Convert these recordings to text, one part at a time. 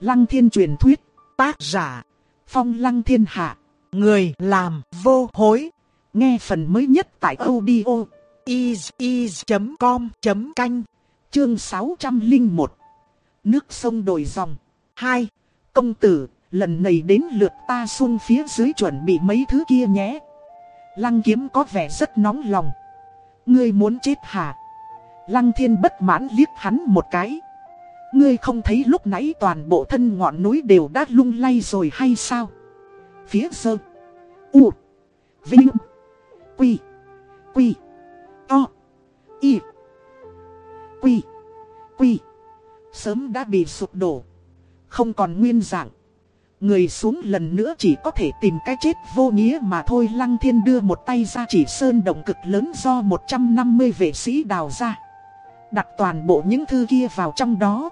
Lăng thiên truyền thuyết, tác giả, phong lăng thiên hạ, người làm vô hối. Nghe phần mới nhất tại audio is.com.canh, chương 601. Nước sông đổi dòng. 2. Công tử, lần này đến lượt ta xuống phía dưới chuẩn bị mấy thứ kia nhé. Lăng kiếm có vẻ rất nóng lòng. Ngươi muốn chết hả? Lăng thiên bất mãn liếc hắn một cái. Ngươi không thấy lúc nãy toàn bộ thân ngọn núi đều đã lung lay rồi hay sao? Phía sơ. U. Vinh. Quy. Quy. To. Y. Quy. Quy. Sớm đã bị sụp đổ. Không còn nguyên dạng. Người xuống lần nữa chỉ có thể tìm cái chết vô nghĩa mà thôi Lăng thiên đưa một tay ra chỉ sơn động cực lớn do 150 vệ sĩ đào ra, Đặt toàn bộ những thư kia vào trong đó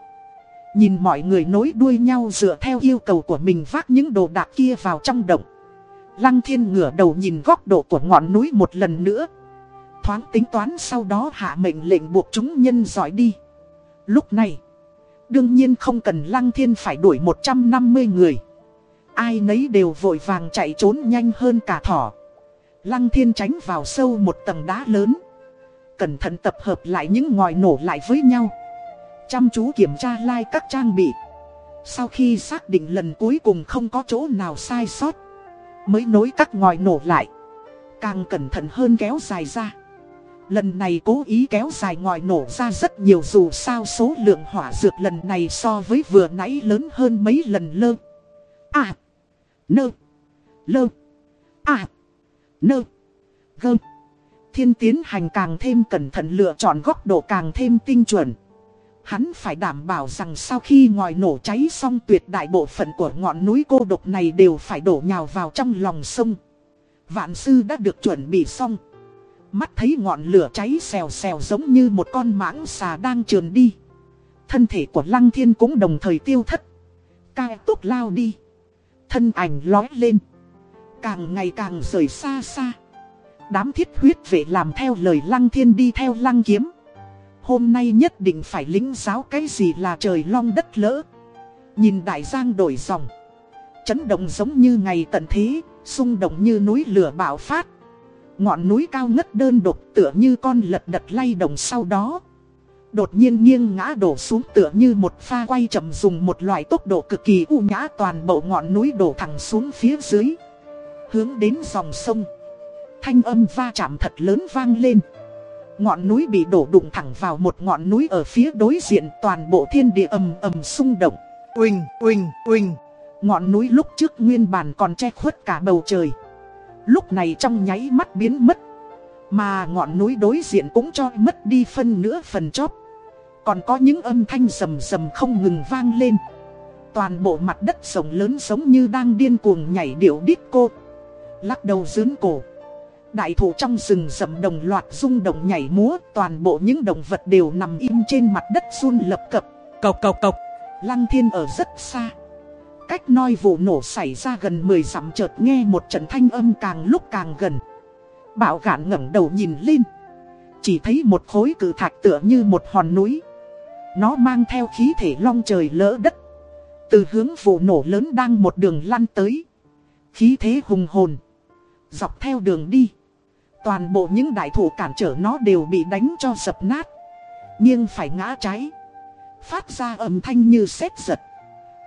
Nhìn mọi người nối đuôi nhau dựa theo yêu cầu của mình vác những đồ đạc kia vào trong động. Lăng thiên ngửa đầu nhìn góc độ của ngọn núi một lần nữa. Thoáng tính toán sau đó hạ mệnh lệnh buộc chúng nhân giỏi đi. Lúc này, Đương nhiên không cần lăng thiên phải đuổi 150 người. Ai nấy đều vội vàng chạy trốn nhanh hơn cả thỏ. Lăng thiên tránh vào sâu một tầng đá lớn. Cẩn thận tập hợp lại những ngòi nổ lại với nhau. Chăm chú kiểm tra lai like các trang bị Sau khi xác định lần cuối cùng không có chỗ nào sai sót, Mới nối các ngòi nổ lại Càng cẩn thận hơn kéo dài ra Lần này cố ý kéo dài ngòi nổ ra rất nhiều dù sao số lượng hỏa dược lần này so với vừa nãy lớn hơn mấy lần lơ. À. Nơ. Lơ. À. Nơ. Gơ. Thiên tiến hành càng thêm cẩn thận lựa chọn góc độ càng thêm tinh chuẩn. Hắn phải đảm bảo rằng sau khi ngòi nổ cháy xong tuyệt đại bộ phận của ngọn núi cô độc này đều phải đổ nhào vào trong lòng sông. Vạn sư đã được chuẩn bị xong. Mắt thấy ngọn lửa cháy xèo xèo giống như một con mãng xà đang trườn đi. Thân thể của Lăng Thiên cũng đồng thời tiêu thất. cai túc lao đi. Thân ảnh lói lên. Càng ngày càng rời xa xa. Đám thiết huyết vệ làm theo lời Lăng Thiên đi theo Lăng Kiếm. Hôm nay nhất định phải lính giáo cái gì là trời long đất lỡ. Nhìn đại giang đổi dòng. Chấn động giống như ngày tận thế, xung động như núi lửa bạo phát. Ngọn núi cao ngất đơn độc tựa như con lật đật lay động sau đó. Đột nhiên nghiêng ngã đổ xuống tựa như một pha quay chậm dùng một loại tốc độ cực kỳ u nhã toàn bộ ngọn núi đổ thẳng xuống phía dưới. Hướng đến dòng sông. Thanh âm va chạm thật lớn vang lên. Ngọn núi bị đổ đụng thẳng vào một ngọn núi ở phía đối diện toàn bộ thiên địa ầm ầm xung động. Uỳnh, uỳnh, uỳnh. Ngọn núi lúc trước nguyên bản còn che khuất cả bầu trời. Lúc này trong nháy mắt biến mất. Mà ngọn núi đối diện cũng cho mất đi phân nửa phần chóp. Còn có những âm thanh rầm rầm không ngừng vang lên. Toàn bộ mặt đất rộng lớn giống như đang điên cuồng nhảy điệu disco. Lắc đầu dướn cổ. Đại thụ trong rừng rậm đồng loạt rung động nhảy múa. Toàn bộ những động vật đều nằm im trên mặt đất run lập cập. Cộc cộc cộc. Lăng thiên ở rất xa. Cách noi vụ nổ xảy ra gần 10 dặm chợt nghe một trận thanh âm càng lúc càng gần. Bảo gạn ngẩng đầu nhìn lên. Chỉ thấy một khối cử thạch tựa như một hòn núi. Nó mang theo khí thể long trời lỡ đất. Từ hướng vụ nổ lớn đang một đường lăn tới. Khí thế hùng hồn. Dọc theo đường đi. Toàn bộ những đại thủ cản trở nó đều bị đánh cho sập nát. Nhưng phải ngã trái. Phát ra âm thanh như sét giật.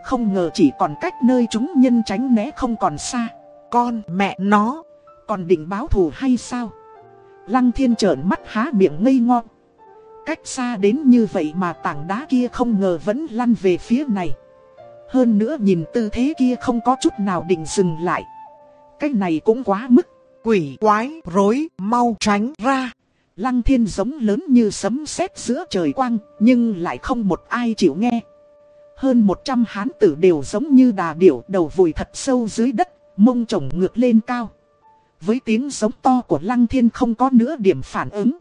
Không ngờ chỉ còn cách nơi chúng nhân tránh né không còn xa. Con, mẹ, nó. Còn định báo thù hay sao? Lăng thiên trợn mắt há miệng ngây ngon. Cách xa đến như vậy mà tảng đá kia không ngờ vẫn lăn về phía này. Hơn nữa nhìn tư thế kia không có chút nào định dừng lại. Cái này cũng quá mức. Quỷ quái rối mau tránh ra. Lăng thiên giống lớn như sấm sét giữa trời quang nhưng lại không một ai chịu nghe. Hơn 100 hán tử đều giống như đà điểu đầu vùi thật sâu dưới đất, mông trồng ngược lên cao. Với tiếng giống to của lăng thiên không có nữa điểm phản ứng.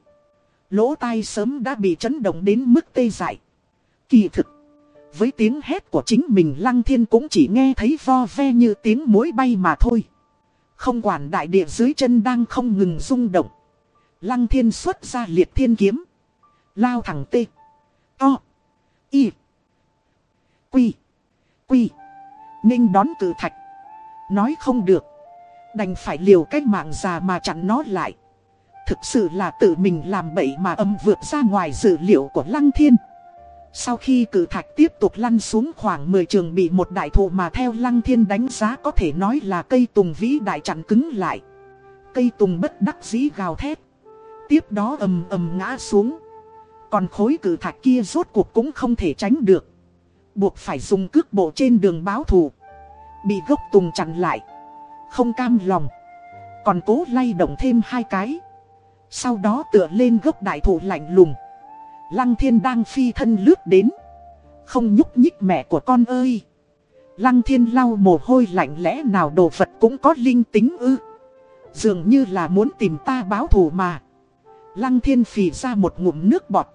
Lỗ tai sớm đã bị chấn động đến mức tê dại. Kỳ thực, với tiếng hét của chính mình lăng thiên cũng chỉ nghe thấy vo ve như tiếng mối bay mà thôi. Không quản đại địa dưới chân đang không ngừng rung động. Lăng thiên xuất ra liệt thiên kiếm. Lao thẳng tê. To. Y. Quy. Quy. Ninh đón cử thạch. Nói không được. Đành phải liều cách mạng già mà chặn nó lại. Thực sự là tự mình làm bậy mà âm vượt ra ngoài dự liệu của Lăng Thiên. Sau khi cử thạch tiếp tục lăn xuống khoảng 10 trường bị một đại thụ mà theo Lăng Thiên đánh giá có thể nói là cây tùng vĩ đại chặn cứng lại. Cây tùng bất đắc dĩ gào thét. Tiếp đó ầm ầm ngã xuống. Còn khối cử thạch kia rốt cuộc cũng không thể tránh được. Buộc phải dùng cước bộ trên đường báo thù. Bị gốc tùng chặn lại. Không cam lòng. Còn cố lay động thêm hai cái. Sau đó tựa lên gốc đại thụ lạnh lùng. Lăng thiên đang phi thân lướt đến. Không nhúc nhích mẹ của con ơi. Lăng thiên lau mồ hôi lạnh lẽ nào đồ vật cũng có linh tính ư. Dường như là muốn tìm ta báo thù mà. Lăng thiên phì ra một ngụm nước bọt.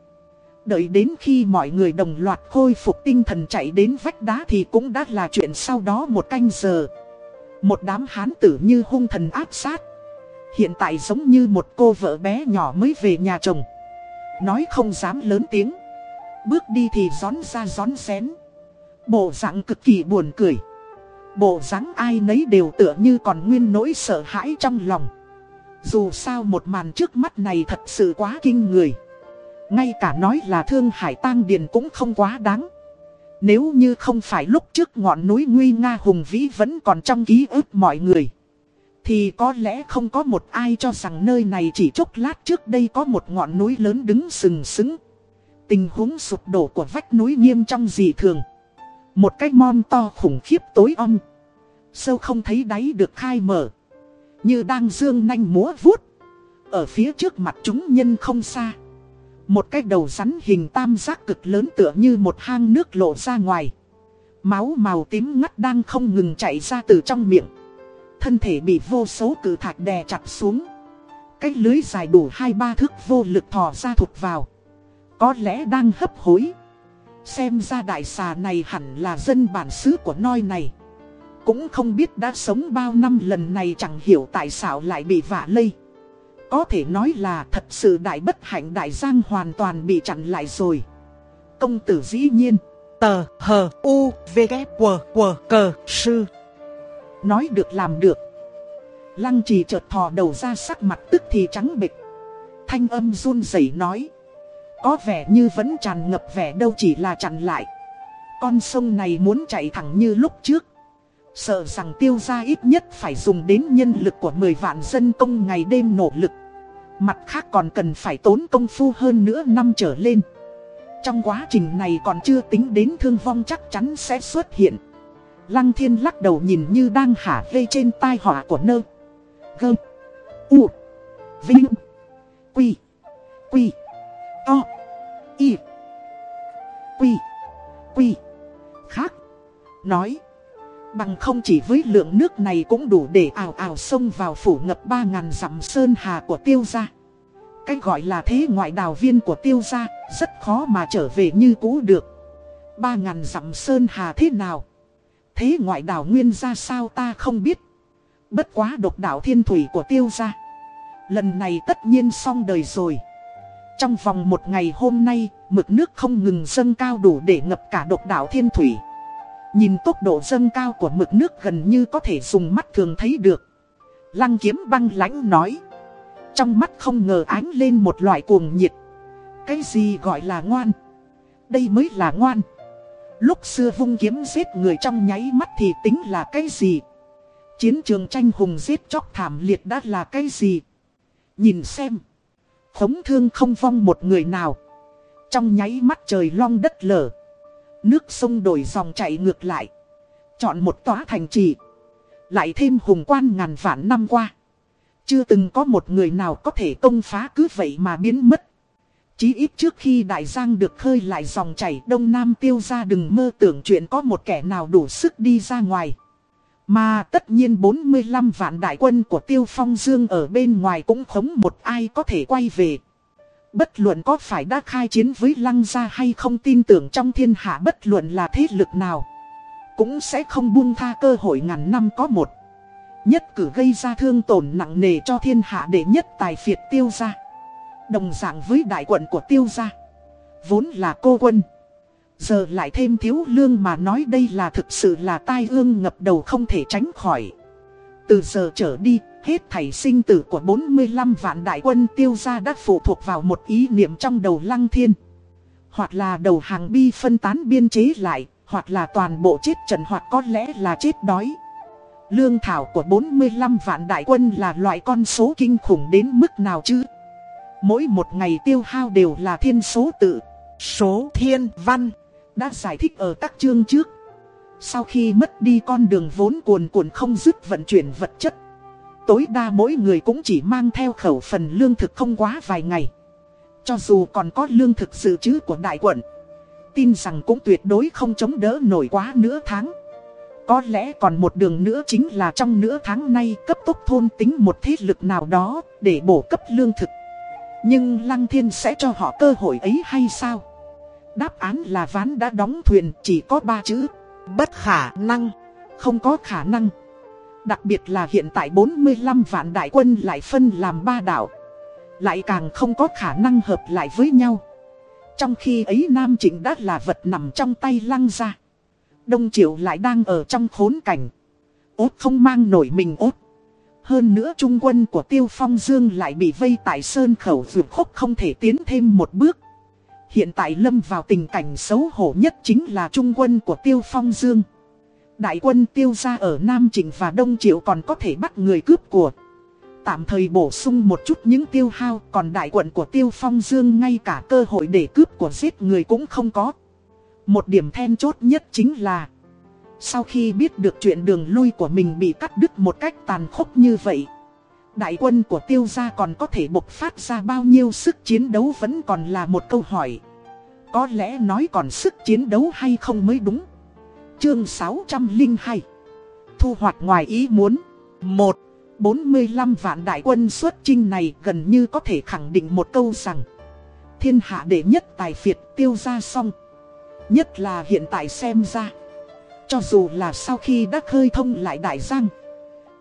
Đợi đến khi mọi người đồng loạt khôi phục tinh thần chạy đến vách đá thì cũng đã là chuyện sau đó một canh giờ. Một đám hán tử như hung thần áp sát. Hiện tại giống như một cô vợ bé nhỏ mới về nhà chồng. Nói không dám lớn tiếng. Bước đi thì gión ra gión xén. Bộ dạng cực kỳ buồn cười. Bộ dáng ai nấy đều tựa như còn nguyên nỗi sợ hãi trong lòng. Dù sao một màn trước mắt này thật sự quá kinh người. Ngay cả nói là thương hải tang điền cũng không quá đáng. Nếu như không phải lúc trước ngọn núi nguy nga hùng vĩ vẫn còn trong ký ức mọi người. Thì có lẽ không có một ai cho rằng nơi này chỉ chốc lát trước đây có một ngọn núi lớn đứng sừng sững. Tình huống sụp đổ của vách núi nghiêm trong dị thường. Một cái mon to khủng khiếp tối om. Sâu không thấy đáy được khai mở. Như đang dương nanh múa vuốt. Ở phía trước mặt chúng nhân không xa. Một cái đầu rắn hình tam giác cực lớn tựa như một hang nước lộ ra ngoài. Máu màu tím ngắt đang không ngừng chảy ra từ trong miệng. Thân thể bị vô số cử thạch đè chặt xuống. Cái lưới dài đủ hai ba thước vô lực thò ra thụt vào. Có lẽ đang hấp hối. Xem ra đại xà này hẳn là dân bản xứ của noi này. Cũng không biết đã sống bao năm lần này chẳng hiểu tại sao lại bị vạ lây. Có thể nói là thật sự đại bất hạnh đại giang hoàn toàn bị chặn lại rồi. Công tử dĩ nhiên. Tờ hờ u, v, g, w w cờ sư. Nói được làm được. Lăng trì chợt thò đầu ra sắc mặt tức thì trắng bịch. Thanh âm run rẩy nói. Có vẻ như vẫn tràn ngập vẻ đâu chỉ là chặn lại. Con sông này muốn chạy thẳng như lúc trước. Sợ rằng tiêu gia ít nhất phải dùng đến nhân lực của 10 vạn dân công ngày đêm nỗ lực. Mặt khác còn cần phải tốn công phu hơn nữa năm trở lên. Trong quá trình này còn chưa tính đến thương vong chắc chắn sẽ xuất hiện. Lăng thiên lắc đầu nhìn như đang hả vê trên tai họa của nơ. Gơm U. Vinh. Quy. Quy. To. Y. Quy. Quy. Khác. Nói. Bằng không chỉ với lượng nước này cũng đủ để ảo ảo xông vào phủ ngập 3.000 dặm sơn hà của tiêu gia. Cách gọi là thế ngoại đào viên của tiêu gia, rất khó mà trở về như cũ được. 3.000 dặm sơn hà thế nào? Thế ngoại đảo nguyên ra sao ta không biết. Bất quá độc đảo thiên thủy của tiêu gia. Lần này tất nhiên xong đời rồi. Trong vòng một ngày hôm nay, mực nước không ngừng dâng cao đủ để ngập cả độc đảo thiên thủy. Nhìn tốc độ dâng cao của mực nước gần như có thể dùng mắt thường thấy được. Lăng kiếm băng lãnh nói. Trong mắt không ngờ ánh lên một loại cuồng nhiệt. Cái gì gọi là ngoan? Đây mới là ngoan. Lúc xưa vung kiếm giết người trong nháy mắt thì tính là cái gì? Chiến trường tranh hùng giết chóc thảm liệt đã là cái gì? Nhìn xem. Khống thương không vong một người nào. Trong nháy mắt trời long đất lở. Nước sông đổi dòng chạy ngược lại. Chọn một tòa thành trì. Lại thêm hùng quan ngàn vạn năm qua. Chưa từng có một người nào có thể công phá cứ vậy mà biến mất. Chí ít trước khi đại giang được khơi lại dòng chảy đông nam tiêu ra đừng mơ tưởng chuyện có một kẻ nào đủ sức đi ra ngoài. Mà tất nhiên 45 vạn đại quân của tiêu phong dương ở bên ngoài cũng khống một ai có thể quay về. Bất luận có phải đã khai chiến với lăng gia hay không tin tưởng trong thiên hạ bất luận là thế lực nào. Cũng sẽ không buông tha cơ hội ngàn năm có một. Nhất cử gây ra thương tổn nặng nề cho thiên hạ để nhất tài phiệt tiêu ra. Đồng dạng với đại quận của tiêu gia. Vốn là cô quân. Giờ lại thêm thiếu lương mà nói đây là thực sự là tai ương ngập đầu không thể tránh khỏi. Từ giờ trở đi, hết thảy sinh tử của 45 vạn đại quân tiêu gia đã phụ thuộc vào một ý niệm trong đầu lăng thiên. Hoặc là đầu hàng bi phân tán biên chế lại, hoặc là toàn bộ chết trận hoặc có lẽ là chết đói. Lương thảo của 45 vạn đại quân là loại con số kinh khủng đến mức nào chứ? Mỗi một ngày tiêu hao đều là thiên số tự, Số thiên văn. đã giải thích ở các chương trước. Sau khi mất đi con đường vốn cuồn cuộn không dứt vận chuyển vật chất, tối đa mỗi người cũng chỉ mang theo khẩu phần lương thực không quá vài ngày. Cho dù còn có lương thực dự trữ của đại quận, tin rằng cũng tuyệt đối không chống đỡ nổi quá nửa tháng. Có lẽ còn một đường nữa chính là trong nửa tháng nay cấp tốc thôn tính một thế lực nào đó để bổ cấp lương thực. Nhưng Lăng Thiên sẽ cho họ cơ hội ấy hay sao? Đáp án là ván đã đóng thuyền, chỉ có ba chữ. Bất khả năng. Không có khả năng. Đặc biệt là hiện tại 45 vạn đại quân lại phân làm ba đảo. Lại càng không có khả năng hợp lại với nhau. Trong khi ấy Nam Trịnh đã là vật nằm trong tay lăng ra. Đông Triệu lại đang ở trong khốn cảnh. Ốt không mang nổi mình ốt. Hơn nữa trung quân của Tiêu Phong Dương lại bị vây tại Sơn Khẩu vượt khúc không thể tiến thêm một bước. Hiện tại lâm vào tình cảnh xấu hổ nhất chính là trung quân của Tiêu Phong Dương. Đại quân tiêu ra ở Nam Trịnh và Đông Triệu còn có thể bắt người cướp của. Tạm thời bổ sung một chút những tiêu hao, còn đại quận của Tiêu Phong Dương ngay cả cơ hội để cướp của giết người cũng không có. Một điểm then chốt nhất chính là sau khi biết được chuyện đường lui của mình bị cắt đứt một cách tàn khốc như vậy, Đại quân của tiêu gia còn có thể bộc phát ra bao nhiêu sức chiến đấu vẫn còn là một câu hỏi. Có lẽ nói còn sức chiến đấu hay không mới đúng. Chương 602 Thu hoạch ngoài ý muốn. 1. 45 vạn đại quân xuất chinh này gần như có thể khẳng định một câu rằng, Thiên hạ đệ nhất tài phiệt tiêu gia xong. Nhất là hiện tại xem ra cho dù là sau khi đã khơi thông lại đại giang,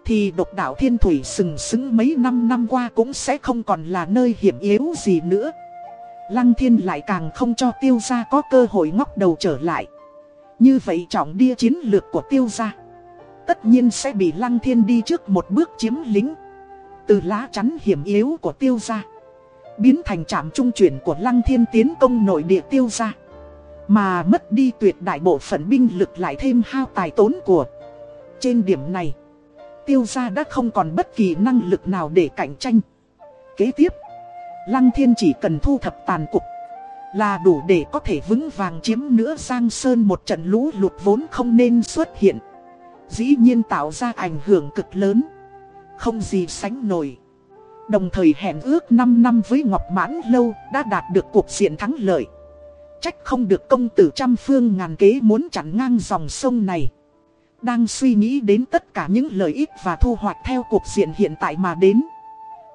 Thì độc đảo thiên thủy sừng sững mấy năm năm qua cũng sẽ không còn là nơi hiểm yếu gì nữa. Lăng thiên lại càng không cho tiêu gia có cơ hội ngóc đầu trở lại. Như vậy trọng đia chiến lược của tiêu gia, Tất nhiên sẽ bị lăng thiên đi trước một bước chiếm lính Từ lá chắn hiểm yếu của tiêu gia, Biến thành trạm trung chuyển của lăng thiên tiến công nội địa tiêu gia mà mất đi tuyệt đại bộ phận binh lực lại thêm hao tài tốn của. Trên điểm này, tiêu gia đã không còn bất kỳ năng lực nào để cạnh tranh. Kế tiếp, Lăng Thiên chỉ cần thu thập tàn cục, là đủ để có thể vững vàng chiếm nữa Giang Sơn một trận lũ lụt vốn không nên xuất hiện. Dĩ nhiên tạo ra ảnh hưởng cực lớn, không gì sánh nổi. Đồng thời hẹn ước 5 năm với Ngọc Mãn Lâu đã đạt được cuộc diện thắng lợi. Trách không được công tử trăm phương ngàn kế muốn chặn ngang dòng sông này. Đang suy nghĩ đến tất cả những lợi ích và thu hoạch theo cuộc diện hiện tại mà đến.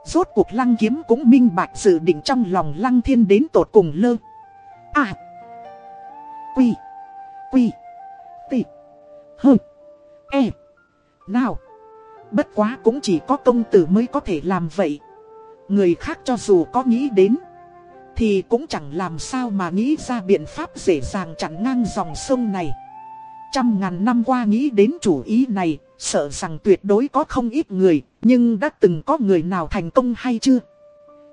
Rốt cuộc lăng kiếm cũng minh bạch dự định trong lòng lăng thiên đến tột cùng lơ. À. Quy. Quy. Tị. Hơ. E. Nào. Bất quá cũng chỉ có công tử mới có thể làm vậy. Người khác cho dù có nghĩ đến thì cũng chẳng làm sao mà nghĩ ra biện pháp dễ dàng chặn ngang dòng sông này. Trăm ngàn năm qua nghĩ đến chủ ý này Sợ rằng tuyệt đối có không ít người Nhưng đã từng có người nào thành công hay chưa?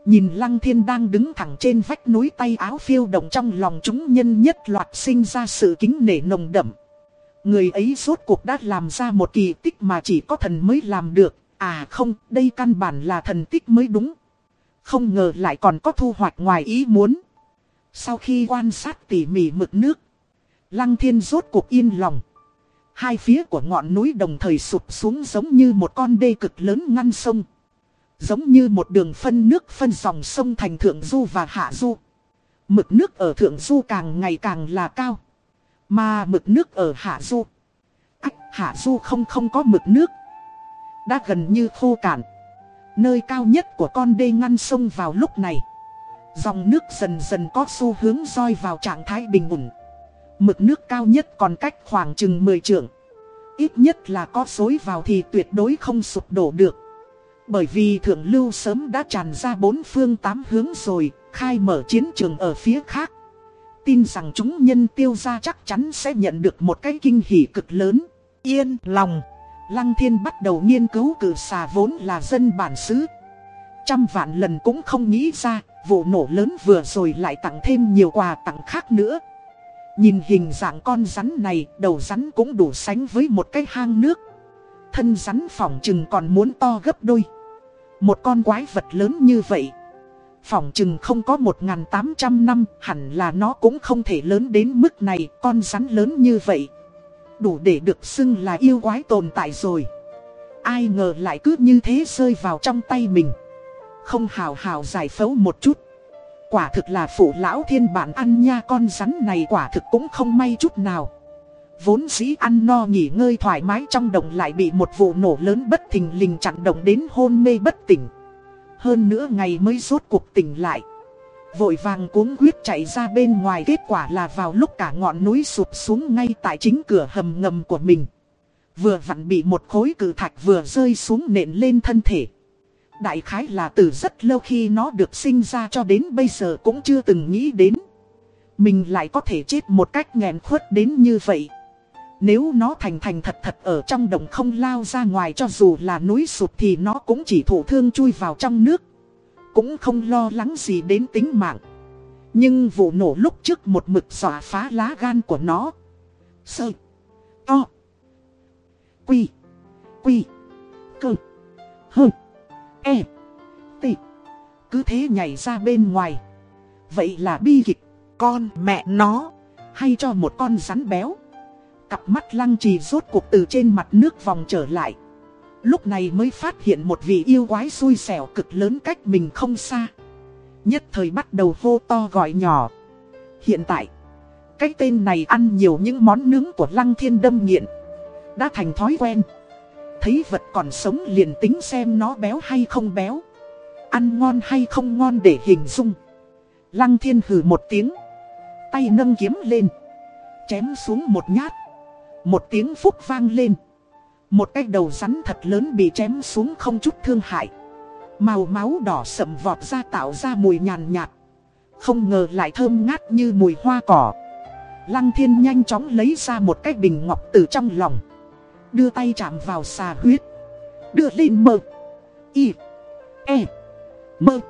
Nhìn Lăng Thiên đang đứng thẳng trên vách núi tay áo phiêu động trong lòng chúng nhân nhất loạt sinh ra sự kính nể nồng đậm. Người ấy suốt cuộc đã làm ra một kỳ tích mà chỉ có thần mới làm được. À không, đây căn bản là thần tích mới đúng không ngờ lại còn có thu hoạch ngoài ý muốn. Sau khi quan sát tỉ mỉ mực nước, Lăng thiên rốt cuộc yên lòng. Hai phía của ngọn núi đồng thời sụp xuống giống như một con đê cực lớn ngăn sông. Giống như một đường phân nước phân dòng sông thành thượng du và hạ du. Mực nước ở thượng du càng ngày càng là cao. Mà mực nước ở hạ du. Ách, hạ du không không có mực nước. Đã gần như khô cạn. Nơi cao nhất của con đê ngăn sông vào lúc này. Dòng nước dần dần có xu hướng roi vào trạng thái bình ổn. Mực nước cao nhất còn cách khoảng chừng 10 trượng. Ít nhất là có xối vào thì tuyệt đối không sụp đổ được. Bởi vì thượng lưu sớm đã tràn ra bốn phương tám hướng rồi, Khai mở chiến trường ở phía khác. Tin rằng chúng nhân tiêu gia chắc chắn sẽ nhận được một cái kinh hỉ cực lớn. Yên lòng. Lăng thiên bắt đầu nghiên cứu cử xà vốn là dân bản xứ. Trăm vạn lần cũng không nghĩ ra, vụ nổ lớn vừa rồi lại tặng thêm nhiều quà tặng khác nữa. Nhìn hình dạng con rắn này, đầu rắn cũng đủ sánh với một cái hang nước. Thân rắn phỏng chừng còn muốn to gấp đôi. Một con quái vật lớn như vậy. Phỏng chừng không có 1.800 năm, hẳn là nó cũng không thể lớn đến mức này, con rắn lớn như vậy. Đủ để được xưng là yêu quái tồn tại rồi. Ai ngờ lại cứ như thế rơi vào trong tay mình. Không hào hào giải phẫu một chút. Quả thực là phụ lão thiên bản ăn nha con rắn này quả thực cũng không may chút nào. Vốn dĩ ăn no nghỉ ngơi thoải mái trong đồng lại bị một vụ nổ lớn bất thình lình chặn động đến hôn mê bất tỉnh. Hơn nữa ngày mới rốt cuộc tỉnh lại. Vội vàng cuống quyết chạy ra bên ngoài, kết quả là vào lúc cả ngọn núi sụp xuống ngay tại chính cửa hầm ngầm của mình. Vừa vặn bị một khối cử thạch vừa rơi xuống nện lên thân thể. Đại khái là từ rất lâu khi nó được sinh ra cho đến bây giờ cũng chưa từng nghĩ đến. Mình lại có thể chết một cách nghẹn khuất đến như vậy. Nếu nó thành thành thật thật ở trong đồng không lao ra ngoài cho dù là núi sụp thì nó cũng chỉ thụ thương chui vào trong nước. Cũng không lo lắng gì đến tính mạng. Nhưng vụ nổ lúc trước một mực dọa phá lá gan của nó. Sơ. To. Quy. Quy. Cơ. Hơ. E. T. Cứ thế nhảy ra bên ngoài. Vậy là bi kịch. Con, mẹ nó. Hay cho một con rắn béo. Cặp mắt lăng trì rốt cuộc từ trên mặt nước vòng trở lại. Lúc này mới phát hiện một vị yêu quái xui xẻo cực lớn cách mình không xa. Nhất thời bắt đầu hô to gọi nhỏ. Hiện tại, cái tên này ăn nhiều những món nướng của lăng thiên đâm nghiện. Đã thành thói quen. Thấy vật còn sống liền tính xem nó béo hay không béo. Ăn ngon hay không ngon để hình dung. Lăng thiên hừ một tiếng. Tay nâng kiếm lên. Chém xuống một nhát. Một tiếng phúc vang lên. Một cái đầu rắn thật lớn bị chém xuống không chút thương hại. Màu máu đỏ sậm vọt ra tạo ra mùi nhàn nhạt. Không ngờ lại thơm ngát như mùi hoa cỏ. Lăng thiên nhanh chóng lấy ra một cái bình ngọc từ trong lòng. Đưa tay chạm vào xà huyết. Đưa lên mơ. Y. E. Mơ.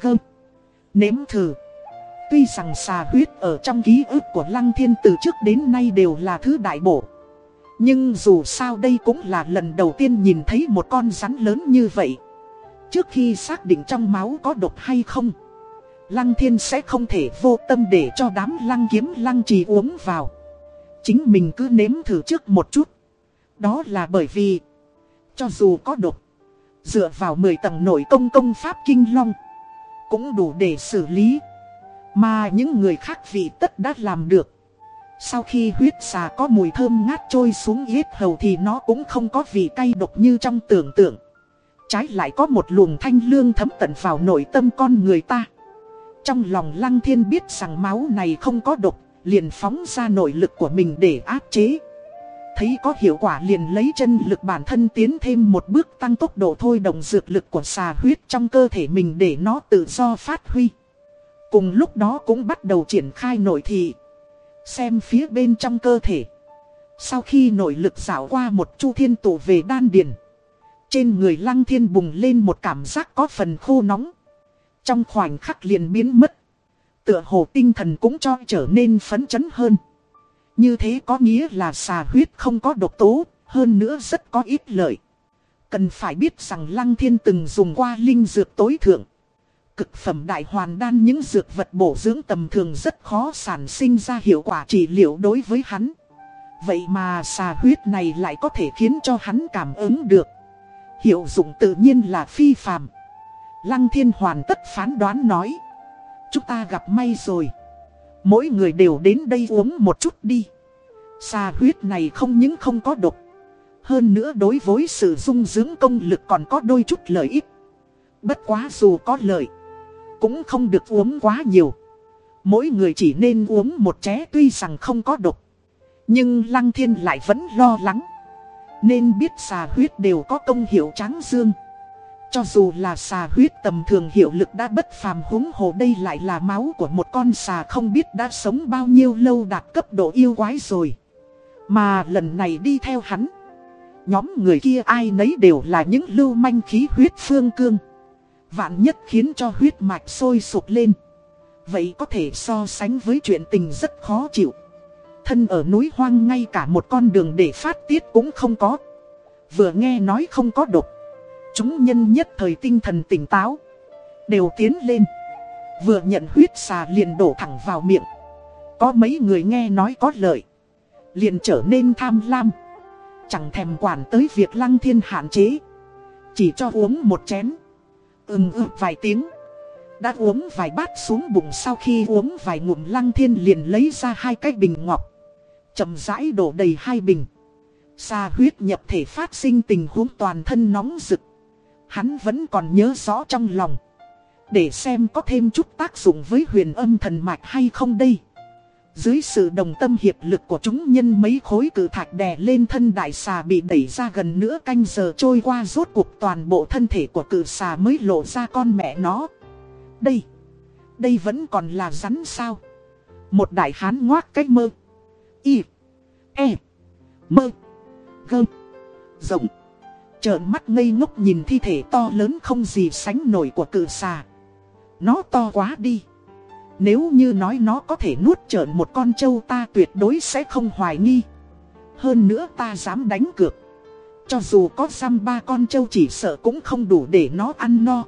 Gơm Nếm thử. Tuy rằng xà huyết ở trong ký ức của Lăng Thiên từ trước đến nay đều là thứ đại bổ. Nhưng dù sao đây cũng là lần đầu tiên nhìn thấy một con rắn lớn như vậy. Trước khi xác định trong máu có độc hay không, Lăng Thiên sẽ không thể vô tâm để cho đám lăng kiếm lăng trì uống vào. Chính mình cứ nếm thử trước một chút. Đó là bởi vì, cho dù có độc, dựa vào 10 tầng nội công công pháp kinh long, cũng đủ để xử lý. Mà những người khác vì tất đã làm được. Sau khi huyết xà có mùi thơm ngát trôi xuống yết hầu thì nó cũng không có vị cay độc như trong tưởng tượng. Trái lại có một luồng thanh lương thấm tận vào nội tâm con người ta. Trong lòng lăng thiên biết rằng máu này không có độc, liền phóng ra nội lực của mình để áp chế. Thấy có hiệu quả liền lấy chân lực bản thân tiến thêm một bước tăng tốc độ thôi đồng dược lực của xà huyết trong cơ thể mình để nó tự do phát huy. Cùng lúc đó cũng bắt đầu triển khai nội thị. Xem phía bên trong cơ thể. Sau khi nội lực dạo qua một chu thiên tụ về đan điền. Trên người lăng thiên bùng lên một cảm giác có phần khô nóng. Trong khoảnh khắc liền biến mất. Tựa hồ tinh thần cũng cho trở nên phấn chấn hơn. Như thế có nghĩa là xà huyết không có độc tố, hơn nữa rất có ít lợi. Cần phải biết rằng Lăng Thiên từng dùng qua linh dược tối thượng cực phẩm đại hoàn đan những dược vật bổ dưỡng tầm thường rất khó sản sinh ra hiệu quả trị liệu đối với hắn. Vậy mà xà huyết này lại có thể khiến cho hắn cảm ứng được. Hiệu dụng tự nhiên là phi phàm. Lăng thiên hoàn tất phán đoán nói. Chúng ta gặp may rồi. Mỗi người đều đến đây uống một chút đi. Xà huyết này không những không có độc. Hơn nữa đối với sự dung dưỡng công lực còn có đôi chút lợi ích. Bất quá dù có lợi cũng không được uống quá nhiều. Mỗi người chỉ nên uống một ché tuy rằng không có độc. Nhưng Lăng Thiên lại vẫn lo lắng. Nên biết xà huyết đều có công hiệu tráng dương. Cho dù là xà huyết tầm thường hiệu lực đã bất phàm húng hồ đây lại là máu của một con xà không biết đã sống bao nhiêu lâu đạt cấp độ yêu quái rồi. Mà lần này đi theo hắn. Nhóm người kia ai nấy đều là những lưu manh khí huyết phương cương. Vạn nhất khiến cho huyết mạch sôi sụp lên. Vậy có thể so sánh với chuyện tình rất khó chịu. Thân ở núi hoang ngay cả một con đường để phát tiết cũng không có. Vừa nghe nói không có độc. Chúng nhân nhất thời tinh thần tỉnh táo. Đều tiến lên. Vừa nhận huyết xà liền đổ thẳng vào miệng. Có mấy người nghe nói có lợi. Liền trở nên tham lam. Chẳng thèm quản tới việc lăng thiên hạn chế. Chỉ cho uống một chén. Ừm ừm vài tiếng. Đã uống vài bát xuống bụng sau khi uống vài ngụm lăng thiên liền lấy ra hai cái bình ngọc. chậm rãi đổ đầy hai bình. Xa huyết nhập thể phát sinh tình huống toàn thân nóng rực. Hắn vẫn còn nhớ rõ trong lòng. Để xem có thêm chút tác dụng với huyền âm thần mạch hay không đây. Dưới sự đồng tâm hiệp lực của chúng nhân mấy khối cử thạch đè lên thân đại xà bị đẩy ra gần nửa canh giờ trôi qua rốt cuộc toàn bộ thân thể của cử xà mới lộ ra con mẹ nó. Đây, đây vẫn còn là rắn sao. Một đại hán ngoác cách mơ. Y, E, Mơ, Gơ, Rộng. Trợn mắt ngây ngốc nhìn thi thể to lớn không gì sánh nổi của cự xà. Nó to quá đi. Nếu như nói nó có thể nuốt trợn một con trâu ta tuyệt đối sẽ không hoài nghi. Hơn nữa ta dám đánh cược. Cho dù có xăm ba con trâu chỉ sợ cũng không đủ để nó ăn no.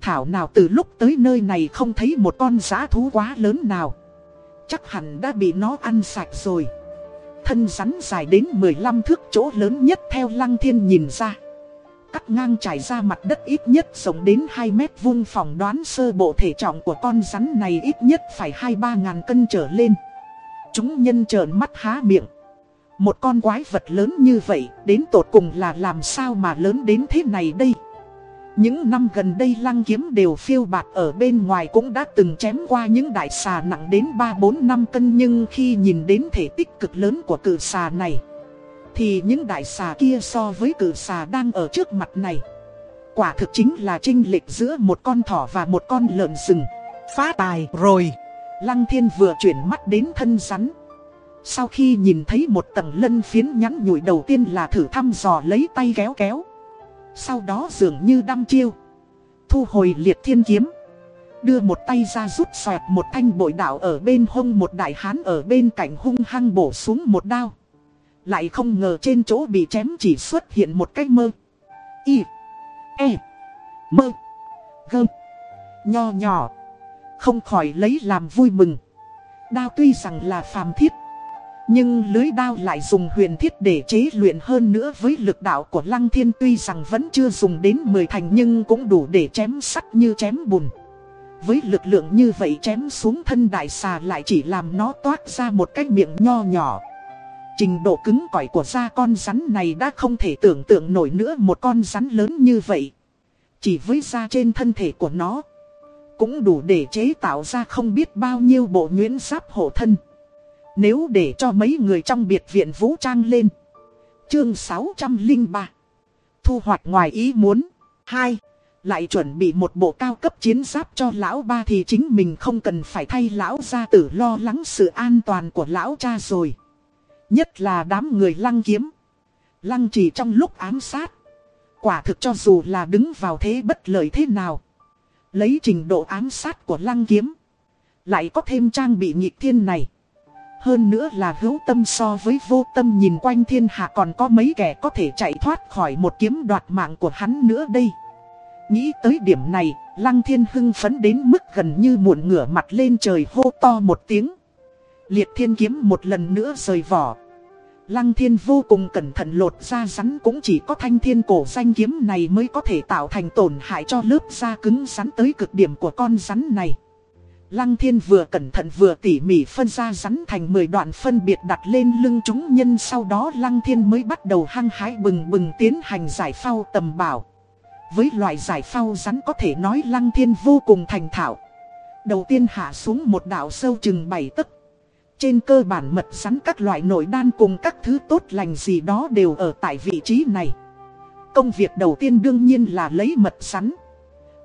Thảo nào từ lúc tới nơi này không thấy một con giã thú quá lớn nào. Chắc hẳn đã bị nó ăn sạch rồi. Thân rắn dài đến 15 thước chỗ lớn nhất theo lăng thiên nhìn ra. Cắt ngang trải ra mặt đất ít nhất rộng đến 2 mét vuông phòng đoán sơ bộ thể trọng của con rắn này ít nhất phải 2-3 ngàn cân trở lên. Chúng nhân trợn mắt há miệng. Một con quái vật lớn như vậy, đến tột cùng là làm sao mà lớn đến thế này đây? Những năm gần đây lăng kiếm đều phiêu bạt ở bên ngoài cũng đã từng chém qua những đại xà nặng đến 3-4 năm cân nhưng khi nhìn đến thể tích cực lớn của cự xà này thì những đại xà kia so với cử xà đang ở trước mặt này. Quả thực chính là trinh lệch giữa một con thỏ và một con lợn rừng. Phá tài rồi. Lăng thiên vừa chuyển mắt đến thân rắn. Sau khi nhìn thấy một tầng lân phiến nhắn nhủi đầu tiên là thử thăm dò lấy tay kéo kéo. Sau đó dường như đăm chiêu. Thu hồi liệt thiên kiếm. Đưa một tay ra rút xoẹt một thanh bội đạo ở bên hông một đại hán ở bên cạnh hung hăng bổ xuống một đao. Lại không ngờ trên chỗ bị chém chỉ xuất hiện một cái mơ Y E Mơ Gơ Nho nhỏ Không khỏi lấy làm vui mừng Đao tuy rằng là phàm thiết, nhưng lưới đao lại dùng huyền thiết để chế luyện hơn nữa với lực đạo của Lăng Thiên tuy rằng vẫn chưa dùng đến 10 thành nhưng cũng đủ để chém sắt như chém bùn. Với lực lượng như vậy chém xuống thân đại xà lại chỉ làm nó toát ra một cái miệng nho nhỏ. Trình độ cứng cỏi của da con rắn này đã không thể tưởng tượng nổi nữa một con rắn lớn như vậy. Chỉ với da trên thân thể của nó, cũng đủ để chế tạo ra không biết bao nhiêu bộ nhuyễn giáp hộ thân. Nếu để cho mấy người trong biệt viện vũ trang lên. Chương 603. Thu hoạch ngoài ý muốn. 2. Lại chuẩn bị một bộ cao cấp chiến giáp cho lão ba thì chính mình không cần phải thay lão gia tử lo lắng sự an toàn của lão cha rồi. Nhất là đám người lăng kiếm. Lăng chỉ trong lúc ám sát. Quả thực cho dù là đứng vào thế bất lợi thế nào. Lấy trình độ ám sát của lăng kiếm. Lại có thêm trang bị nhịp thiên này. Hơn nữa là hữu tâm so với vô tâm nhìn quanh thiên hạ còn có mấy kẻ có thể chạy thoát khỏi một kiếm đoạt mạng của hắn nữa đây. Nghĩ tới điểm này, Lăng Thiên hưng phấn đến mức gần như muộn ngửa mặt lên trời hô to một tiếng. Liệt thiên kiếm một lần nữa rời vỏ. Lăng Thiên vô cùng cẩn thận lột ra rắn cũng chỉ có thanh thiên cổ danh kiếm này mới có thể tạo thành tổn hại cho lớp da cứng rắn tới cực điểm của con rắn này. Lăng thiên vừa cẩn thận vừa tỉ mỉ phân ra rắn thành 10 đoạn phân biệt đặt lên lưng chúng nhân, sau đó lăng thiên mới bắt đầu hăng hái bừng bừng tiến hành giải phao tầm bảo. Với loại giải phao rắn có thể nói lăng thiên vô cùng thành thạo. Đầu tiên hạ xuống một đạo sâu chừng 7 tấc. Trên cơ bản mật rắn các loại nội đan cùng các thứ tốt lành gì đó đều ở tại vị trí này. công việc đầu tiên đương nhiên là lấy mật rắn.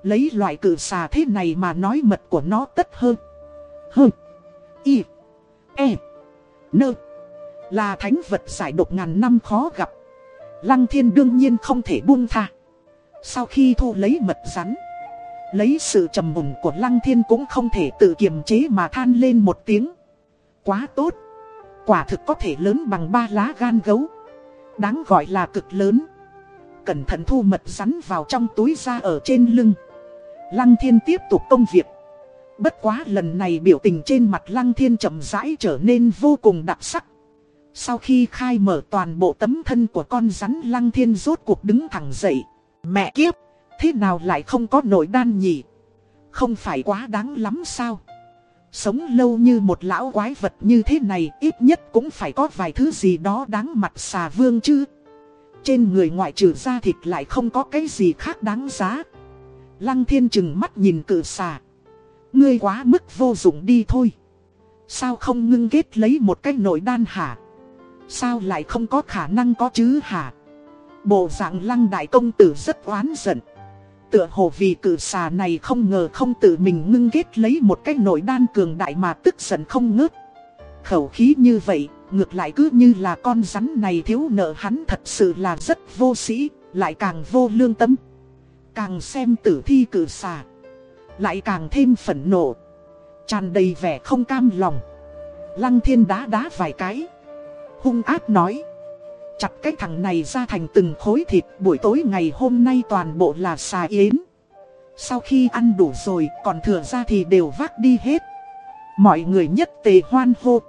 Lấy loại cử xà thế này mà nói mật của nó tất hơn. Hơn. Y. E. Nơ. Là thánh vật giải độc ngàn năm khó gặp. Lăng thiên đương nhiên không thể buông tha. Sau khi thu lấy mật rắn. Lấy sự trầm mùng của lăng thiên cũng không thể tự kiềm chế mà than lên một tiếng. Quá tốt. Quả thực có thể lớn bằng ba lá gan gấu. Đáng gọi là cực lớn. Cẩn thận thu mật rắn vào trong túi ra ở trên lưng. Lăng thiên tiếp tục công việc. Bất quá lần này biểu tình trên mặt lăng thiên chậm rãi trở nên vô cùng đặc sắc. Sau khi khai mở toàn bộ tấm thân của con rắn lăng thiên rốt cuộc đứng thẳng dậy. Mẹ kiếp, thế nào lại không có nội đan nhỉ? Không phải quá đáng lắm sao? Sống lâu như một lão quái vật như thế này, ít nhất cũng phải có vài thứ gì đó đáng mặt xà vương chứ. Trên người ngoại trừ da thịt lại không có cái gì khác đáng giá. Lăng thiên chừng mắt nhìn cự xà. Ngươi quá mức vô dụng đi thôi. Sao không ngưng kết lấy một cái nội đan hả? Sao lại không có khả năng có chứ hả? Bộ dạng lăng đại công tử rất oán giận. Tựa hồ vì cử xà này không ngờ không tự mình ngưng kết lấy một cái nội đan cường đại mà tức giận không ngớt. Khẩu khí như vậy, ngược lại cứ như là con rắn này thiếu nợ hắn thật sự là rất vô sĩ, lại càng vô lương tâm. Càng xem tử thi cử xà, lại càng thêm phẫn nộ, tràn đầy vẻ không cam lòng. Lăng thiên đá đá vài cái, hung ác nói. Chặt cái thằng này ra thành từng khối thịt buổi tối ngày hôm nay toàn bộ là xà yến. Sau khi ăn đủ rồi còn thừa ra thì đều vác đi hết. Mọi người nhất tề hoan hô.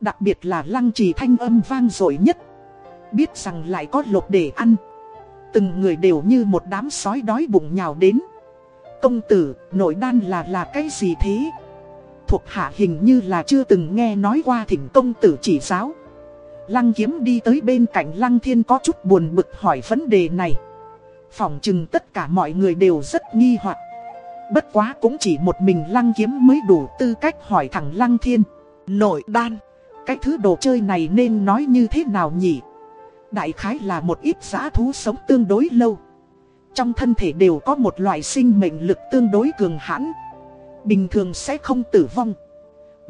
Đặc biệt là lăng trì thanh âm vang dội nhất. Biết rằng lại có lột để ăn. Từng người đều như một đám sói đói bụng nhào đến. Công tử, nội đan là là cái gì thế? Thuộc hạ hình như là chưa từng nghe nói qua thỉnh công tử chỉ giáo. Lăng kiếm đi tới bên cạnh lăng thiên có chút buồn bực hỏi vấn đề này. Phỏng chừng tất cả mọi người đều rất nghi hoặc. Bất quá cũng chỉ một mình lăng kiếm mới đủ tư cách hỏi thẳng lăng thiên. Nội đan, cái thứ đồ chơi này nên nói như thế nào nhỉ? Đại khái là một ít giã thú sống tương đối lâu. Trong thân thể đều có một loại sinh mệnh lực tương đối cường hãn. Bình thường sẽ không tử vong.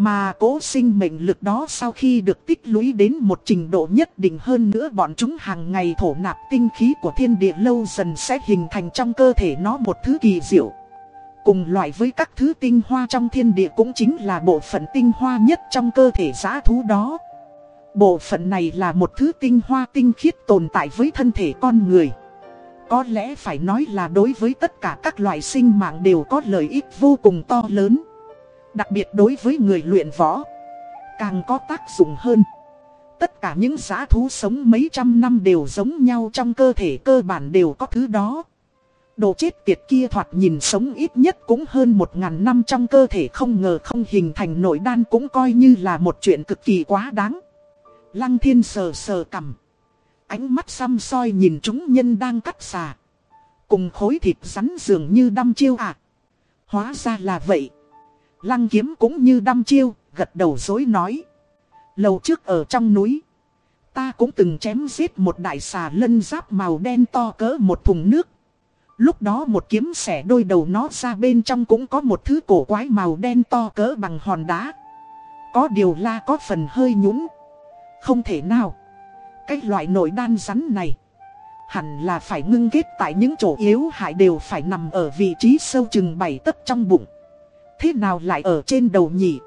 Mà cố sinh mệnh lực đó sau khi được tích lũy đến một trình độ nhất định hơn nữa bọn chúng hàng ngày thổ nạp tinh khí của thiên địa lâu dần sẽ hình thành trong cơ thể nó một thứ kỳ diệu. Cùng loại với các thứ tinh hoa trong thiên địa cũng chính là bộ phận tinh hoa nhất trong cơ thể giã thú đó. Bộ phận này là một thứ tinh hoa tinh khiết tồn tại với thân thể con người. Có lẽ phải nói là đối với tất cả các loại sinh mạng đều có lợi ích vô cùng to lớn. Đặc biệt đối với người luyện võ, Càng có tác dụng hơn. Tất cả những giá thú sống mấy trăm năm đều giống nhau trong cơ thể cơ bản đều có thứ đó. Đồ chết tiệt kia thoạt nhìn sống ít nhất cũng hơn một ngàn năm trong cơ thể không ngờ không hình thành nội đan cũng coi như là một chuyện cực kỳ quá đáng. Lăng thiên sờ sờ cầm Ánh mắt xăm soi nhìn chúng nhân đang cắt xà. Cùng khối thịt rắn dường như đâm chiêu à. Hóa ra là vậy. Lăng kiếm cũng như đăm chiêu, gật đầu dối nói. Lâu trước ở trong núi, ta cũng từng chém giết một đại xà lân giáp màu đen to cỡ một thùng nước. Lúc đó một kiếm xẻ đôi đầu nó ra bên trong cũng có một thứ cổ quái màu đen to cỡ bằng hòn đá. Có điều la có phần hơi nhũng. Không thể nào. Cái loại nội đan rắn này. Hẳn là phải ngưng kết tại những chỗ yếu hại đều phải nằm ở vị trí sâu chừng bảy tấc trong bụng thế nào lại ở trên đầu nhỉ?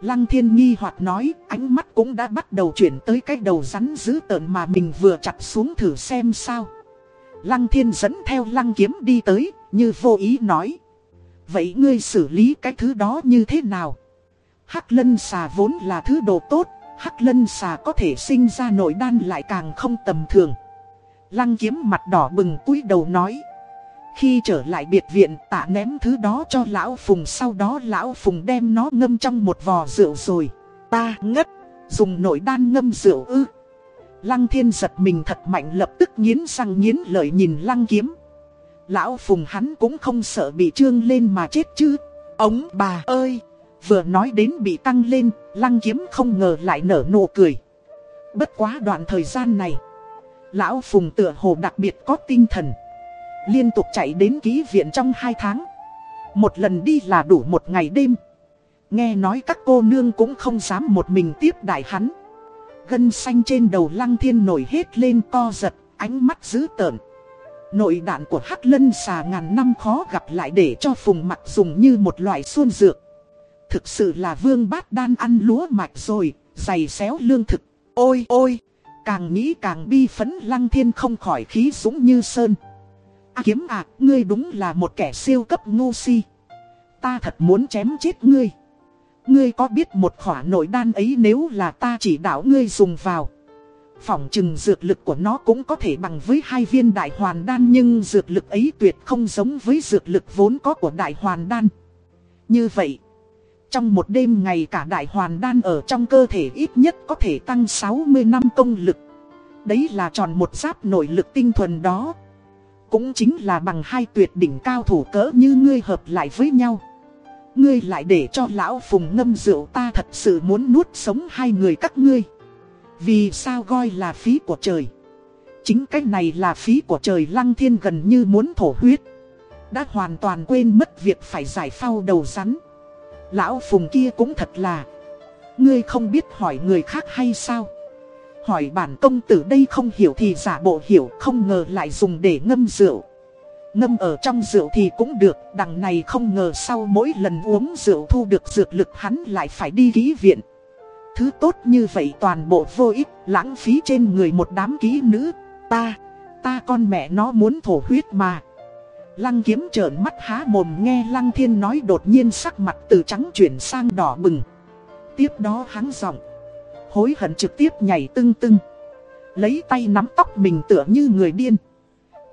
Lăng thiên nghi hoặc nói, ánh mắt cũng đã bắt đầu chuyển tới cái đầu rắn dữ tợn mà mình vừa chặt xuống thử xem sao. Lăng thiên dẫn theo lăng kiếm đi tới, như vô ý nói. Vậy ngươi xử lý cái thứ đó như thế nào? Hắc lân xà vốn là thứ đồ tốt, hắc lân xà có thể sinh ra nội đan lại càng không tầm thường. Lăng kiếm mặt đỏ bừng cúi đầu nói. Khi trở lại biệt viện tạ ném thứ đó cho lão Phùng, Sau đó lão Phùng đem nó ngâm trong một vò rượu rồi. Ta ngất, Dùng nội đan ngâm rượu ư. Lăng thiên giật mình thật mạnh, lập tức nghiến răng nghiến lợi nhìn lăng kiếm. Lão Phùng hắn cũng không sợ bị trương lên mà chết chứ. Ông bà ơi, Vừa nói đến bị tăng lên, Lăng kiếm không ngờ lại nở nụ cười. Bất quá đoạn thời gian này, Lão Phùng tựa hồ đặc biệt có tinh thần. Liên tục chạy đến ký viện trong 2 tháng. Một lần đi là đủ một ngày đêm. Nghe nói các cô nương cũng không dám một mình tiếp đại hắn. Gân xanh trên đầu lăng thiên nổi hết lên co giật, ánh mắt dữ tợn. Nội đạn của Hắc Lân xà ngàn năm khó gặp lại để cho Phùng mặt dùng như một loại xuân dược. Thực sự là vương bát đan ăn lúa mạch rồi, dày xéo lương thực. Ôi ôi, càng nghĩ càng bi phấn lăng thiên không khỏi khí dũng như sơn. À, kiếm à, ngươi đúng là một kẻ siêu cấp ngu si. Ta thật muốn chém chết ngươi. Ngươi có biết một khỏa nội đan ấy nếu là ta chỉ đạo ngươi dùng vào. Phỏng chừng dược lực của nó cũng có thể bằng với hai viên đại hoàn đan nhưng dược lực ấy tuyệt không giống với dược lực vốn có của đại hoàn đan. Như vậy, trong một đêm ngày cả đại hoàn đan ở trong cơ thể ít nhất có thể tăng 60 năm công lực. Đấy là tròn một giáp nội lực tinh thuần đó. Cũng chính là bằng hai tuyệt đỉnh cao thủ cỡ như ngươi hợp lại với nhau. Ngươi lại để cho lão phùng ngâm rượu ta thật sự muốn nuốt sống hai người các ngươi. Vì sao gọi là phí của trời? Chính cái này là phí của trời, lăng thiên gần như muốn thổ huyết. Đã hoàn toàn quên mất việc phải giải phao đầu rắn. Lão phùng kia cũng thật là. Ngươi không biết hỏi người khác hay sao? Hỏi bản công tử đây không hiểu thì giả bộ hiểu không ngờ lại dùng để ngâm rượu. Ngâm ở trong rượu thì cũng được, đằng này không ngờ sau mỗi lần uống rượu thu được dược lực hắn lại phải đi ký viện. Thứ tốt như vậy toàn bộ vô ích, lãng phí trên người một đám ký nữ. Ta, ta con mẹ nó muốn thổ huyết mà. Lăng kiếm trợn mắt há mồm nghe Lăng Thiên nói đột nhiên sắc mặt từ trắng chuyển sang đỏ bừng. Tiếp đó hắn giọng, hối hận trực tiếp nhảy tưng tưng. Lấy tay nắm tóc mình tựa như người điên.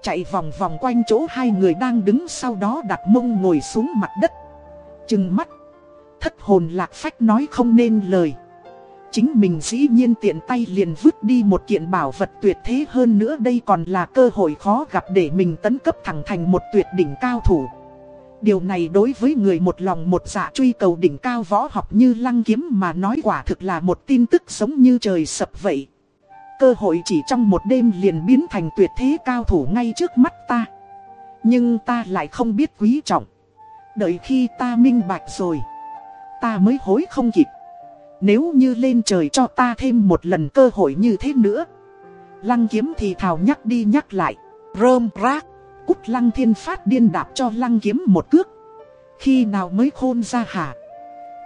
Chạy vòng vòng quanh chỗ hai người đang đứng sau đó đặt mông ngồi xuống mặt đất. Chừng mắt. Thất hồn lạc phách nói không nên lời. Chính mình dĩ nhiên tiện tay liền vứt đi một kiện bảo vật tuyệt thế hơn nữa đây còn là cơ hội khó gặp để mình tấn cấp thẳng thành một tuyệt đỉnh cao thủ. Điều này đối với người một lòng một dạ truy cầu đỉnh cao võ học như lăng kiếm mà nói quả thực là một tin tức giống như trời sập vậy. Cơ hội chỉ trong một đêm liền biến thành tuyệt thế cao thủ ngay trước mắt ta. Nhưng ta lại không biết quý trọng. Đợi khi ta minh bạch rồi, ta mới hối không kịp. Nếu như lên trời cho ta thêm một lần cơ hội như thế nữa. Lăng kiếm thì thào nhắc đi nhắc lại. Rơm rác. Cút lăng thiên phát điên đạp cho lăng kiếm một cước. Khi nào mới khôn ra hả?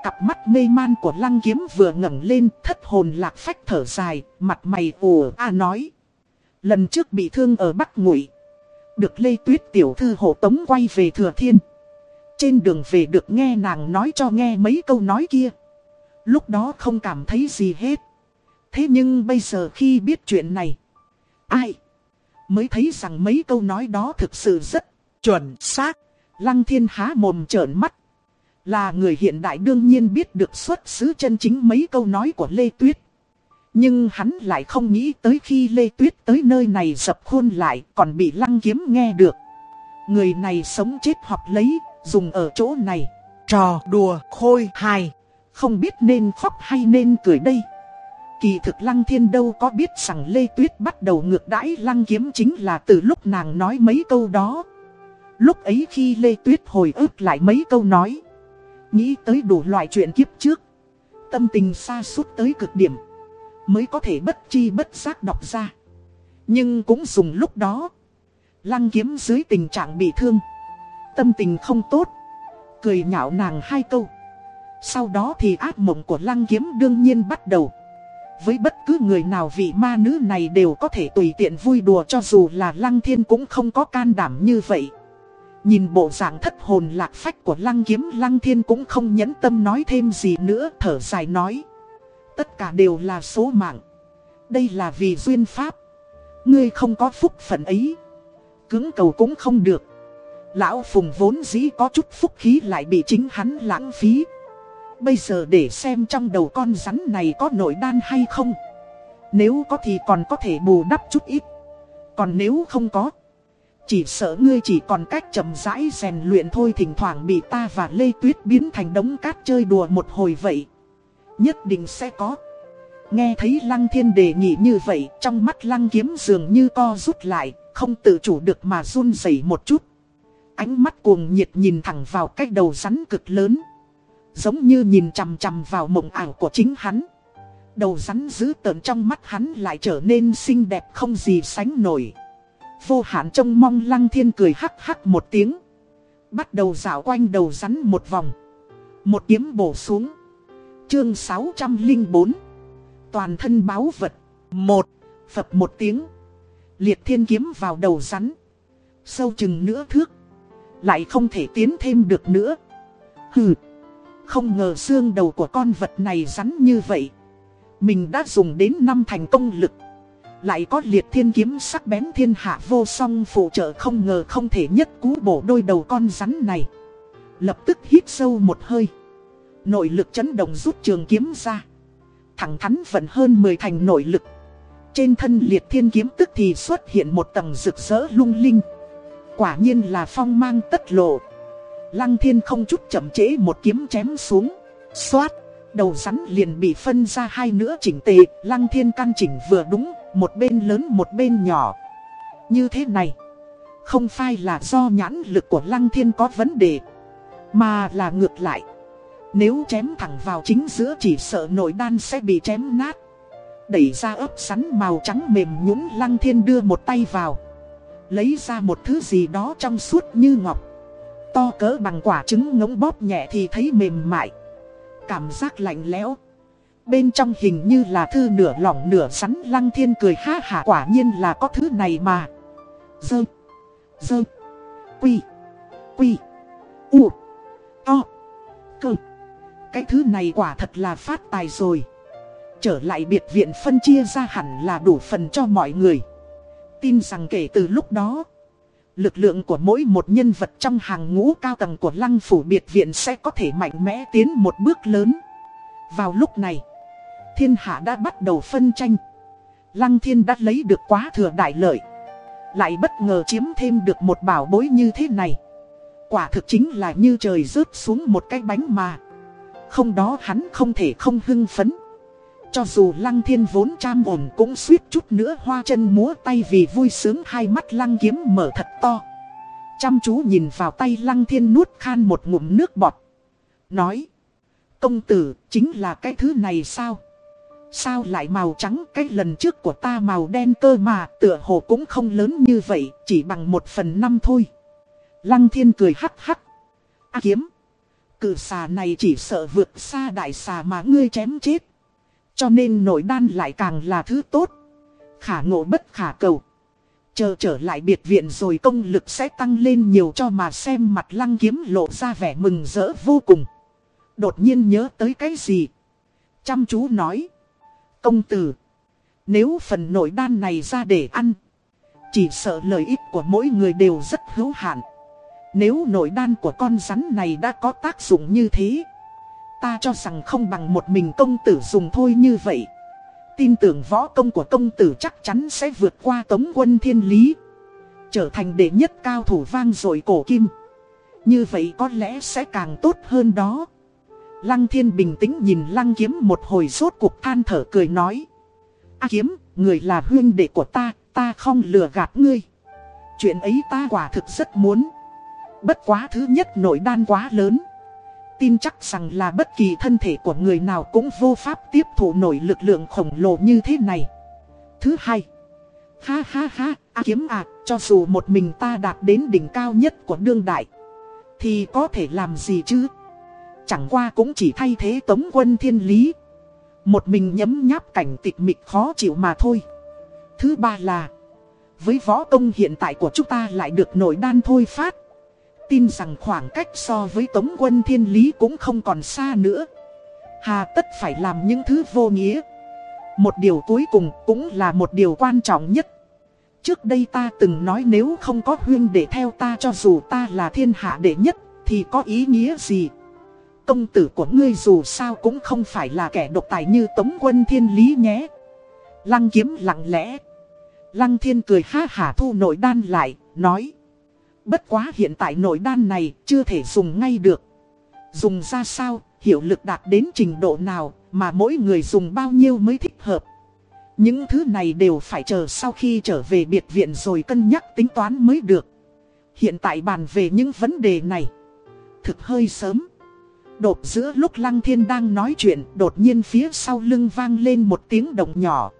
Cặp mắt mê man của lăng kiếm vừa ngẩng lên thất hồn lạc phách thở dài, mặt mày ồ a nói. Lần trước bị thương ở Bắc Ngụy Được Lê Tuyết tiểu thư hộ tống quay về Thừa Thiên. Trên đường về được nghe nàng nói cho nghe mấy câu nói kia. Lúc đó không cảm thấy gì hết. Thế nhưng bây giờ khi biết chuyện này. Ai? Mới thấy rằng mấy câu nói đó thực sự rất chuẩn xác. Lăng thiên há mồm trợn mắt. Là người hiện đại đương nhiên biết được xuất xứ chân chính mấy câu nói của Lê Tuyết. Nhưng hắn lại không nghĩ tới khi Lê Tuyết tới nơi này dập khuôn lại còn bị lăng kiếm nghe được. Người này sống chết hoặc lấy, dùng ở chỗ này. Trò đùa khôi hài. Không biết nên khóc hay nên cười đây. Kỳ thực Lăng Thiên đâu có biết rằng Lê Tuyết bắt đầu ngược đãi Lăng Kiếm chính là từ lúc nàng nói mấy câu đó. Lúc ấy khi Lê Tuyết hồi ức lại mấy câu nói. Nghĩ tới đủ loại chuyện kiếp trước. Tâm tình xa suốt tới cực điểm. Mới có thể bất chi bất giác đọc ra. Nhưng cũng dùng lúc đó. Lăng Kiếm dưới tình trạng bị thương. Tâm tình không tốt. Cười nhạo nàng hai câu. Sau đó thì ác mộng của lăng kiếm đương nhiên bắt đầu. Với bất cứ người nào vị ma nữ này đều có thể tùy tiện vui đùa cho dù là lăng thiên cũng không có can đảm như vậy. Nhìn bộ dạng thất hồn lạc phách của lăng kiếm, lăng thiên cũng không nhẫn tâm nói thêm gì nữa, thở dài nói. Tất cả đều là số mạng. Đây là vì duyên pháp. Ngươi không có phúc phận ấy. Cứng cầu cũng không được. Lão Phùng vốn dĩ có chút phúc khí lại bị chính hắn lãng phí. Bây giờ để xem trong đầu con rắn này có nội đan hay không Nếu có thì còn có thể bù đắp chút ít Còn nếu không có Chỉ sợ ngươi chỉ còn cách chậm rãi rèn luyện thôi Thỉnh thoảng bị ta và Lê Tuyết biến thành đống cát chơi đùa một hồi vậy Nhất định sẽ có Nghe thấy lăng thiên đề nghị như vậy, trong mắt lăng kiếm dường như co rút lại, không tự chủ được mà run rẩy một chút. Ánh mắt cuồng nhiệt nhìn thẳng vào cái đầu rắn cực lớn. Giống như nhìn chằm chằm vào mộng ảo của chính hắn. Đầu rắn dữ tợn trong mắt hắn lại trở nên xinh đẹp không gì sánh nổi. Vô hạn trông mong lăng thiên cười hắc hắc một tiếng. Bắt đầu dạo quanh đầu rắn một vòng. Một kiếm bổ xuống. Chương 604 Toàn thân báo vật. Một, phập một tiếng. Liệt thiên kiếm vào đầu rắn. Sâu chừng nửa thước. Lại không thể tiến thêm được nữa. Hừ. Không ngờ xương đầu của con vật này rắn như vậy. Mình đã dùng đến năm thành công lực. Lại có liệt thiên kiếm sắc bén thiên hạ vô song phụ trợ không ngờ không thể nhất cú bổ đôi đầu con rắn này. Lập tức hít sâu một hơi. Nội lực chấn động rút trường kiếm ra. Thẳng thắn vận hơn 10 thành nội lực. Trên thân liệt thiên kiếm tức thì xuất hiện một tầng rực rỡ lung linh. Quả nhiên là phong mang tất lộ. Lăng thiên không chút chậm chế một kiếm chém xuống. Xoát, đầu rắn liền bị phân ra hai nữa chỉnh tề. Lăng thiên căn chỉnh vừa đúng, một bên lớn một bên nhỏ. Như thế này, không phải là do nhãn lực của lăng thiên có vấn đề, mà là ngược lại. Nếu chém thẳng vào chính giữa chỉ sợ nội đan sẽ bị chém nát. Đẩy ra ấp sắn màu trắng mềm nhũn lăng thiên đưa một tay vào. Lấy ra một thứ gì đó trong suốt như ngọc. To cỡ bằng quả trứng ngỗng bóp nhẹ thì thấy mềm mại. Cảm giác lạnh lẽo. Bên trong hình như là thư nửa lỏng nửa sắn lăng thiên cười ha hả quả nhiên là có thứ này mà. Dơ. Dơ. Quy. Quy. U. To. Cơ. Cái thứ này quả thật là phát tài rồi. Trở lại biệt viện phân chia ra hẳn là đủ phần cho mọi người. Tin rằng kể từ lúc đó, lực lượng của mỗi một nhân vật trong hàng ngũ cao tầng của lăng phủ biệt viện sẽ có thể mạnh mẽ tiến một bước lớn. Vào lúc này, thiên hạ đã bắt đầu phân tranh. Lăng thiên đã lấy được quá thừa đại lợi. Lại bất ngờ chiếm thêm được một bảo bối như thế này. Quả thực chính là như trời rớt xuống một cái bánh mà. Không đó hắn không thể không hưng phấn. Cho dù lăng thiên vốn trang ổn cũng suýt chút nữa hoa chân múa tay vì vui sướng hai mắt lăng kiếm mở thật to. Chăm chú nhìn vào tay lăng thiên nuốt khan một ngụm nước bọt. Nói. Công tử, chính là cái thứ này sao? Sao lại màu trắng cái lần trước của ta màu đen cơ mà, tựa hồ cũng không lớn như vậy, chỉ bằng một phần năm thôi. Lăng thiên cười hắc hắc. A kiếm. Cự xà này chỉ sợ vượt xa đại xà mà ngươi chém chết. Cho nên nội đan lại càng là thứ tốt. Khả ngộ bất khả cầu. Chờ trở lại biệt viện rồi công lực sẽ tăng lên nhiều cho mà xem mặt lăng kiếm lộ ra vẻ mừng rỡ vô cùng. Đột nhiên nhớ tới cái gì? Chăm chú nói. Công tử. Nếu phần nội đan này ra để ăn. Chỉ sợ lợi ích của mỗi người đều rất hữu hạn. Nếu nội đan của con rắn này đã có tác dụng như thế Ta cho rằng không bằng một mình công tử dùng thôi như vậy. Tin tưởng võ công của công tử chắc chắn sẽ vượt qua tống quân thiên lý Trở thành đệ nhất cao thủ vang dội cổ kim. Như vậy có lẽ sẽ càng tốt hơn đó. Lăng thiên bình tĩnh nhìn lăng kiếm một hồi rốt cuộc than thở cười nói A kiếm, người là huyên đệ của ta, ta không lừa gạt ngươi. Chuyện ấy ta quả thực rất muốn. Bất quá thứ nhất nội đan quá lớn. Tin chắc rằng là bất kỳ thân thể của người nào cũng vô pháp tiếp thụ nổi lực lượng khổng lồ như thế này. Thứ hai. Ha ha ha, à, kiếm à, cho dù một mình ta đạt đến đỉnh cao nhất của đương đại. Thì có thể làm gì chứ? Chẳng qua cũng chỉ thay thế tống quân thiên lý. Một mình nhấm nháp cảnh tịch mịch khó chịu mà thôi. Thứ ba là. Với võ công hiện tại của chúng ta lại được nổi đan thôi phát tin rằng khoảng cách so với tống quân thiên lý cũng không còn xa nữa. Hà tất phải làm những thứ vô nghĩa. Một điều cuối cùng cũng là một điều quan trọng nhất. Trước đây ta từng nói nếu không có huyên để theo ta cho dù ta là thiên hạ đệ nhất thì có ý nghĩa gì. Công tử của ngươi dù sao cũng không phải là kẻ độc tài như tống quân thiên lý nhé. Lăng kiếm lặng lẽ. Lăng thiên cười ha hả thu nội đan lại, nói. Bất quá hiện tại nội đan này chưa thể dùng ngay được. Dùng ra sao, hiệu lực đạt đến trình độ nào, Mà mỗi người dùng bao nhiêu mới thích hợp. Những thứ này đều phải chờ sau khi trở về biệt viện rồi cân nhắc tính toán mới được. Hiện tại bàn về những vấn đề này. Thực hơi sớm. Đột giữa lúc Lăng Thiên đang nói chuyện Đột nhiên phía sau lưng vang lên một tiếng động nhỏ.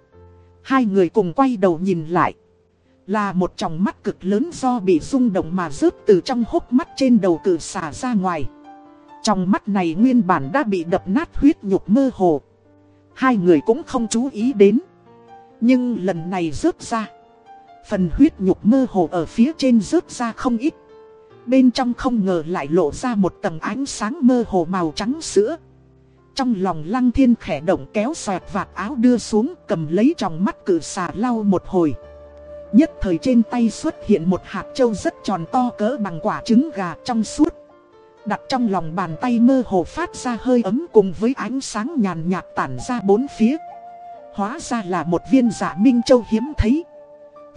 Hai người cùng quay đầu nhìn lại. Là một tròng mắt cực lớn do bị rung động mà rớt từ trong hốc mắt trên đầu cử xả ra ngoài. Trong mắt này nguyên bản đã bị đập nát huyết nhục mơ hồ. Hai người cũng không chú ý đến. Nhưng lần này rớt ra. Phần huyết nhục mơ hồ ở phía trên rớt ra không ít. Bên trong không ngờ lại lộ ra một tầng ánh sáng mơ hồ màu trắng sữa. Trong lòng lăng thiên khẽ động kéo xoẹt vạt áo đưa xuống cầm lấy trong mắt cử xà lau một hồi. Nhất thời trên tay xuất hiện một hạt trâu rất tròn to cỡ bằng quả trứng gà trong suốt. Đặt trong lòng bàn tay mơ hồ phát ra hơi ấm cùng với ánh sáng nhàn nhạt tản ra bốn phía. Hóa ra là một viên giả minh châu hiếm thấy.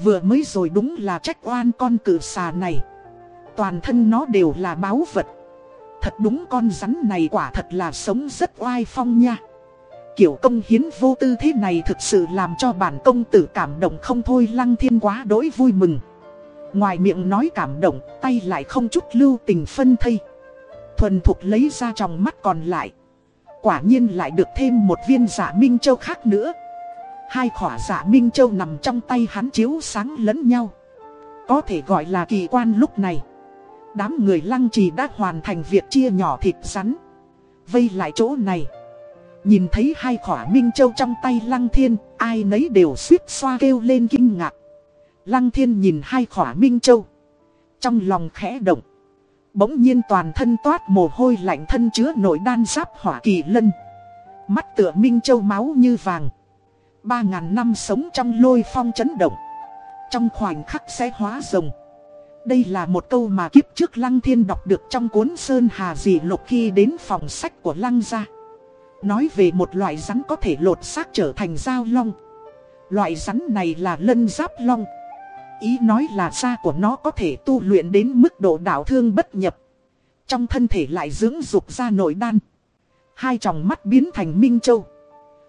Vừa mới rồi đúng là trách oan con cử xà này. Toàn thân nó đều là báu vật. Thật đúng con rắn này quả thật là sống rất oai phong nha. Kiểu công hiến vô tư thế này thực sự làm cho bản công tử cảm động không thôi lăng thiên quá đỗi vui mừng. Ngoài miệng nói cảm động, tay lại không chút lưu tình phân thây. Thuần thục lấy ra trong mắt còn lại. Quả nhiên lại được thêm một viên giả minh châu khác nữa. Hai khỏa giả minh châu nằm trong tay hắn chiếu sáng lẫn nhau. Có thể gọi là kỳ quan lúc này. Đám người lăng trì đã hoàn thành việc chia nhỏ thịt rắn. Vây lại chỗ này. Nhìn thấy hai khỏa minh châu trong tay lăng thiên, Ai nấy đều suýt xoa kêu lên kinh ngạc. Lăng thiên nhìn hai khỏa minh châu. Trong lòng khẽ động. Bỗng nhiên toàn thân toát mồ hôi lạnh thân chứa nội đan giáp hỏa kỳ lân. Mắt tựa minh châu máu như vàng. Ba ngàn năm sống trong lôi phong chấn động. Trong khoảnh khắc sẽ hóa rồng. Đây là một câu mà kiếp trước Lăng Thiên đọc được trong cuốn Sơn Hà Dị Lục khi đến phòng sách của Lăng gia. Nói về một loại rắn có thể lột xác trở thành dao long. Loại rắn này là lân giáp long. Ý nói là da của nó có thể tu luyện đến mức độ đảo thương bất nhập. Trong thân thể lại dưỡng dục ra nội đan. Hai tròng mắt biến thành minh châu.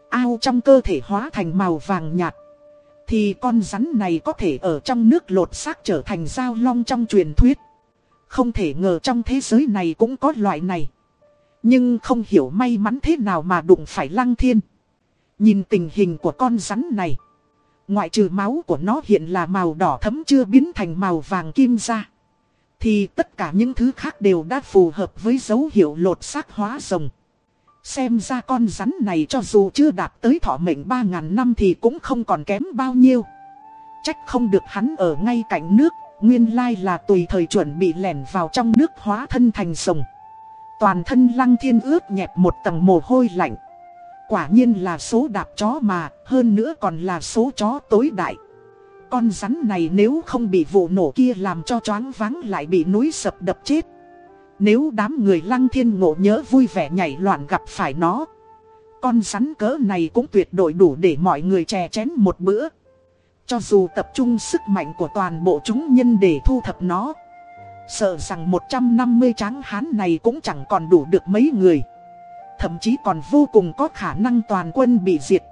Ao trong cơ thể hóa thành màu vàng nhạt. Thì con rắn này có thể ở trong nước lột xác trở thành dao long trong truyền thuyết. Không thể ngờ trong thế giới này cũng có loại này. Nhưng không hiểu may mắn thế nào mà đụng phải lăng thiên. Nhìn tình hình của con rắn này. Ngoại trừ máu của nó hiện là màu đỏ thấm chưa biến thành màu vàng kim ra. Thì tất cả những thứ khác đều đã phù hợp với dấu hiệu lột xác hóa rồng. Xem ra con rắn này cho dù chưa đạt tới thọ mệnh 3.000 năm thì cũng không còn kém bao nhiêu. Trách không được hắn ở ngay cạnh nước, nguyên lai là tùy thời chuẩn bị lẻn vào trong nước hóa thân thành rồng. Toàn thân lăng thiên ướt nhẹp một tầng mồ hôi lạnh. Quả nhiên là số đạp chó mà, hơn nữa còn là số chó tối đại. Con rắn này nếu không bị vụ nổ kia làm cho choáng váng lại bị núi sập đập chết. Nếu đám người lăng thiên ngộ nhớ vui vẻ nhảy loạn gặp phải nó Con rắn cỡ này cũng tuyệt đối đủ để mọi người chè chén một bữa Cho dù tập trung sức mạnh của toàn bộ chúng nhân để thu thập nó Sợ rằng 150 tráng hán này cũng chẳng còn đủ được mấy người Thậm chí còn vô cùng có khả năng toàn quân bị diệt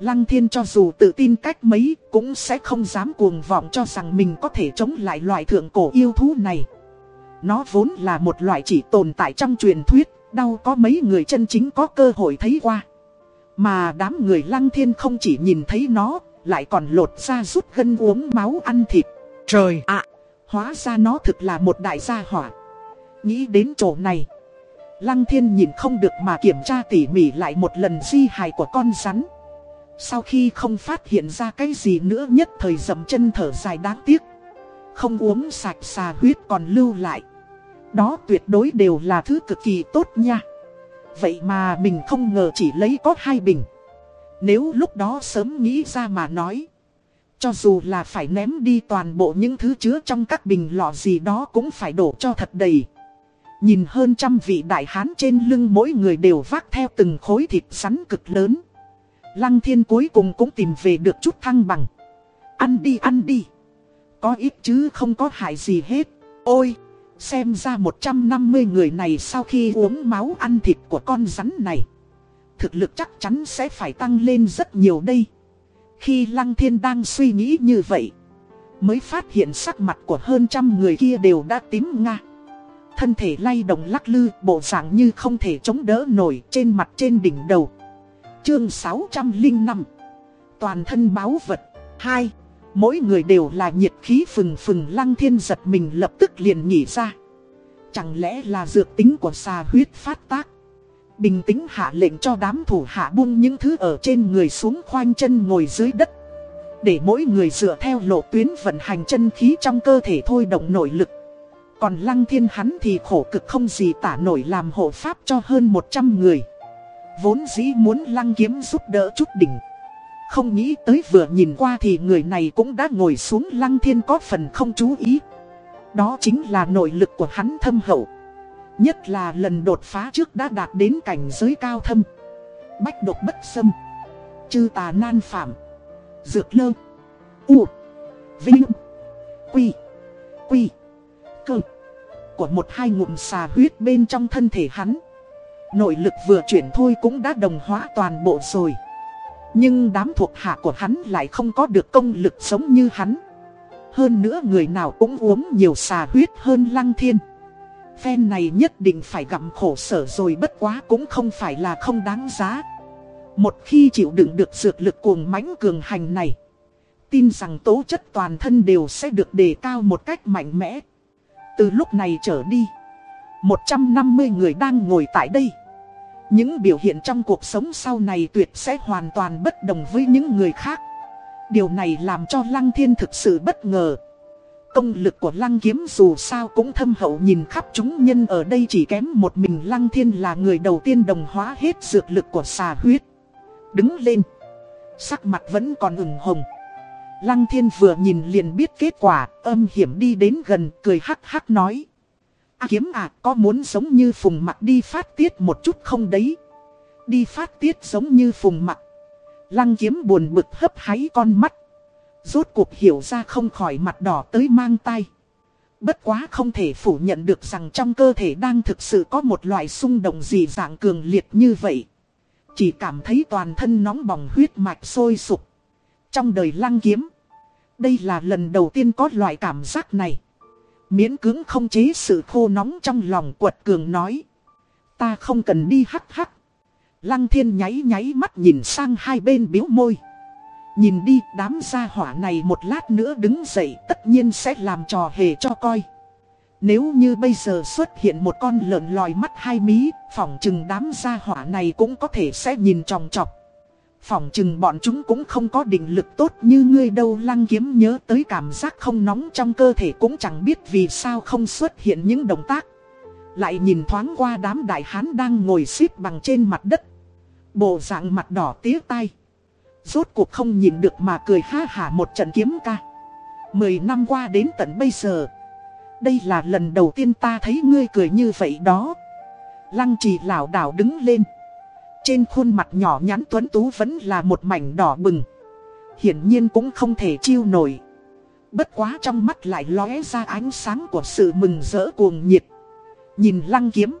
Lăng thiên cho dù tự tin cách mấy cũng sẽ không dám cuồng vọng cho rằng mình có thể chống lại loại thượng cổ yêu thú này nó vốn là một loại chỉ tồn tại trong truyền thuyết, đâu có mấy người chân chính có cơ hội thấy qua. Mà đám người lăng thiên không chỉ nhìn thấy nó, lại còn lột ra rút gân uống máu ăn thịt. Trời ạ, hóa ra nó thực là một đại gia hỏa. Nghĩ đến chỗ này, lăng thiên nhìn không được mà kiểm tra tỉ mỉ lại một lần di hài của con rắn. Sau khi không phát hiện ra cái gì nữa nhất thời dầm chân thở dài đáng tiếc. Không uống sạch xà huyết còn lưu lại. Đó tuyệt đối đều là thứ cực kỳ tốt nha. Vậy mà mình không ngờ chỉ lấy có hai bình. Nếu lúc đó sớm nghĩ ra mà nói. Cho dù là phải ném đi toàn bộ những thứ chứa trong các bình lọ gì đó cũng phải đổ cho thật đầy. Nhìn hơn trăm vị đại hán trên lưng mỗi người đều vác theo từng khối thịt sắn cực lớn. Lăng thiên cuối cùng cũng tìm về được chút thăng bằng. Ăn đi ăn đi. Có ít chứ không có hại gì hết. Ôi! Xem ra 150 người này sau khi uống máu ăn thịt của con rắn này, thực lực chắc chắn sẽ phải tăng lên rất nhiều đây. Khi Lăng Thiên đang suy nghĩ như vậy, mới phát hiện sắc mặt của hơn trăm người kia đều đã tím nga. Thân thể lay động lắc lư, bộ dạng như không thể chống đỡ nổi trên mặt trên đỉnh đầu. Chương 605 Toàn thân báo vật 2. Mỗi người đều là nhiệt khí phừng phừng lăng thiên giật mình lập tức liền nhỉ ra. Chẳng lẽ là dược tính của xà huyết phát tác? Bình tĩnh hạ lệnh cho đám thủ hạ buông những thứ ở trên người xuống khoanh chân ngồi dưới đất. Để mỗi người dựa theo lộ tuyến vận hành chân khí trong cơ thể thôi động nội lực. Còn lăng thiên hắn thì khổ cực không gì tả nổi làm hộ pháp cho hơn 100 người. Vốn dĩ muốn lăng kiếm giúp đỡ chút đỉnh. Không nghĩ tới vừa nhìn qua thì người này cũng đã ngồi xuống lăng thiên có phần không chú ý. Đó chính là nội lực của hắn thâm hậu. Nhất là lần đột phá trước đã đạt đến cảnh giới cao thâm. Bách độc bất xâm. Chư tà nan phạm. Dược lơ. U. Vinh. Quy. Quy. Cơ. Của một hai ngụm xà huyết bên trong thân thể hắn. Nội lực vừa chuyển thôi cũng đã đồng hóa toàn bộ rồi. Nhưng đám thuộc hạ của hắn lại không có được công lực sống như hắn. Hơn nữa người nào cũng uống nhiều xà huyết hơn lăng thiên. Phen này nhất định phải gặm khổ sở rồi bất quá cũng không phải là không đáng giá. Một khi chịu đựng được dược lực cuồng mãnh cường hành này. Tin rằng tố chất toàn thân đều sẽ được đề cao một cách mạnh mẽ. Từ lúc này trở đi. 150 người đang ngồi tại đây. Những biểu hiện trong cuộc sống sau này tuyệt sẽ hoàn toàn bất đồng với những người khác. Điều này làm cho Lăng Thiên thực sự bất ngờ. Công lực của Lăng Kiếm dù sao cũng thâm hậu nhìn khắp chúng nhân ở đây chỉ kém một mình Lăng Thiên là người đầu tiên đồng hóa hết dược lực của xà huyết. Đứng lên. Sắc mặt vẫn còn ửng hồng. Lăng Thiên vừa nhìn liền biết kết quả, âm hiểm đi đến gần cười hắc hắc nói. À, kiếm à, có muốn giống như phùng mặt đi phát tiết một chút không đấy? Đi phát tiết giống như phùng mặt. Lăng kiếm buồn bực hấp háy con mắt. Rốt cuộc hiểu ra không khỏi mặt đỏ tới mang tay. Bất quá không thể phủ nhận được rằng trong cơ thể đang thực sự có một loại xung động gì dạng cường liệt như vậy. Chỉ cảm thấy toàn thân nóng bỏng huyết mạch sôi sục. Trong đời lăng kiếm. Đây là lần đầu tiên có loại cảm giác này. Miễn cưỡng không chế sự khô nóng trong lòng quật cường nói. Ta không cần đi hắc hắc. Lăng thiên nháy nháy mắt nhìn sang hai bên biếu môi. Nhìn đi đám gia hỏa này một lát nữa đứng dậy tất nhiên sẽ làm trò hề cho coi. Nếu như bây giờ xuất hiện một con lợn lòi mắt hai mí, phỏng chừng đám gia hỏa này cũng có thể sẽ nhìn tròng trọc. Phỏng chừng bọn chúng cũng không có định lực tốt như ngươi đâu lăng kiếm nhớ tới cảm giác không nóng trong cơ thể cũng chẳng biết vì sao không xuất hiện những động tác. Lại nhìn thoáng qua đám đại hán đang ngồi xếp bằng trên mặt đất. Bộ dạng mặt đỏ tía tay. Rốt cuộc không nhìn được mà cười ha hả một trận kiếm ca. Mười năm qua đến tận bây giờ. Đây là lần đầu tiên ta thấy ngươi cười như vậy đó. Lăng trì lảo đảo đứng lên. Trên khuôn mặt nhỏ nhắn tuấn tú vẫn là một mảnh đỏ bừng. Hiển nhiên cũng không thể chiêu nổi. Bất quá trong mắt lại lóe ra ánh sáng của sự mừng rỡ cuồng nhiệt. Nhìn lăng kiếm.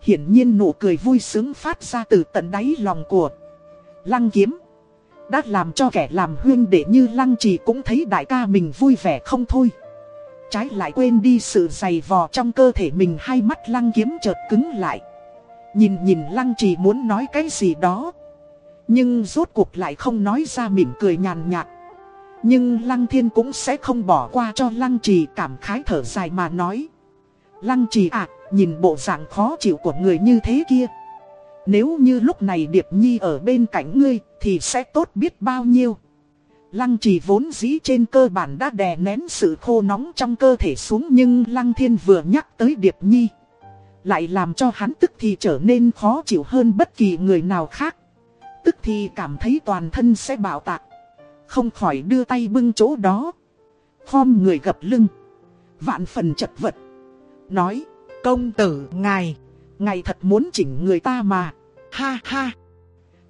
Hiển nhiên nụ cười vui sướng phát ra từ tận đáy lòng của lăng kiếm. Đã làm cho kẻ làm huyên để như lăng trì cũng thấy đại ca mình vui vẻ không thôi. Trái lại quên đi sự dày vò trong cơ thể mình hai mắt lăng kiếm chợt cứng lại. Nhìn nhìn lăng trì muốn nói cái gì đó. Nhưng rốt cuộc lại không nói ra mỉm cười nhàn nhạt. Nhưng lăng thiên cũng sẽ không bỏ qua cho lăng trì cảm khái thở dài mà nói. Lăng trì ạ, nhìn bộ dạng khó chịu của người như thế kia. Nếu như lúc này Điệp Nhi ở bên cạnh ngươi thì sẽ tốt biết bao nhiêu. Lăng trì vốn dĩ trên cơ bản đã đè nén sự khô nóng trong cơ thể xuống nhưng Lăng Thiên vừa nhắc tới Điệp Nhi. Lại làm cho hắn tức thì trở nên khó chịu hơn bất kỳ người nào khác. Tức thì cảm thấy toàn thân sẽ bạo tạc. Không khỏi đưa tay bưng chỗ đó. Khom người gập lưng. Vạn phần chật vật. Nói, công tử, ngài, ngày thật muốn chỉnh người ta mà. Ha ha.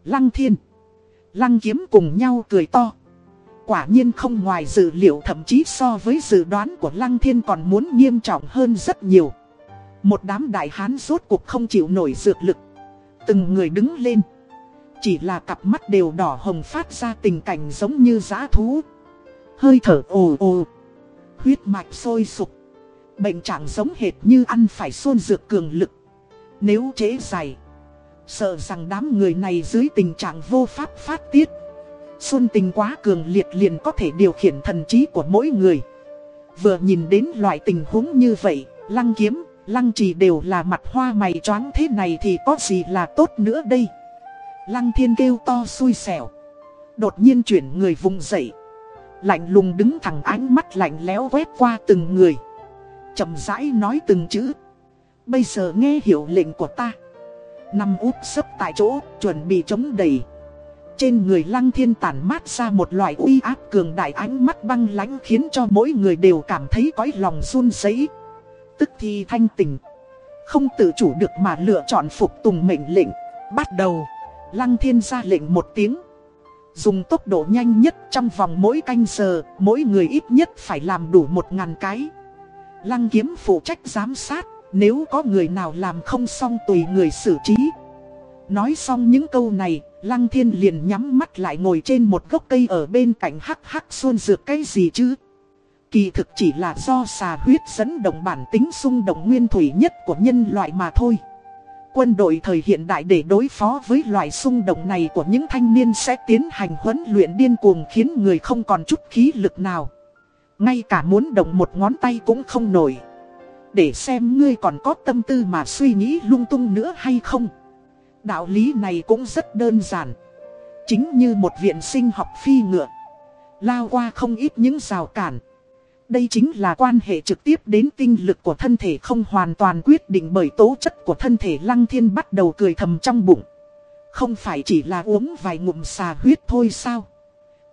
Lăng thiên. Lăng kiếm cùng nhau cười to. Quả nhiên không ngoài dự liệu, thậm chí so với dự đoán của Lăng Thiên còn muốn nghiêm trọng hơn rất nhiều. Một đám đại hán rốt cuộc không chịu nổi dược lực. Từng người đứng lên. Chỉ là cặp mắt đều đỏ hồng phát ra tình cảnh giống như giã thú Hơi thở ồ ồ Huyết mạch sôi sục Bệnh trạng giống hệt như ăn phải xôn dược cường lực nếu chế dài Sợ rằng đám người này dưới tình trạng vô pháp phát tiết. Xuân tình quá cường liệt liền có thể điều khiển thần trí của mỗi người. Vừa nhìn đến loại tình huống như vậy Lăng kiếm, lăng trì đều là mặt hoa mày choáng thế này thì có gì là tốt nữa đây? Lăng thiên kêu to xui xẻo. Đột nhiên chuyển người vùng dậy. Lạnh lùng đứng thẳng ánh mắt lạnh lẽo quét qua từng người. Chậm rãi nói từng chữ. Bây giờ nghe hiểu lệnh của ta. Nằm úp sấp tại chỗ, chuẩn bị chống đẩy. Trên người lăng thiên tản mát ra một loại uy áp cường đại ánh mắt băng lãnh Khiến cho mỗi người đều cảm thấy cõi lòng run rẩy. Tức thì thanh tỉnh. Không tự chủ được mà lựa chọn phục tùng mệnh lệnh. Bắt đầu, Lăng thiên ra lệnh một tiếng. Dùng tốc độ nhanh nhất trong vòng mỗi canh giờ, Mỗi người ít nhất phải làm đủ một ngàn cái. Lăng kiếm phụ trách giám sát. Nếu có người nào làm không xong tùy người xử trí. Nói xong những câu này, Lăng thiên liền nhắm mắt lại ngồi trên một gốc cây ở bên cạnh hắc hắc xuân dược cái gì chứ? Kỳ thực chỉ là do xà huyết dẫn động bản tính xung động nguyên thủy nhất của nhân loại mà thôi. Quân đội thời hiện đại để đối phó với loại xung động này của những thanh niên sẽ tiến hành huấn luyện điên cuồng khiến người không còn chút khí lực nào. Ngay cả muốn động một ngón tay cũng không nổi. Để xem ngươi còn có tâm tư mà suy nghĩ lung tung nữa hay không. Đạo lý này cũng rất đơn giản. Chính như một viện sinh học phi ngựa, Lao qua không ít những rào cản. Đây chính là quan hệ trực tiếp đến tinh lực của thân thể không hoàn toàn quyết định bởi tố chất của thân thể Lăng Thiên bắt đầu cười thầm trong bụng. Không phải chỉ là uống vài ngụm xà huyết thôi sao?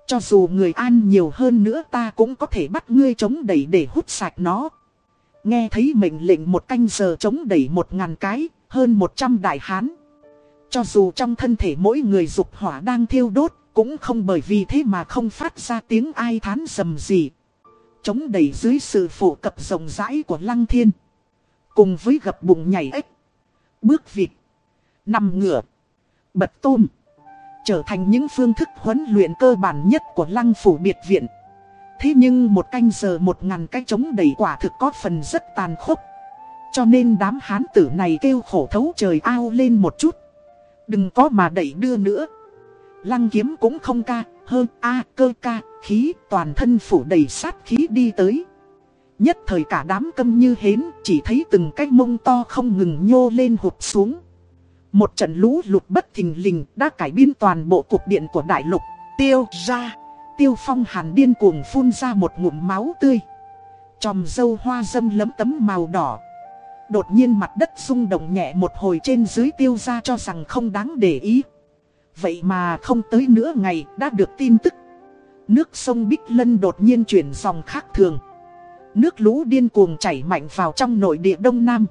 Cho dù người an nhiều hơn nữa ta cũng có thể bắt ngươi chống đẩy để hút sạch nó. Nghe thấy mệnh lệnh một canh giờ chống đẩy một ngàn cái, hơn một trăm đại hán. Cho dù trong thân thể mỗi người dục hỏa đang thiêu đốt, cũng không bởi vì thế mà không phát ra tiếng ai thán dầm gì. Chống đẩy dưới sự phổ cập rộng rãi của lăng thiên. Cùng với gập bụng nhảy ếch, bước vịt, nằm ngửa, bật tôm trở thành những phương thức huấn luyện cơ bản nhất của lăng phủ biệt viện. Thế nhưng một canh giờ một ngàn cái chống đẩy quả thực có phần rất tàn khốc. Cho nên đám hán tử này kêu khổ thấu trời ao lên một chút. Đừng có mà đẩy đưa nữa. Lăng kiếm cũng không ca, hơn a cơ ca, khí toàn thân phủ đầy sát khí đi tới. Nhất thời cả đám câm như hến, chỉ thấy từng cái mông to không ngừng nhô lên hụt xuống. Một trận lũ lụt bất thình lình đã cải biến toàn bộ cuộc điện của đại lục. Tiêu ra. Tiêu phong hàn điên cuồng phun ra một ngụm máu tươi. Chòm dâu hoa dâm lấm tấm màu đỏ. Đột nhiên mặt đất rung động nhẹ một hồi trên dưới tiêu ra cho rằng không đáng để ý. Vậy mà không tới nửa ngày đã được tin tức. Nước sông Bích Lân đột nhiên chuyển dòng khác thường. Nước lũ điên cuồng chảy mạnh vào trong nội địa Đông Nam.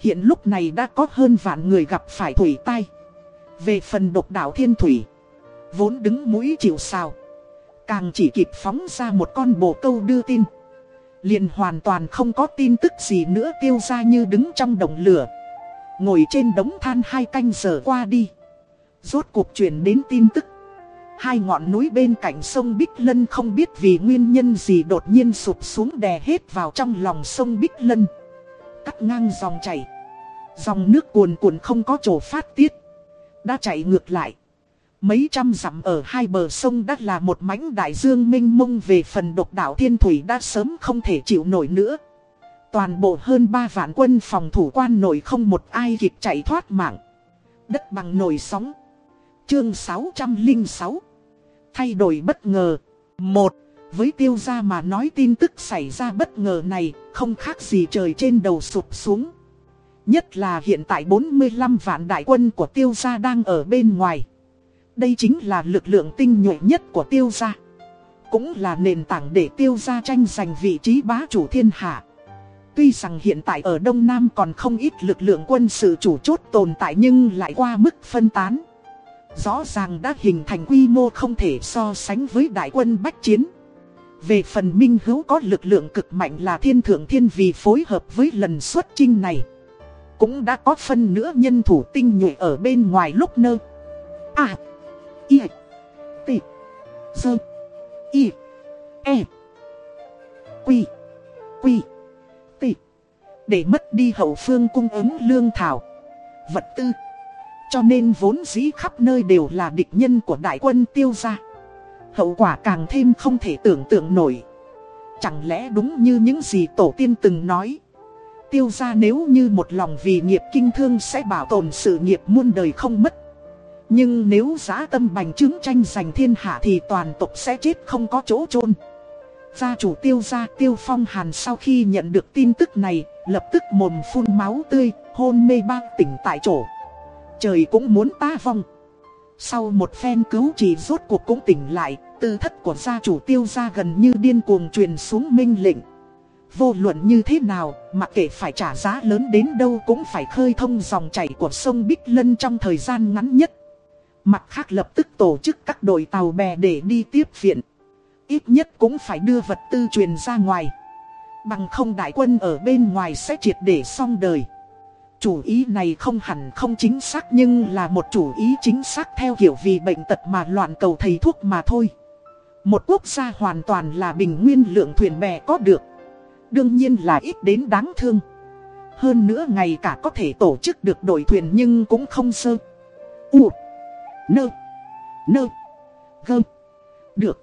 Hiện lúc này đã có hơn vạn người gặp phải thủy tai. Về phần độc đảo thiên thủy, vốn đứng mũi chịu sao. Càng chỉ kịp phóng ra một con bồ câu đưa tin. liền hoàn toàn không có tin tức gì nữa tiêu ra như đứng trong đồng lửa. Ngồi trên đống than hai canh giờ qua đi. Rốt cuộc chuyển đến tin tức. Hai ngọn núi bên cạnh sông Bích Lân không biết vì nguyên nhân gì đột nhiên sụp xuống đè hết vào trong lòng sông Bích Lân cắt ngang dòng chảy. Dòng nước cuồn cuộn không có chỗ phát tiết. Đã chạy ngược lại. Mấy trăm dặm ở hai bờ sông đã là một mảnh đại dương minh mông về phần độc đảo thiên thủy đã sớm không thể chịu nổi nữa. Toàn bộ hơn ba vạn quân phòng thủ quan nổi không một ai kịp chạy thoát mạng. Đất bằng nổi sóng. Chương 606 Thay đổi bất ngờ. một với tiêu gia mà nói tin tức xảy ra bất ngờ này, không khác gì trời trên đầu sụp xuống. Nhất là hiện tại 45 vạn đại quân của tiêu gia đang ở bên ngoài. Đây chính là lực lượng tinh nhuệ nhất của tiêu gia. Cũng là nền tảng để tiêu gia tranh giành vị trí bá chủ thiên hạ. Tuy rằng hiện tại ở Đông Nam còn không ít lực lượng quân sự chủ chốt tồn tại nhưng lại qua mức phân tán. Rõ ràng đã hình thành quy mô không thể so sánh với đại quân bách chiến. Về phần Minh Hữu có lực lượng cực mạnh là thiên thượng thiên vì phối hợp với lần xuất chinh này. Cũng đã có phân nữa nhân thủ tinh nhuệ ở bên ngoài lúc nơ. A y, T sơ Y E Quy Quy T. Để mất đi hậu phương cung ứng lương thảo, Vật tư. Cho nên vốn dĩ khắp nơi đều là địch nhân của đại quân tiêu gia. Hậu quả càng thêm không thể tưởng tượng nổi. Chẳng lẽ đúng như những gì tổ tiên từng nói? Tiêu gia nếu như một lòng vì nghiệp kinh thương sẽ bảo tồn sự nghiệp muôn đời không mất nhưng nếu giá tâm bành trướng tranh giành thiên hạ thì toàn tộc sẽ chết không có chỗ chôn. Gia chủ tiêu gia tiêu phong hàn sau khi nhận được tin tức này Lập tức mồm phun máu tươi, hôn mê ba tỉnh tại chỗ. Trời cũng muốn ta vong. Sau một phen cứu chỉ rốt cuộc cũng tỉnh lại Tư thất của gia chủ tiêu gia gần như điên cuồng truyền xuống minh lệnh. Vô luận như thế nào, mặc kệ phải trả giá lớn đến đâu cũng phải khơi thông dòng chảy của sông Bích Lân trong thời gian ngắn nhất. Mặt khác lập tức tổ chức các đội tàu bè để đi tiếp viện. Ít nhất cũng phải đưa vật tư truyền ra ngoài. Bằng không đại quân ở bên ngoài sẽ triệt để xong đời. Chủ ý này không hẳn không chính xác nhưng là một chủ ý chính xác theo kiểu vì bệnh tật mà loạn cầu thầy thuốc mà thôi. Một quốc gia hoàn toàn là bình nguyên lượng thuyền bè có được. Đương nhiên là ít đến đáng thương. Hơn nữa ngày cả có thể tổ chức được đội thuyền nhưng cũng không sơ. U. Nơ. Nơ. Gơ. Được.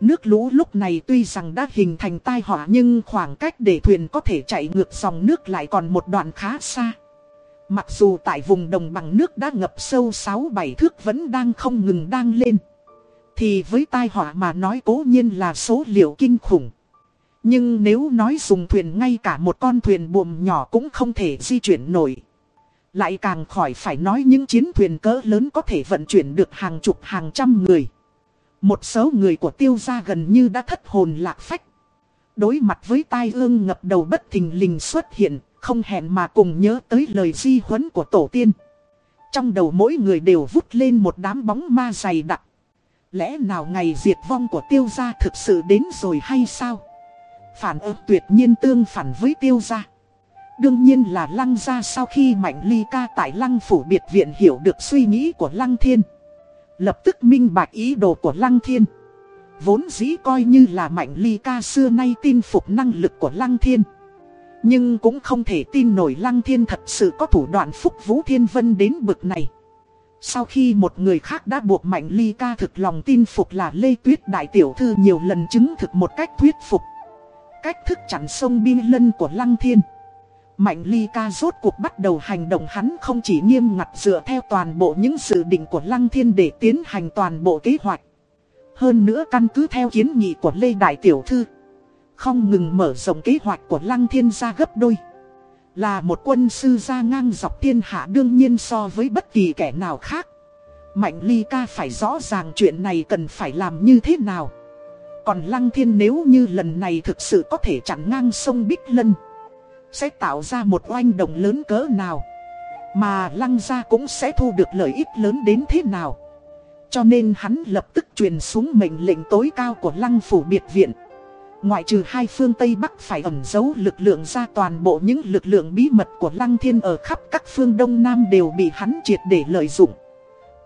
Nước lũ lúc này tuy rằng đã hình thành tai họa nhưng khoảng cách để thuyền có thể chạy ngược dòng nước lại còn một đoạn khá xa. Mặc dù tại vùng đồng bằng nước đã ngập sâu 6-7 thước vẫn đang không ngừng đang lên. Thì với tai họa mà nói cố nhiên là số liệu kinh khủng. Nhưng nếu nói dùng thuyền ngay cả một con thuyền buồm nhỏ cũng không thể di chuyển nổi. Lại càng khỏi phải nói những chiến thuyền cỡ lớn có thể vận chuyển được hàng chục hàng trăm người. Một số người của tiêu gia gần như đã thất hồn lạc phách. Đối mặt với tai ương ngập đầu bất thình lình xuất hiện, không hẹn mà cùng nhớ tới lời di huấn của tổ tiên. Trong đầu mỗi người đều vút lên một đám bóng ma dày đặc. Lẽ nào ngày diệt vong của tiêu gia thực sự đến rồi hay sao? Phản ứng tuyệt nhiên tương phản với tiêu gia. Đương nhiên là lăng gia sau khi mạnh ly ca tại lăng phủ biệt viện hiểu được suy nghĩ của lăng thiên. Lập tức minh bạch ý đồ của lăng thiên. Vốn dĩ coi như là mạnh ly ca xưa nay tin phục năng lực của lăng thiên. Nhưng cũng không thể tin nổi lăng thiên thật sự có thủ đoạn phúc vũ thiên vân đến bực này. Sau khi một người khác đã buộc Mạnh Ly ca thực lòng tin phục là Lê Tuyết Đại Tiểu Thư nhiều lần chứng thực một cách thuyết phục. Cách thức chặn sông Bi Lân của Lăng Thiên. Mạnh Ly ca rốt cuộc bắt đầu hành động hắn không chỉ nghiêm ngặt dựa theo toàn bộ những dự định của Lăng Thiên để tiến hành toàn bộ kế hoạch. Hơn nữa căn cứ theo kiến nghị của Lê Đại Tiểu Thư. Không ngừng mở rộng kế hoạch của Lăng Thiên ra gấp đôi. Là một quân sư ra ngang dọc thiên hạ đương nhiên so với bất kỳ kẻ nào khác. Mạnh ly ca phải rõ ràng chuyện này cần phải làm như thế nào. Còn Lăng Thiên nếu như lần này thực sự có thể chặn ngang sông Bích Lân. Sẽ tạo ra một oanh động lớn cỡ nào. Mà Lăng gia cũng sẽ thu được lợi ích lớn đến thế nào. Cho nên hắn lập tức truyền xuống mệnh lệnh tối cao của Lăng Phủ Biệt Viện. Ngoại trừ hai phương Tây Bắc phải ẩn giấu lực lượng ra toàn bộ những lực lượng bí mật của Lăng Thiên ở khắp các phương Đông Nam đều bị hắn triệt để lợi dụng.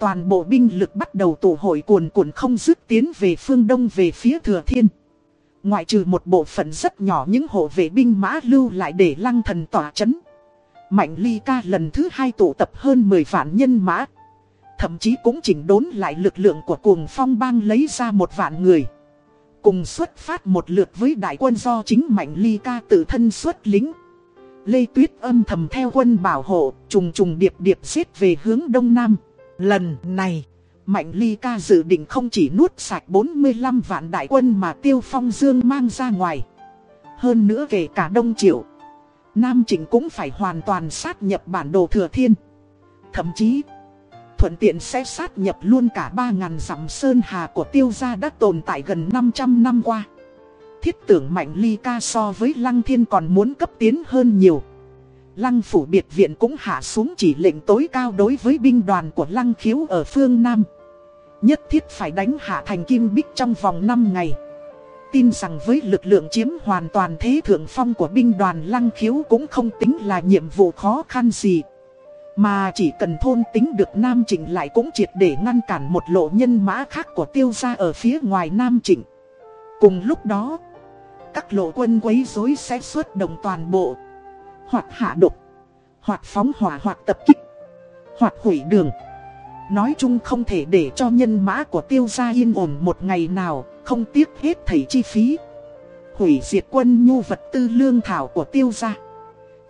Toàn bộ binh lực bắt đầu tụ hội cuồn cuộn không dứt tiến về phương Đông về phía Thừa Thiên. Ngoại trừ một bộ phận rất nhỏ những hộ vệ binh mã lưu lại để Lăng Thần tỏa chấn. Mạnh Ly Ca lần thứ hai tụ tập hơn 10 vạn nhân mã. Thậm chí cũng chỉnh đốn lại lực lượng của cuồng phong bang lấy ra một vạn người. Cùng xuất phát một lượt với đại quân do chính Mạnh Ly Ca tự thân xuất lính. Lê Tuyết âm thầm theo quân bảo hộ, trùng trùng điệp điệp xếp về hướng đông nam. Lần này, Mạnh Ly Ca dự định không chỉ nuốt sạch 45 vạn đại quân mà Tiêu Phong Dương mang ra ngoài. Hơn nữa kể cả Đông Triệu, Nam Trịnh cũng phải hoàn toàn sát nhập bản đồ Thừa Thiên. Thậm chí thuận tiện sẽ sát nhập luôn cả 3.000 dặm sơn hà của tiêu gia đã tồn tại gần 500 năm qua. Thiết tưởng mạnh ly ca so với lăng thiên còn muốn cấp tiến hơn nhiều. Lăng phủ biệt viện cũng hạ xuống chỉ lệnh tối cao đối với binh đoàn của lăng khiếu ở phương Nam. Nhất thiết phải đánh hạ thành kim bích trong vòng 5 ngày. Tin rằng với lực lượng chiếm hoàn toàn thế thượng phong của binh đoàn lăng khiếu cũng không tính là nhiệm vụ khó khăn gì. Mà chỉ cần thôn tính được Nam Trịnh lại cũng triệt để ngăn cản một lộ nhân mã khác của tiêu gia ở phía ngoài Nam Trịnh. Cùng lúc đó, các lộ quân quấy rối sẽ xuất động toàn bộ, hoặc hạ độc, hoặc phóng hỏa hoặc tập kích, hoặc hủy đường. Nói chung không thể để cho nhân mã của tiêu gia yên ổn một ngày nào, không tiếc hết thảy chi phí. Hủy diệt quân nhu vật tư lương thảo của tiêu gia.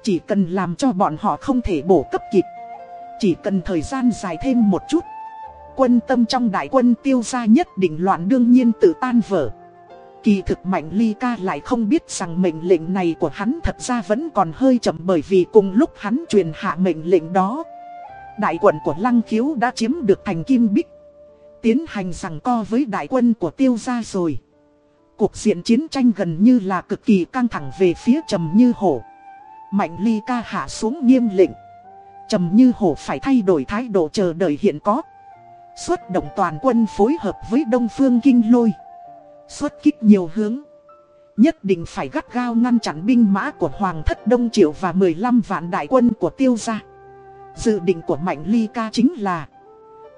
Chỉ cần làm cho bọn họ không thể bổ cấp kịp. Chỉ cần thời gian dài thêm một chút. Quân tâm trong đại quân tiêu gia nhất định loạn đương nhiên tự tan vỡ. Kỳ thực Mạnh Ly Ca lại không biết rằng mệnh lệnh này của hắn thật ra vẫn còn hơi chậm bởi vì cùng lúc hắn truyền hạ mệnh lệnh đó. Đại quận của Lăng Khiếu đã chiếm được thành Kim Bích. Tiến hành rằng co với đại quân của tiêu gia rồi. Cuộc diện chiến tranh gần như là cực kỳ căng thẳng về phía Trầm Như Hổ. Mạnh Ly Ca hạ xuống nghiêm lệnh. Trầm Như Hổ phải thay đổi thái độ chờ đợi hiện có. Xuất động toàn quân phối hợp với Đông Phương Kinh Lôi. Xuất kích nhiều hướng. Nhất định phải gắt gao ngăn chặn binh mã của Hoàng thất Đông Triệu và 15 vạn đại quân của tiêu gia. Dự định của Mạnh Ly Ca chính là,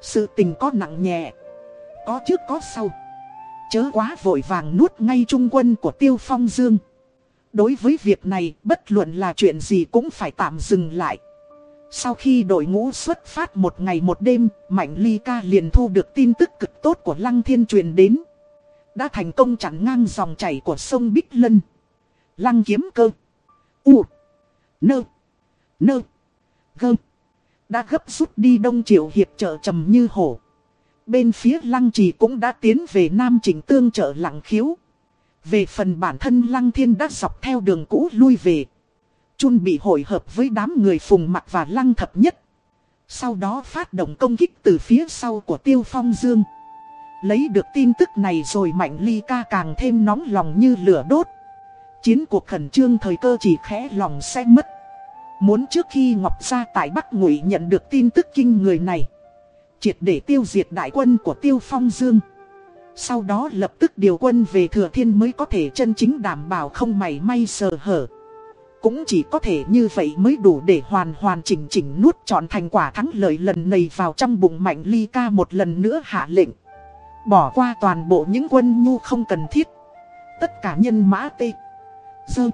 Sự tình có nặng nhẹ, Có trước có sau Chớ quá vội vàng nuốt ngay trung quân của Tiêu Phong Dương Đối với việc này, bất luận là chuyện gì cũng phải tạm dừng lại Sau khi đội ngũ xuất phát một ngày một đêm, Mạnh Ly Ca liền thu được tin tức cực tốt của Lăng Thiên truyền đến đã thành công chặn ngang dòng chảy của sông Bích Lân Lăng kiếm cơ U Nơ Nơ Gơ đã gấp rút đi Đông Triệu hiệp trợ trầm như hổ. Bên phía Lăng Trì cũng đã tiến về Nam Trình tương trợ lặng khiếu. Về phần bản thân Lăng Thiên đã dọc theo đường cũ lui về. Chun bị hội hợp với đám người phùng mặt và Lăng Thập Nhất. Sau đó phát động công kích từ phía sau của Tiêu Phong Dương. Lấy được tin tức này rồi Mạnh Ly ca càng thêm nóng lòng như lửa đốt. Chiến cuộc khẩn trương thời cơ chỉ khẽ lòng sẽ mất. Muốn trước khi Ngọc Gia tại Bắc Ngụy nhận được tin tức kinh người này Triệt để tiêu diệt đại quân của Tiêu Phong Dương Sau đó lập tức điều quân về Thừa Thiên mới có thể chân chính đảm bảo không mảy may sờ hở Cũng chỉ có thể như vậy mới đủ để hoàn hoàn chỉnh chỉnh nuốt trọn thành quả thắng lợi lần này vào trong bụng mạnh ly ca một lần nữa hạ lệnh Bỏ qua toàn bộ những quân nhu không cần thiết Tất cả nhân mã tê Dơ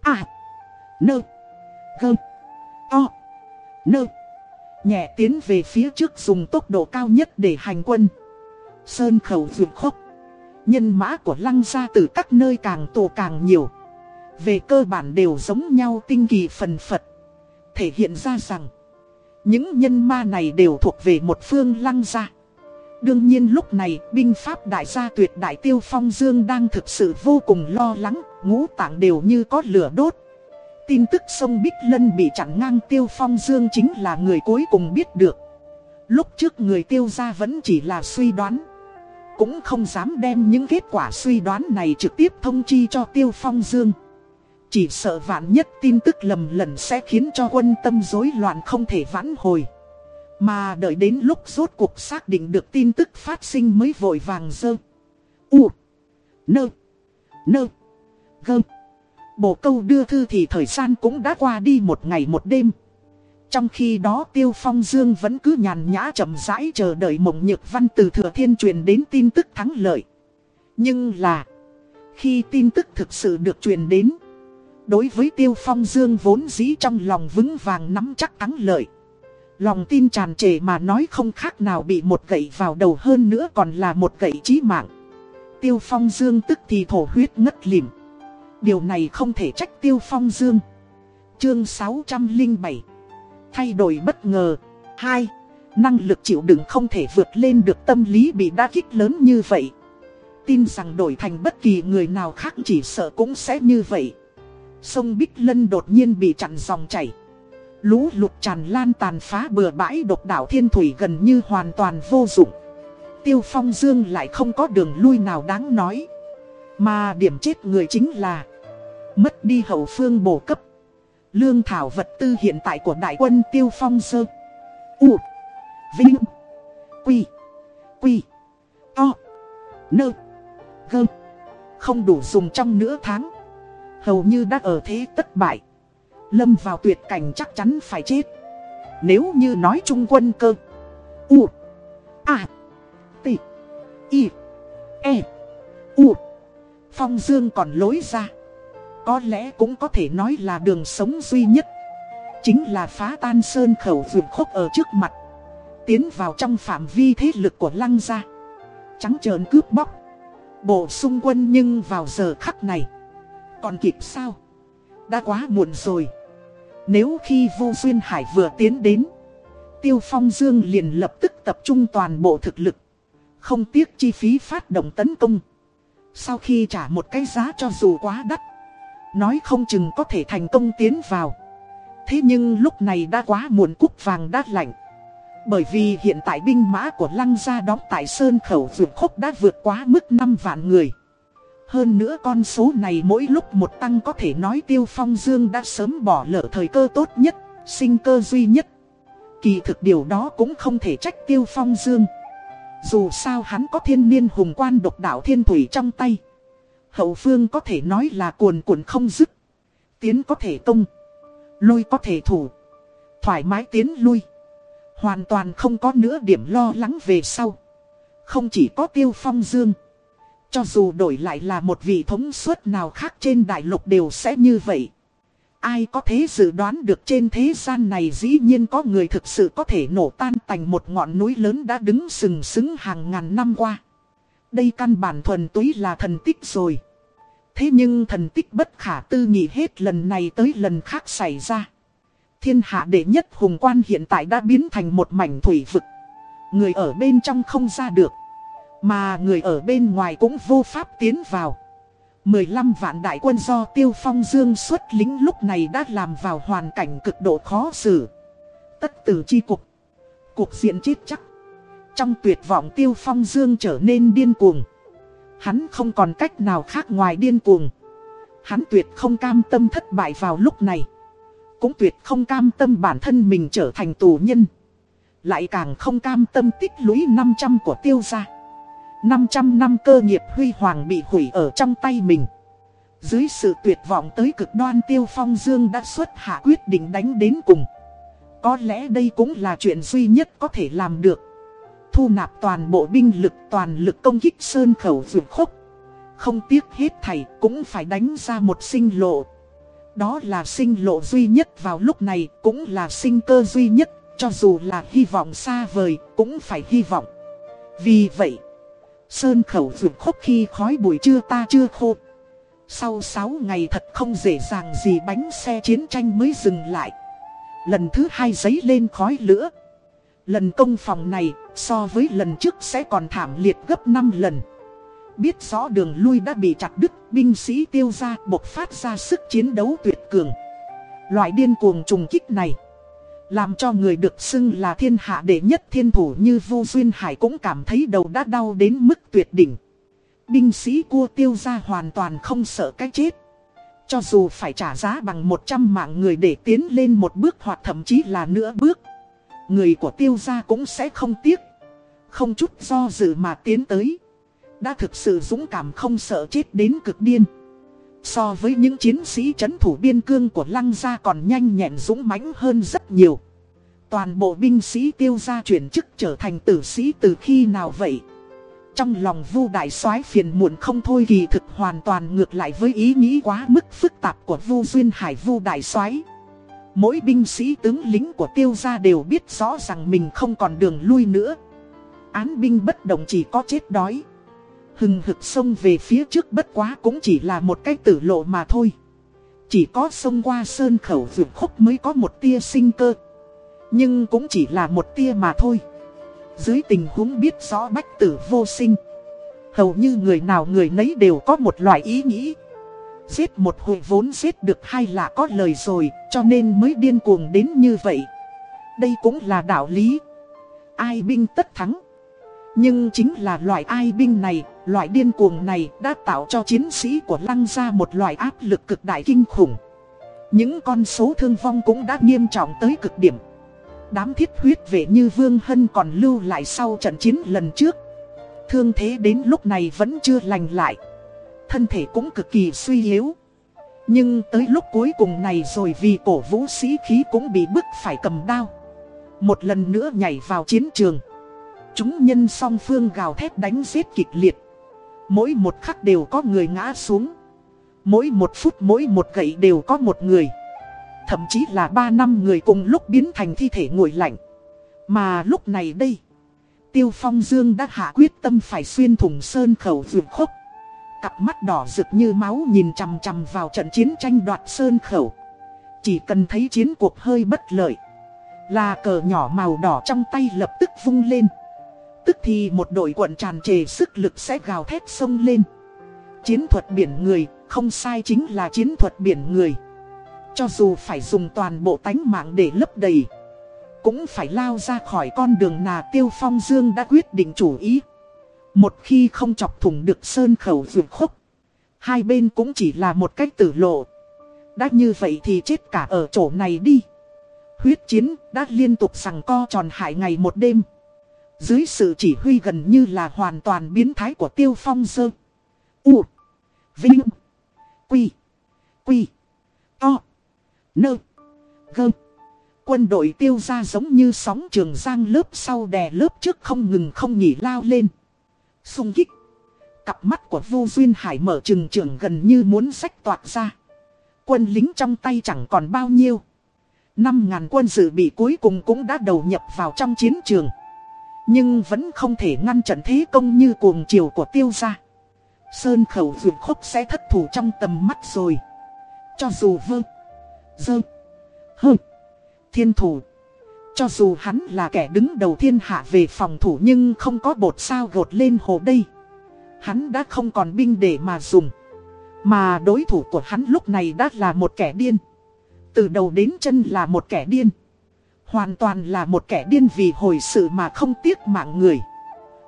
À Nơ Gơ. To. Nơ. Nhẹ tiến về phía trước dùng tốc độ cao nhất để hành quân. Sơn khẩu vượt khốc. Nhân mã của lăng gia từ các nơi càng tổ càng nhiều. Về cơ bản đều giống nhau tinh kỳ phần phật. Thể hiện ra rằng. Những nhân ma này đều thuộc về một phương lăng gia. Đương nhiên lúc này, binh pháp đại gia tuyệt đại tiêu phong dương đang thực sự vô cùng lo lắng, ngũ tạng đều như có lửa đốt. Tin tức sông Bích Lân bị chặn ngang Tiêu Phong Dương chính là người cuối cùng biết được. Lúc trước người tiêu gia vẫn chỉ là suy đoán. Cũng không dám đem những kết quả suy đoán này trực tiếp thông chi cho Tiêu Phong Dương. Chỉ sợ vạn nhất tin tức lầm lẫn sẽ khiến cho quân tâm rối loạn không thể vãn hồi. Mà đợi đến lúc rốt cuộc xác định được tin tức phát sinh mới vội vàng dơ. U. Nơ. Nơ. Gơ. Bộ câu đưa thư thì thời gian cũng đã qua đi một ngày một đêm. Trong khi đó Tiêu Phong Dương vẫn cứ nhàn nhã chậm rãi chờ đợi mộng nhược văn từ thừa thiên truyền đến tin tức thắng lợi. Nhưng là, khi tin tức thực sự được truyền đến, đối với Tiêu Phong Dương vốn dĩ trong lòng vững vàng nắm chắc thắng lợi. Lòng tin tràn trề mà nói không khác nào bị một gậy vào đầu hơn nữa còn là một gậy chí mạng. Tiêu Phong Dương tức thì thổ huyết ngất lìm. Điều này không thể trách Tiêu Phong Dương. Chương 607 Thay đổi bất ngờ 2. Năng lực chịu đựng không thể vượt lên được tâm lý bị đa kích lớn như vậy. Tin rằng đổi thành bất kỳ người nào khác chỉ sợ cũng sẽ như vậy. Sông Bích Lân đột nhiên bị chặn dòng chảy. Lũ lụt tràn lan tàn phá bừa bãi độc đảo thiên thủy gần như hoàn toàn vô dụng. Tiêu Phong Dương lại không có đường lui nào đáng nói. Mà điểm chết người chính là Mất đi hậu phương bổ cấp. Lương thảo vật tư hiện tại của đại quân tiêu phong sơ. U. Vinh. Quy. Quy. O, Nơ. Gơ. Không đủ dùng trong nửa tháng. Hầu như đã ở thế tất bại. Lâm vào tuyệt cảnh chắc chắn phải chết. Nếu như nói trung quân cơ, U, A, T, I E U, Phong Dương còn lối ra, Có lẽ cũng có thể nói là đường sống duy nhất, Chính là phá tan sơn khẩu vườn khốc ở trước mặt, Tiến vào trong phạm vi thế lực của lăng gia. Trắng trợn cướp bóc, Bổ sung quân nhưng vào giờ khắc này, Còn kịp sao? Đã quá muộn rồi. Nếu khi vô duyên hải vừa tiến đến, Tiêu Phong Dương liền lập tức tập trung toàn bộ thực lực. Không tiếc chi phí phát động tấn công. Sau khi trả một cái giá cho dù quá đắt, Nói không chừng có thể thành công tiến vào. Thế nhưng lúc này đã quá muộn cúc vàng đát lạnh. Bởi vì hiện tại binh mã của lăng gia đóng tại Sơn Khẩu vượt khốc đã vượt quá mức 5 vạn người. Hơn nữa con số này mỗi lúc một tăng có thể nói Tiêu Phong Dương đã sớm bỏ lỡ thời cơ tốt nhất, sinh cơ duy nhất. Kỳ thực điều đó cũng không thể trách Tiêu Phong Dương. Dù sao hắn có thiên niên hùng quan độc đạo thiên thủy trong tay. Hậu phương có thể nói là cuồn cuộn không dứt. Tiến có thể công. Lôi có thể thủ. Thoải mái tiến lui. Hoàn toàn không có nữa điểm lo lắng về sau. Không chỉ có tiêu phong dương. Cho dù đổi lại là một vị thống suất nào khác trên đại lục đều sẽ như vậy. Ai có thể dự đoán được trên thế gian này dĩ nhiên có người thực sự có thể nổ tan thành một ngọn núi lớn đã đứng sừng sững hàng ngàn năm qua. Đây căn bản thuần túy là thần tích rồi. Thế nhưng thần tích bất khả tư nghị hết lần này tới lần khác xảy ra. Thiên hạ đệ nhất hùng quan hiện tại đã biến thành một mảnh thủy vực. Người ở bên trong không ra được. Mà người ở bên ngoài cũng vô pháp tiến vào. 15 vạn đại quân do Tiêu Phong Dương xuất lính lúc này đã làm vào hoàn cảnh cực độ khó xử. Tất tử chi cục. Cuộc diện chết chắc. Trong tuyệt vọng Tiêu Phong Dương trở nên điên cuồng. Hắn không còn cách nào khác ngoài điên cuồng. Hắn tuyệt không cam tâm thất bại vào lúc này cũng tuyệt không cam tâm bản thân mình trở thành tù nhân. Lại càng không cam tâm tích lũy 500 của tiêu gia. 500 năm cơ nghiệp huy hoàng bị hủy ở trong tay mình. Dưới sự tuyệt vọng tới cực đoan tiêu phong dương đã xuất hạ quyết định đánh đến cùng. Có lẽ đây cũng là chuyện duy nhất có thể làm được. Thu nạp toàn bộ binh lực toàn lực công kích sơn khẩu vượt khốc. Không tiếc hết thảy cũng phải đánh ra một sinh lộ. Đó là sinh lộ duy nhất vào lúc này, cũng là sinh cơ duy nhất, cho dù là hy vọng xa vời, cũng phải hy vọng. Vì vậy, Sơn khẩu vượt khốc khi khói bụi chưa ta chưa khô. Sau 6 ngày thật không dễ dàng gì bánh xe chiến tranh mới dừng lại. Lần thứ hai giấy lên khói lửa. Lần công phòng này so với lần trước sẽ còn thảm liệt gấp 5 lần. Biết rõ đường lui đã bị chặt đứt, binh sĩ tiêu ra bộc phát ra sức chiến đấu tuyệt cường. Loại điên cuồng trùng kích này, làm cho người được xưng là thiên hạ đệ nhất thiên thủ như Vu Duyên Hải cũng cảm thấy đầu đã đau đến mức tuyệt đỉnh. Binh sĩ cua tiêu ra hoàn toàn không sợ cái chết. Cho dù phải trả giá bằng 100 mạng người để tiến lên một bước hoặc thậm chí là nửa bước. Người của tiêu gia cũng sẽ không tiếc. Không chút do dự mà tiến tới đã thực sự dũng cảm không sợ chết đến cực điên. So với những chiến sĩ chấn thủ biên cương của lăng gia còn nhanh nhẹn dũng mãnh hơn rất nhiều. Toàn bộ binh sĩ tiêu gia chuyển chức trở thành tử sĩ từ khi nào vậy? Trong lòng vu đại soái phiền muộn không thôi, kỳ thực hoàn toàn ngược lại với ý nghĩ quá mức phức tạp của vu duyên hải vu đại soái. Mỗi binh sĩ tướng lính của tiêu gia đều biết rõ rằng mình không còn đường lui nữa. Án binh bất động chỉ có chết đói. Hừng hực sông về phía trước bất quá cũng chỉ là một cái tử lộ mà thôi. Chỉ có sông qua sơn khẩu vượt khúc mới có một tia sinh cơ. Nhưng cũng chỉ là một tia mà thôi. Dưới tình huống biết rõ bách tử vô sinh. Hầu như người nào người nấy đều có một loại ý nghĩ. Giết một hội vốn giết được hai là có lời rồi, cho nên mới điên cuồng đến như vậy. Đây cũng là đạo lý. Ai binh tất thắng. Nhưng chính là loại ai binh này, loại điên cuồng này đã tạo cho chiến sĩ của lăng gia một loại áp lực cực đại kinh khủng. Những con số thương vong cũng đã nghiêm trọng tới cực điểm. Đám thiết huyết vệ như Vương Hân còn lưu lại sau trận chiến lần trước. Thương thế đến lúc này vẫn chưa lành lại. Thân thể cũng cực kỳ suy yếu. Nhưng tới lúc cuối cùng này rồi vì cổ vũ sĩ khí cũng bị bức phải cầm đao. Một lần nữa nhảy vào chiến trường Chúng nhân song phương gào thét đánh giết kịch liệt Mỗi một khắc đều có người ngã xuống. Mỗi một phút, mỗi một gậy đều có một người. Thậm chí là ba năm người cùng lúc biến thành thi thể nguội lạnh. Mà lúc này đây, Tiêu Phong Dương đã hạ quyết tâm phải xuyên thủng sơn khẩu vượt khốc Cặp mắt đỏ rực như máu nhìn chằm chằm vào trận chiến tranh đoạt sơn khẩu. Chỉ cần thấy chiến cuộc hơi bất lợi, Là cờ nhỏ màu đỏ trong tay lập tức vung lên. Tức thì một đội quận tràn trề sức lực sẽ gào thét sông lên. Chiến thuật biển người, không sai chính là chiến thuật biển người. Cho dù phải dùng toàn bộ tánh mạng để lấp đầy, Cũng phải lao ra khỏi con đường nà tiêu phong dương đã quyết định chủ ý. Một khi không chọc thủng được sơn khẩu vượt khúc, Hai bên cũng chỉ là một cách tử lộ. Đã như vậy thì chết cả ở chỗ này đi. Huyết chiến đã liên tục rằng co tròn hại ngày một đêm. Dưới sự chỉ huy gần như là hoàn toàn biến thái của tiêu phong dơ U. Vinh. Quy. Quy. To. Nơ. Gơ. Quân đội tiêu ra giống như sóng trường giang lớp sau đè lớp trước không ngừng không nghỉ lao lên. Xung kích. Cặp mắt của vô duyên hải mở trừng trường gần như muốn sách toạc ra. Quân lính trong tay chẳng còn bao nhiêu. Năm ngàn quân dự bị cuối cùng cũng đã đầu nhập vào trong chiến trường. Nhưng vẫn không thể ngăn trận thế công như cuồng chiều của tiêu gia. Sơn khẩu vượt khúc sẽ thất thủ trong tầm mắt rồi. Cho dù vơ, Dơ, Hơ, Thiên thủ, Cho dù hắn là kẻ đứng đầu thiên hạ về phòng thủ nhưng không có bột sao gột lên hồ đây. Hắn đã không còn binh để mà dùng, Mà đối thủ của hắn lúc này đã là một kẻ điên. Từ đầu đến chân là một kẻ điên. Hoàn toàn là một kẻ điên vì hồi sự mà không tiếc mạng người.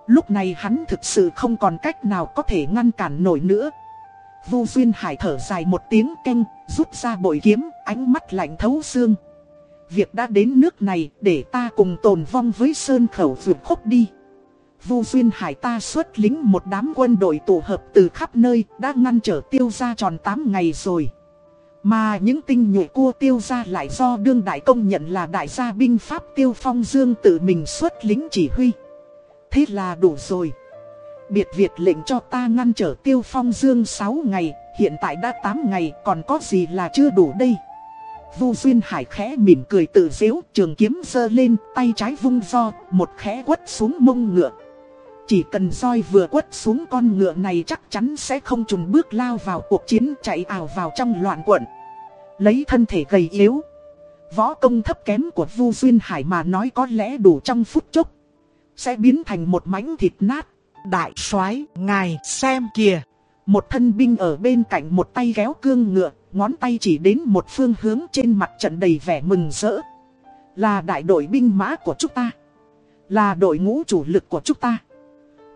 Lúc này hắn thực sự không còn cách nào có thể ngăn cản nổi nữa. Vu Duyên Hải thở dài một tiếng canh, rút ra bội kiếm, ánh mắt lạnh thấu xương. Việc đã đến nước này để ta cùng tồn vong với Sơn Khẩu vượt khúc đi. Vu Duyên Hải ta xuất lính một đám quân đội tụ hợp từ khắp nơi đã ngăn trở tiêu ra tròn 8 ngày rồi. Mà những tinh nhuệ cua tiêu ra lại do đương đại công nhận là đại gia binh Pháp tiêu phong dương tự mình xuất lính chỉ huy Thế là đủ rồi. Biệt Việt lệnh cho ta ngăn trở tiêu phong dương 6 ngày, hiện tại đã 8 ngày, còn có gì là chưa đủ đây. Vu Duyên Hải khẽ mỉm cười tự dễu, trường kiếm giơ lên, tay trái vung do, một khẽ quất xuống mông ngựa. Chỉ cần roi vừa quất xuống con ngựa này chắc chắn sẽ không trùn bước lao vào cuộc chiến chạy ảo vào trong loạn quận. Lấy thân thể gầy yếu. Võ công thấp kém của Vu Duyên Hải mà nói có lẽ đủ trong phút chốc. Sẽ biến thành một mảnh thịt nát. Đại soái ngài xem kìa. Một thân binh ở bên cạnh một tay kéo cương ngựa, ngón tay chỉ đến một phương hướng trên mặt trận đầy vẻ mừng rỡ. Là đại đội binh mã của chúng ta. Là đội ngũ chủ lực của chúng ta.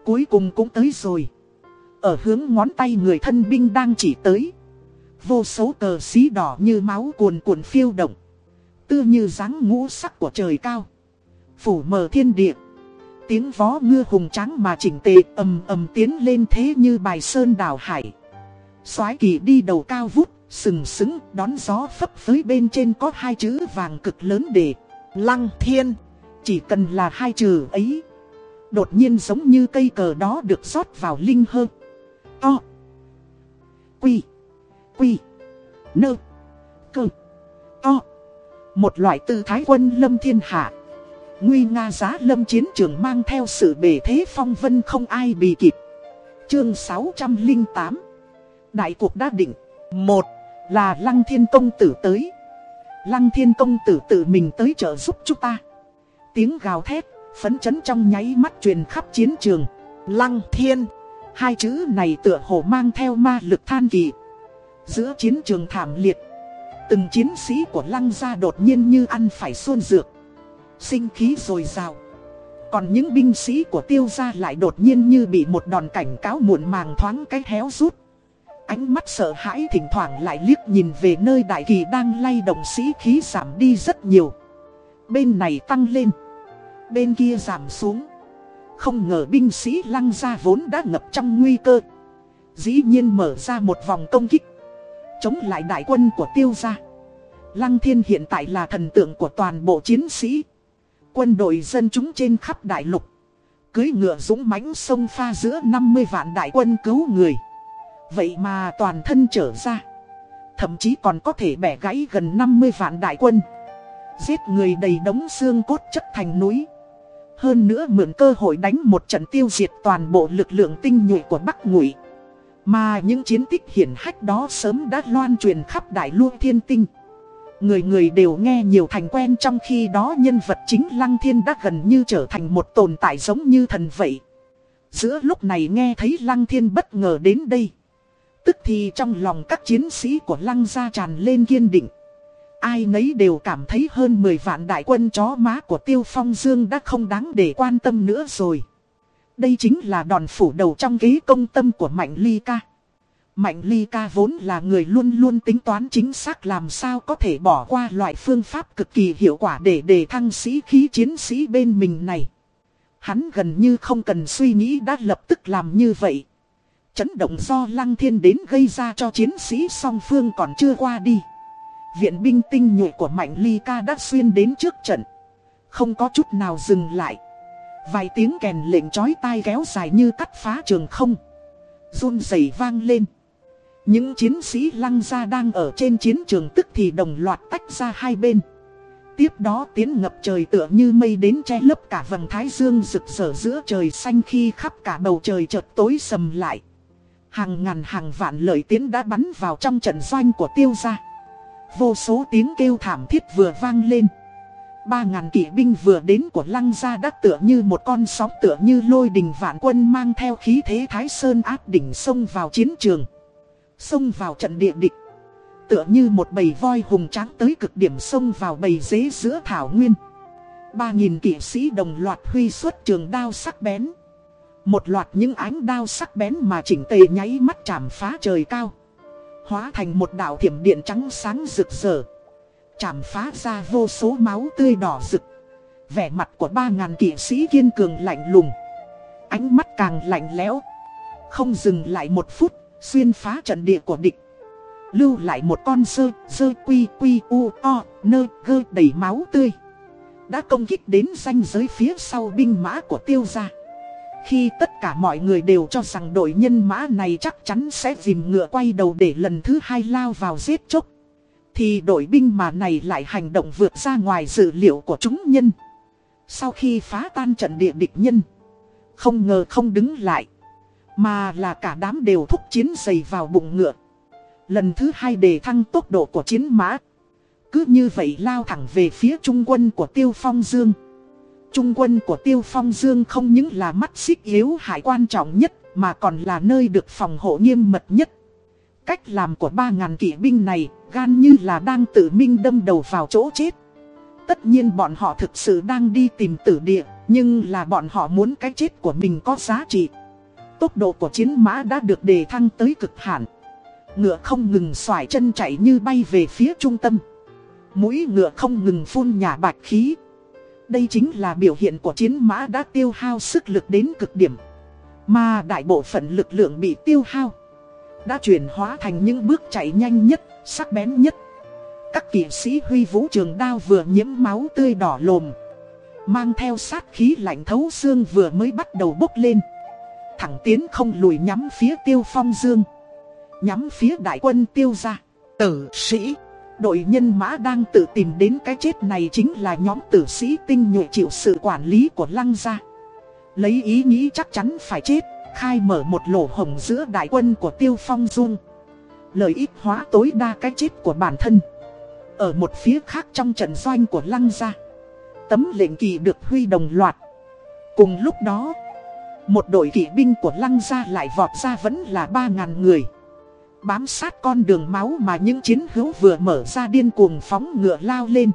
Cuối cùng cũng tới rồi. Ở hướng ngón tay người thân binh đang chỉ tới. Vô số cờ xí đỏ như máu cuồn cuộn phiêu động. Tưa như dáng ngũ sắc của trời cao. Phủ mờ thiên địa. Tiếng vó ngưa hùng trắng mà chỉnh tề ầm ầm tiến lên thế như bài sơn đảo hải. soái kỳ đi đầu cao vút, sừng sững, đón gió phấp phới bên trên có hai chữ vàng cực lớn để Lăng thiên. Chỉ cần là hai chữ ấy. Đột nhiên giống như cây cờ đó được rót vào linh hơ. To. Quy. Quy. Nơ. Cơ. To. Một loại tư thái quân lâm thiên hạ. Nguy nga giá lâm chiến trường mang theo sự bề thế phong vân không ai bị kịp. Chương 608 Đại cuộc đã định. Một là Lăng Thiên Công Tử tới. Lăng Thiên Công Tử tự mình tới trợ giúp chúng ta. Tiếng gào thét, phấn chấn trong nháy mắt truyền khắp chiến trường. Lăng Thiên, hai chữ này tựa hồ mang theo ma lực than kỳ. Giữa chiến trường thảm liệt, từng chiến sĩ của Lăng gia đột nhiên như ăn phải xuân dược sinh khí dồi dào. Còn những binh sĩ của tiêu gia lại đột nhiên như bị một đòn cảnh cáo muộn màng thoáng cái héo rút. Ánh mắt sợ hãi thỉnh thoảng lại liếc nhìn về nơi đại kỳ đang lay động sĩ khí giảm đi rất nhiều. Bên này tăng lên, bên kia giảm xuống. Không ngờ binh sĩ lăng ra vốn đã ngập trong nguy cơ. Dĩ nhiên mở ra một vòng công kích. Chống lại đại quân của tiêu gia. Lăng thiên hiện tại là thần tượng của toàn bộ chiến sĩ. Quân đội dân chúng trên khắp đại lục. Cưới ngựa dũng mãnh sông pha giữa 50 vạn đại quân cứu người. Vậy mà toàn thân trở ra. Thậm chí còn có thể bẻ gãy gần 50 vạn đại quân. Giết người đầy đống xương cốt chất thành núi. Hơn nữa mượn cơ hội đánh một trận tiêu diệt toàn bộ lực lượng tinh nhuệ của Bắc Ngụy. Mà những chiến tích hiển hách đó sớm đã loan truyền khắp đại luông thiên tinh. Người người đều nghe nhiều thành quen trong khi đó nhân vật chính Lăng Thiên đã gần như trở thành một tồn tại giống như thần vậy. Giữa lúc này nghe thấy Lăng Thiên bất ngờ đến đây. Tức thì trong lòng các chiến sĩ của Lăng gia tràn lên kiên định. Ai nấy đều cảm thấy hơn 10 vạn đại quân chó má của Tiêu Phong Dương đã không đáng để quan tâm nữa rồi. Đây chính là đòn phủ đầu trong kế công tâm của Mạnh Ly Ca. Mạnh Ly Ca vốn là người luôn luôn tính toán chính xác làm sao có thể bỏ qua loại phương pháp cực kỳ hiệu quả để đề thăng sĩ khí chiến sĩ bên mình này. Hắn gần như không cần suy nghĩ đã lập tức làm như vậy. Chấn động do Lăng Thiên đến gây ra cho chiến sĩ song phương còn chưa qua đi. Viện binh tinh nhuệ của Mạnh Ly Ca đã xuyên đến trước trận. Không có chút nào dừng lại. Vài tiếng kèn lệnh chói tai kéo dài như cắt phá trường không. run rẩy vang lên. Những chiến sĩ lăng gia đang ở trên chiến trường tức thì đồng loạt tách ra hai bên. Tiếp đó tiến ngập trời tựa như mây đến che lấp cả vầng thái dương rực rỡ giữa trời xanh khi khắp cả bầu trời chợt tối sầm lại. Hàng ngàn hàng vạn lợi tiến đã bắn vào trong trận doanh của tiêu gia. Vô số tiếng kêu thảm thiết vừa vang lên. Ba ngàn kỵ binh vừa đến của lăng gia đã tựa như một con sóng, tựa như lôi đình vạn quân mang theo khí thế thái sơn áp đỉnh sông vào chiến trường. Xông vào trận địa địch. Tựa như một bầy voi hùng tráng tới cực điểm sông vào bầy dế giữa thảo nguyên. Ba nghìn kỵ sĩ đồng loạt huy xuất trường đao sắc bén. Một loạt những ánh đao sắc bén mà chỉnh tề nháy mắt chạm phá trời cao. Hóa thành một đạo thiểm điện trắng sáng rực rỡ. Chạm phá ra vô số máu tươi đỏ rực. Vẻ mặt của ba ngàn kỵ sĩ kiên cường lạnh lùng. Ánh mắt càng lạnh lẽo. Không dừng lại một phút, xuyên phá trận địa của địch. Lưu lại một con sơ, sơ quy quy u o, nơ gơ đầy máu tươi. Đã công kích đến ranh giới phía sau binh mã của tiêu gia. Khi tất cả mọi người đều cho rằng đội nhân mã này chắc chắn sẽ dìm ngựa quay đầu để lần thứ hai lao vào giết chóc. Thì đội binh mà này lại hành động vượt ra ngoài dự liệu của chúng nhân. Sau khi phá tan trận địa địch nhân, không ngờ không đứng lại. Mà là cả đám đều thúc chiến dày vào bụng ngựa. Lần thứ hai đề thăng tốc độ của chiến mã. Cứ như vậy lao thẳng về phía trung quân của Tiêu Phong Dương. Trung quân của Tiêu Phong Dương không những là mắt xích yếu hại quan trọng nhất mà còn là nơi được phòng hộ nghiêm mật nhất. Cách làm của 3.000 kỵ binh này gan như là đang tự minh đâm đầu vào chỗ chết. Tất nhiên bọn họ thực sự đang đi tìm tử địa, nhưng là bọn họ muốn cái chết của mình có giá trị. Tốc độ của chiến mã đã được đề thăng tới cực hạn. Ngựa không ngừng xoải chân chạy như bay về phía trung tâm. Mũi ngựa không ngừng phun nhà bạch khí. Đây chính là biểu hiện của chiến mã đã tiêu hao sức lực đến cực điểm. Mà đại bộ phận lực lượng bị tiêu hao. Đã chuyển hóa thành những bước chạy nhanh nhất, sắc bén nhất. Các kỵ sĩ huy vũ trường đao vừa nhiễm máu tươi đỏ lồm. Mang theo sát khí lạnh thấu xương vừa mới bắt đầu bốc lên. Thẳng tiến không lùi nhắm phía tiêu phong dương. Nhắm phía đại quân tiêu ra. Tử sĩ. Đội nhân mã đang tự tìm đến cái chết này chính là nhóm tử sĩ tinh nhuệ chịu sự quản lý của lăng gia. Lấy ý nghĩ chắc chắn phải chết, khai mở một lỗ hồng giữa đại quân của tiêu phong dung. Lợi ích hóa tối đa cái chết của bản thân. Ở một phía khác trong trận doanh của lăng gia. Tấm lệnh kỳ được huy đồng loạt. Cùng lúc đó, một đội kỵ binh của lăng gia lại vọt ra vẫn là 3.000 người. Bám sát con đường máu mà những chiến hữu vừa mở ra điên cuồng phóng ngựa lao lên.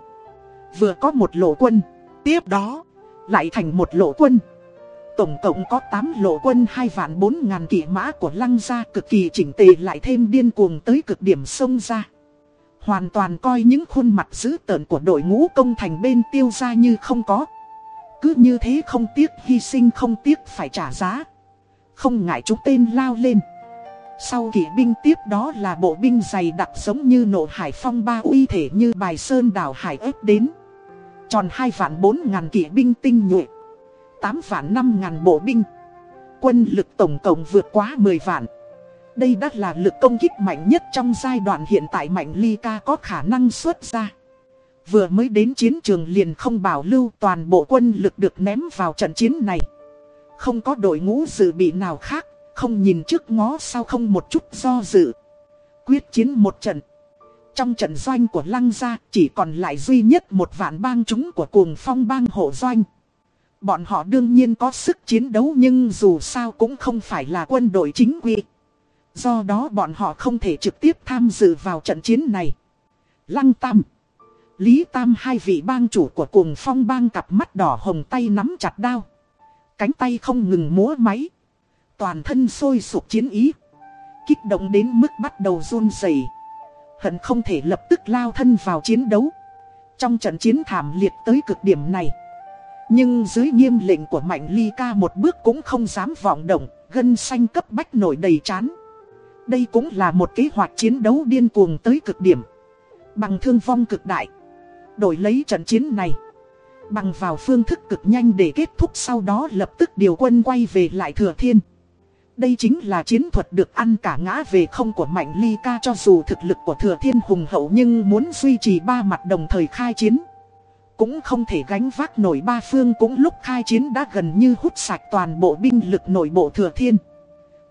Vừa có một lộ quân, tiếp đó lại thành một lộ quân. Tổng cộng có 8 lộ quân 2 vạn 4 ngàn kỵ mã của lăng gia cực kỳ chỉnh tề lại thêm điên cuồng tới cực điểm sông ra. Hoàn toàn coi những khuôn mặt dữ tợn của đội ngũ công thành bên tiêu ra như không có. Cứ như thế không tiếc hy sinh không tiếc phải trả giá. Không ngại chúng tên lao lên. Sau kỵ binh tiếp đó là bộ binh dày đặc giống như nộ hải phong ba uy thể như bài sơn đảo hải ếp đến. Tròn 2 vạn 4 ngàn kỵ binh tinh nhuệ 8 vạn 5 ngàn bộ binh. Quân lực tổng cộng vượt quá 10 vạn. Đây đã là lực công kích mạnh nhất trong giai đoạn hiện tại Mạnh Ly Ca có khả năng xuất ra. Vừa mới đến chiến trường liền không bảo lưu toàn bộ quân lực được ném vào trận chiến này. Không có đội ngũ dự bị nào khác không nhìn trước ngó sau không một chút do dự Quyết chiến một trận Trong trận doanh của Lăng Gia, chỉ còn lại duy nhất một vạn bang chúng của cuồng phong bang hộ doanh Bọn họ đương nhiên có sức chiến đấu nhưng dù sao cũng không phải là quân đội chính quy. Do đó bọn họ không thể trực tiếp tham dự vào trận chiến này. Lăng Tam Lý Tam hai vị bang chủ của cuồng phong bang cặp mắt đỏ hồng tay nắm chặt đao. Cánh tay không ngừng múa máy. Toàn thân sôi sục chiến ý. Kích động đến mức bắt đầu run rẩy Hận không thể lập tức lao thân vào chiến đấu. Trong trận chiến thảm liệt tới cực điểm này. Nhưng dưới nghiêm lệnh của Mạnh Ly ca một bước cũng không dám vọng động, gân xanh cấp bách nổi đầy chán. Đây cũng là một kế hoạch chiến đấu điên cuồng tới cực điểm. Bằng thương vong cực đại. Đổi lấy trận chiến này. Bằng vào phương thức cực nhanh để kết thúc sau đó lập tức điều quân quay về lại thừa thiên. Đây chính là chiến thuật được ăn cả ngã về không của Mạnh Ly ca cho dù thực lực của thừa thiên hùng hậu nhưng muốn duy trì ba mặt đồng thời khai chiến. Cũng không thể gánh vác nổi ba phương cũng lúc khai chiến đã gần như hút sạch toàn bộ binh lực nội bộ thừa thiên.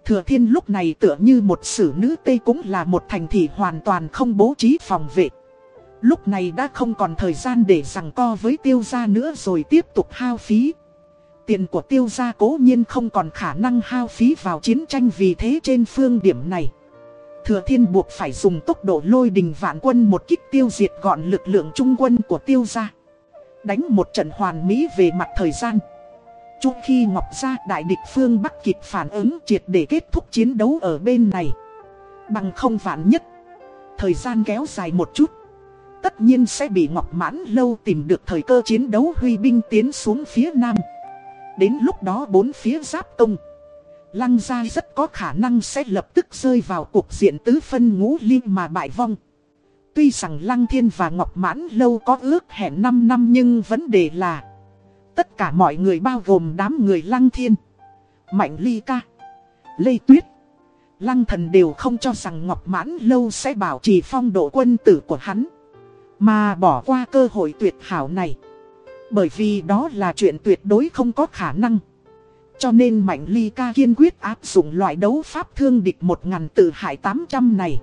Thừa thiên lúc này tựa như một sử nữ Tây cũng là một thành thị hoàn toàn không bố trí phòng vệ. Lúc này đã không còn thời gian để rằng co với tiêu gia nữa rồi tiếp tục hao phí. Tiền của tiêu gia cố nhiên không còn khả năng hao phí vào chiến tranh vì thế trên phương điểm này. Thừa thiên buộc phải dùng tốc độ lôi đình vạn quân một kích tiêu diệt gọn lực lượng trung quân của tiêu gia. Đánh một trận hoàn mỹ về mặt thời gian Chút khi Ngọc Gia, đại địch phương Bắc kịp phản ứng triệt để kết thúc chiến đấu ở bên này Bằng không vạn nhất, Thời gian kéo dài một chút, Tất nhiên sẽ bị Ngọc Mãn Lâu tìm được thời cơ chiến đấu huy binh tiến xuống phía Nam Đến lúc đó bốn phía giáp công Lăng Gia rất có khả năng sẽ lập tức rơi vào cuộc diện tứ phân ngũ liên mà bại vong. Tuy rằng Lăng Thiên và Ngọc Mãn Lâu có ước hẹn 5 năm nhưng vấn đề là Tất cả mọi người bao gồm đám người Lăng Thiên, Mạnh Ly Ca, Lê Tuyết. Lăng Thần đều không cho rằng Ngọc Mãn Lâu sẽ bảo trì phong độ quân tử của hắn, Mà bỏ qua cơ hội tuyệt hảo này. Bởi vì đó là chuyện tuyệt đối không có khả năng Cho nên Mạnh Ly Ca kiên quyết áp dụng loại đấu pháp thương địch 1.000 tự hại 800 này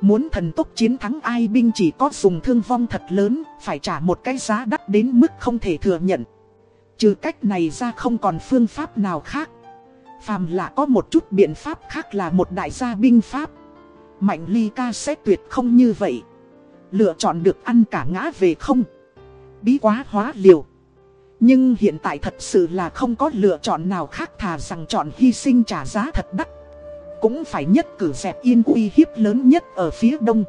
Muốn thần tốc chiến thắng ai binh chỉ có dùng thương vong thật lớn, phải trả một cái giá đắt đến mức không thể thừa nhận. Trừ cách này ra không còn phương pháp nào khác. Phàm là có một chút biện pháp khác là một đại gia binh pháp. Mạnh ly ca sẽ tuyệt không như vậy. Lựa chọn được ăn cả ngã về không. Bí quá hóa liều. Nhưng hiện tại thật sự là không có lựa chọn nào khác thà rằng chọn hy sinh trả giá thật đắt. Cũng phải nhất cử dẹp yên uy hiếp lớn nhất ở phía đông.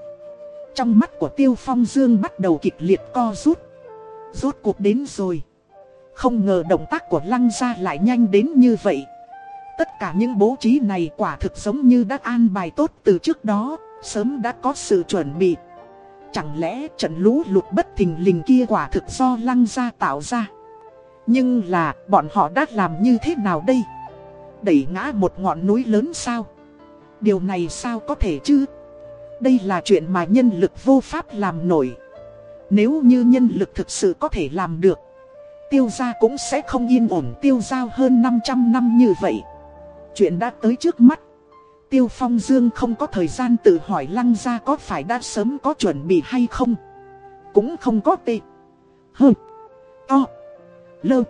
Trong mắt của Tiêu Phong Dương bắt đầu kịch liệt co rút. Rốt cuộc đến rồi. Không ngờ động tác của Lăng Gia lại nhanh đến như vậy. Tất cả những bố trí này quả thực giống như đã an bài tốt từ trước đó, Sớm đã có sự chuẩn bị. Chẳng lẽ trận lũ lụt bất thình lình kia quả thực do Lăng Gia tạo ra Nhưng là bọn họ đã làm như thế nào đây Đẩy ngã một ngọn núi lớn sao Điều này sao có thể chứ? Đây là chuyện mà nhân lực vô pháp làm nổi. Nếu như nhân lực thực sự có thể làm được, tiêu gia cũng sẽ không yên ổn tiêu giao hơn 500 năm như vậy. Chuyện đã tới trước mắt. Tiêu Phong Dương không có thời gian tự hỏi lăng gia có phải đã sớm có chuẩn bị hay không. Cũng không có tệ. Hừ. To. Lơ.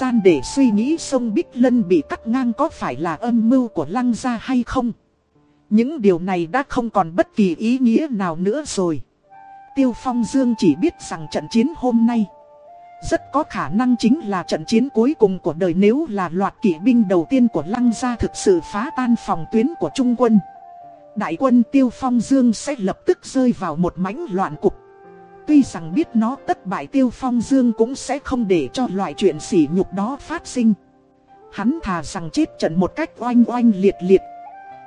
Gian để suy nghĩ sông Bích Lân bị cắt ngang có phải là âm mưu của lăng gia hay không. Những điều này đã không còn bất kỳ ý nghĩa nào nữa rồi. Tiêu Phong Dương chỉ biết rằng trận chiến hôm nay rất có khả năng chính là trận chiến cuối cùng của đời nếu là loạt kỵ binh đầu tiên của Lăng Gia thực sự phá tan phòng tuyến của Trung quân. Đại quân Tiêu Phong Dương sẽ lập tức rơi vào một mảnh loạn cục. Tuy rằng biết nó tất bại Tiêu Phong Dương cũng sẽ không để cho loại chuyện sỉ nhục đó phát sinh. Hắn thà rằng chết trận một cách oanh oanh liệt liệt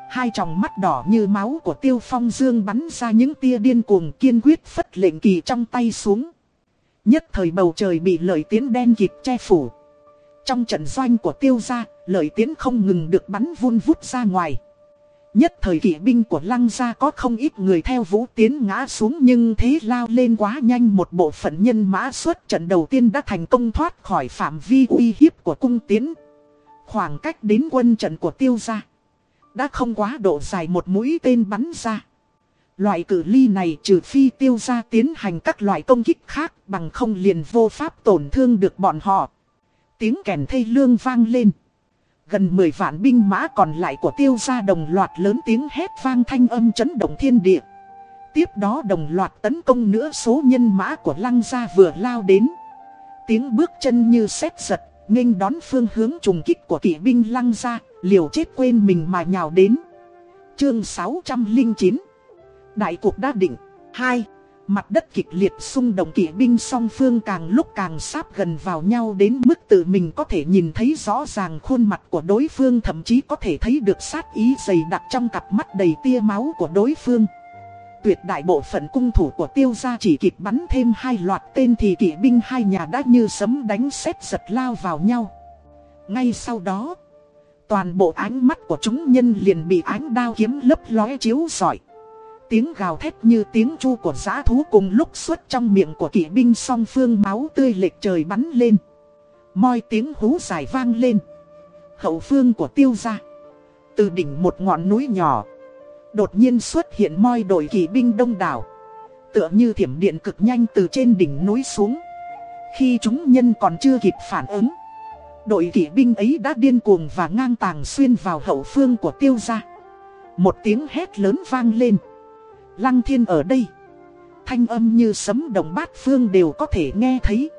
Hai tròng mắt đỏ như máu của Tiêu Phong Dương bắn ra những tia điên cuồng kiên quyết phất lệnh kỳ trong tay xuống. Nhất thời bầu trời bị lợi tiến đen kịp che phủ. Trong trận doanh của tiêu gia, lợi tiến không ngừng được bắn vun vút ra ngoài. Nhất thời kỵ binh của lăng gia có không ít người theo vũ tiến ngã xuống nhưng thế lao lên quá nhanh một bộ phận nhân mã suốt trận đầu tiên đã thành công thoát khỏi phạm vi uy hiếp của cung tiến. Khoảng cách đến quân trận của tiêu gia đã không quá độ dài một mũi tên bắn ra. Loại cử ly này trừ phi tiêu gia tiến hành các loại công kích khác bằng không liền vô pháp tổn thương được bọn họ. Tiếng kèn thây lương vang lên. Gần 10 vạn binh mã còn lại của tiêu gia đồng loạt lớn tiếng hét vang thanh âm chấn động thiên địa. Tiếp đó đồng loạt tấn công nữa số nhân mã của lăng gia vừa lao đến. Tiếng bước chân như sét giật, nghênh đón phương hướng trùng kích của kỵ binh lăng gia, liều chết quên mình mà nhào đến. Chương 609 Đại cuộc đã định. 2. Mặt đất kịch liệt xung động kỵ binh song phương càng lúc càng sáp gần vào nhau đến mức tự mình có thể nhìn thấy rõ ràng khuôn mặt của đối phương thậm chí có thể thấy được sát ý dày đặc trong cặp mắt đầy tia máu của đối phương. Tuyệt đại bộ phận cung thủ của tiêu gia chỉ kịp bắn thêm hai loạt tên thì kỵ binh hai nhà đã như sấm đánh sét giật lao vào nhau. Ngay sau đó, toàn bộ ánh mắt của chúng nhân liền bị ánh đao kiếm lấp lóe chiếu rọi. Tiếng gào thét như tiếng chu của giã thú cùng lúc xuất trong miệng của kỵ binh song phương máu tươi lệch trời bắn lên. Moi tiếng hú dài vang lên. Hậu phương của tiêu gia. Từ đỉnh một ngọn núi nhỏ. Đột nhiên xuất hiện moi đội kỵ binh đông đảo. Tựa như thiểm điện cực nhanh từ trên đỉnh núi xuống. Khi chúng nhân còn chưa kịp phản ứng. Đội kỵ binh ấy đã điên cuồng và ngang tàng xuyên vào hậu phương của tiêu gia. Một tiếng hét lớn vang lên. Lăng thiên ở đây. Thanh âm như sấm đồng bát phương đều có thể nghe thấy.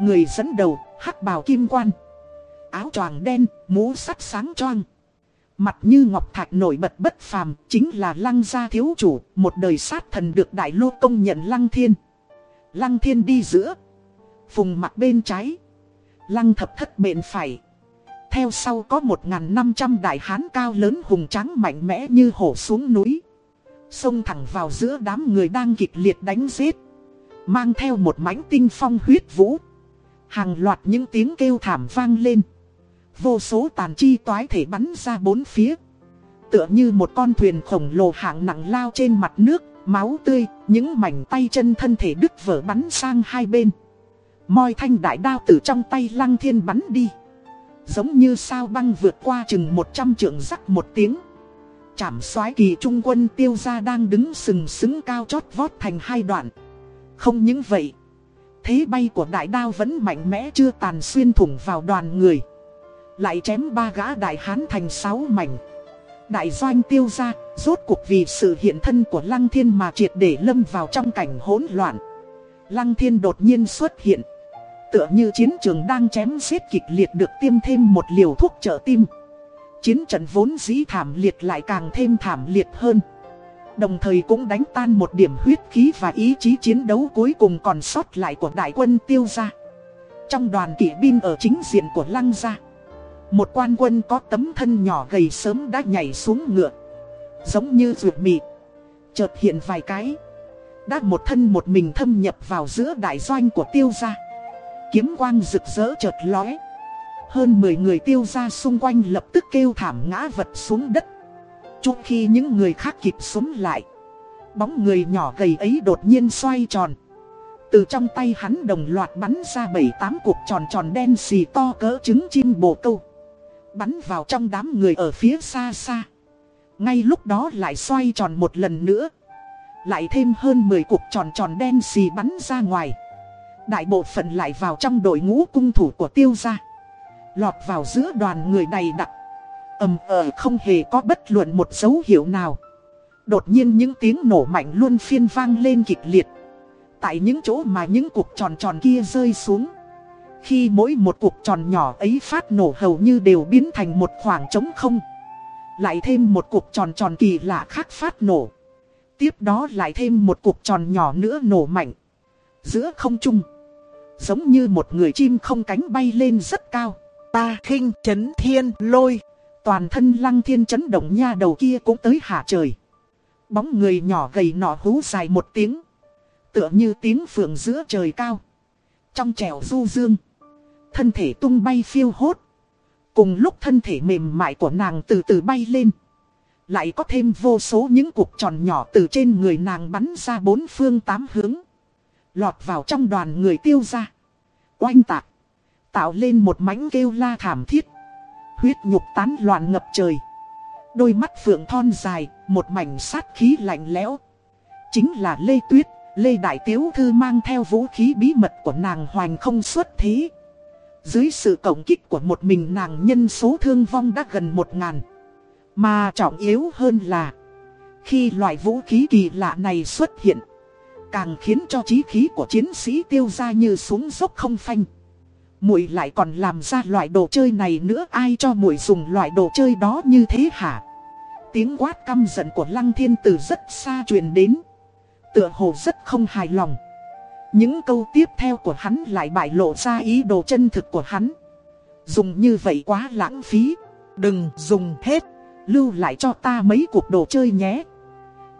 Người dẫn đầu, hắc bào kim quan. Áo choàng đen, mũ sắt sáng choang. Mặt như ngọc thạch nổi bật bất phàm, chính là lăng gia thiếu chủ, một đời sát thần được đại lô công nhận lăng thiên. Lăng thiên đi giữa. Phùng mặt bên trái. Lăng thập thất bên phải. Theo sau có 1.500 đại hán cao lớn hùng tráng mạnh mẽ như hổ xuống núi. Xông thẳng vào giữa đám người đang kịch liệt đánh giết Mang theo một mảnh tinh phong huyết vũ. Hàng loạt những tiếng kêu thảm vang lên. Vô số tàn chi toái thể bắn ra bốn phía. Tựa như một con thuyền khổng lồ hạng nặng lao trên mặt nước Máu tươi, những mảnh tay chân thân thể đứt vỡ bắn sang hai bên. Moi thanh đại đao từ trong tay lăng thiên bắn đi. Giống như sao băng vượt qua chừng 100 trượng rắc một tiếng. Trảm soái kỳ trung quân tiêu gia đang đứng sừng sững cao chót vót thành hai đoạn. Không những vậy, thế bay của đại đao vẫn mạnh mẽ chưa tàn xuyên thủng vào đoàn người. Lại chém ba gã đại hán thành sáu mảnh. Đại doanh tiêu gia, rốt cuộc vì sự hiện thân của Lăng Thiên mà triệt để lâm vào trong cảnh hỗn loạn. Lăng Thiên đột nhiên xuất hiện. Tựa như chiến trường đang chém giết kịch liệt được tiêm thêm một liều thuốc trợ tim. Chiến trận vốn dĩ thảm liệt lại càng thêm thảm liệt hơn. Đồng thời cũng đánh tan một điểm huyết khí và ý chí chiến đấu cuối cùng còn sót lại của đại quân tiêu gia. Trong đoàn kỵ binh ở chính diện của lăng gia. Một quan quân có tấm thân nhỏ gầy sớm đã nhảy xuống ngựa. Giống như ruột mị. Chợt hiện vài cái. Đã một thân một mình thâm nhập vào giữa đại doanh của tiêu gia. Kiếm quang rực rỡ chợt lóe. Hơn 10 người tiêu ra xung quanh lập tức kêu thảm ngã vật xuống đất. Chút khi những người khác kịp xuống lại. Bóng người nhỏ gầy ấy đột nhiên xoay tròn. Từ trong tay hắn đồng loạt bắn ra 7-8 cuộc tròn tròn đen xì to cỡ trứng chim bồ câu. Bắn vào trong đám người ở phía xa xa. Ngay lúc đó lại xoay tròn một lần nữa. Lại thêm hơn 10 cuộc tròn tròn đen xì bắn ra ngoài. Đại bộ phận lại vào trong đội ngũ cung thủ của tiêu gia. Lọt vào giữa đoàn người này đặc. Ầm ờ không hề có bất luận một dấu hiệu nào. Đột nhiên những tiếng nổ mạnh luôn phiên vang lên kịch liệt. Tại những chỗ mà những cục tròn tròn kia rơi xuống. Khi mỗi một cục tròn nhỏ ấy phát nổ hầu như đều biến thành một khoảng trống không. Lại thêm một cục tròn tròn kỳ lạ khác phát nổ. Tiếp đó lại thêm một cục tròn nhỏ nữa nổ mạnh. Giữa không trung, Giống như một người chim không cánh bay lên rất cao ta khinh chấn thiên lôi. Toàn thân lăng thiên chấn động nha đầu kia cũng tới hạ trời. Bóng người nhỏ gầy nọ hú dài một tiếng. Tựa như tiếng phượng giữa trời cao. Trong trèo du dương. Thân thể tung bay phiêu hốt. Cùng lúc thân thể mềm mại của nàng từ từ bay lên. Lại có thêm vô số những cục tròn nhỏ từ trên người nàng bắn ra bốn phương tám hướng. Lọt vào trong đoàn người tiêu ra. Oanh tạc. Tạo lên một mảnh kêu la thảm thiết. Huyết nhục tán loạn ngập trời. Đôi mắt phượng thon dài, một mảnh sát khí lạnh lẽo. Chính là Lê Tuyết, Lê Đại Tiếu Thư mang theo vũ khí bí mật của nàng hoành không xuất thế. Dưới sự cộng kích của một mình nàng nhân số thương vong đã gần một ngàn. Mà trọng yếu hơn là, khi loại vũ khí kỳ lạ này xuất hiện, càng khiến cho trí khí của chiến sĩ tiêu ra như xuống dốc không phanh. Muội lại còn làm ra loại đồ chơi này nữa ai cho muội dùng loại đồ chơi đó như thế hả? Tiếng quát căm giận của Lăng Thiên từ rất xa truyền đến. Tựa hồ rất không hài lòng. Những câu tiếp theo của hắn lại bại lộ ra ý đồ chân thực của hắn. Dùng như vậy quá lãng phí. Đừng dùng hết. Lưu lại cho ta mấy cuộc đồ chơi nhé.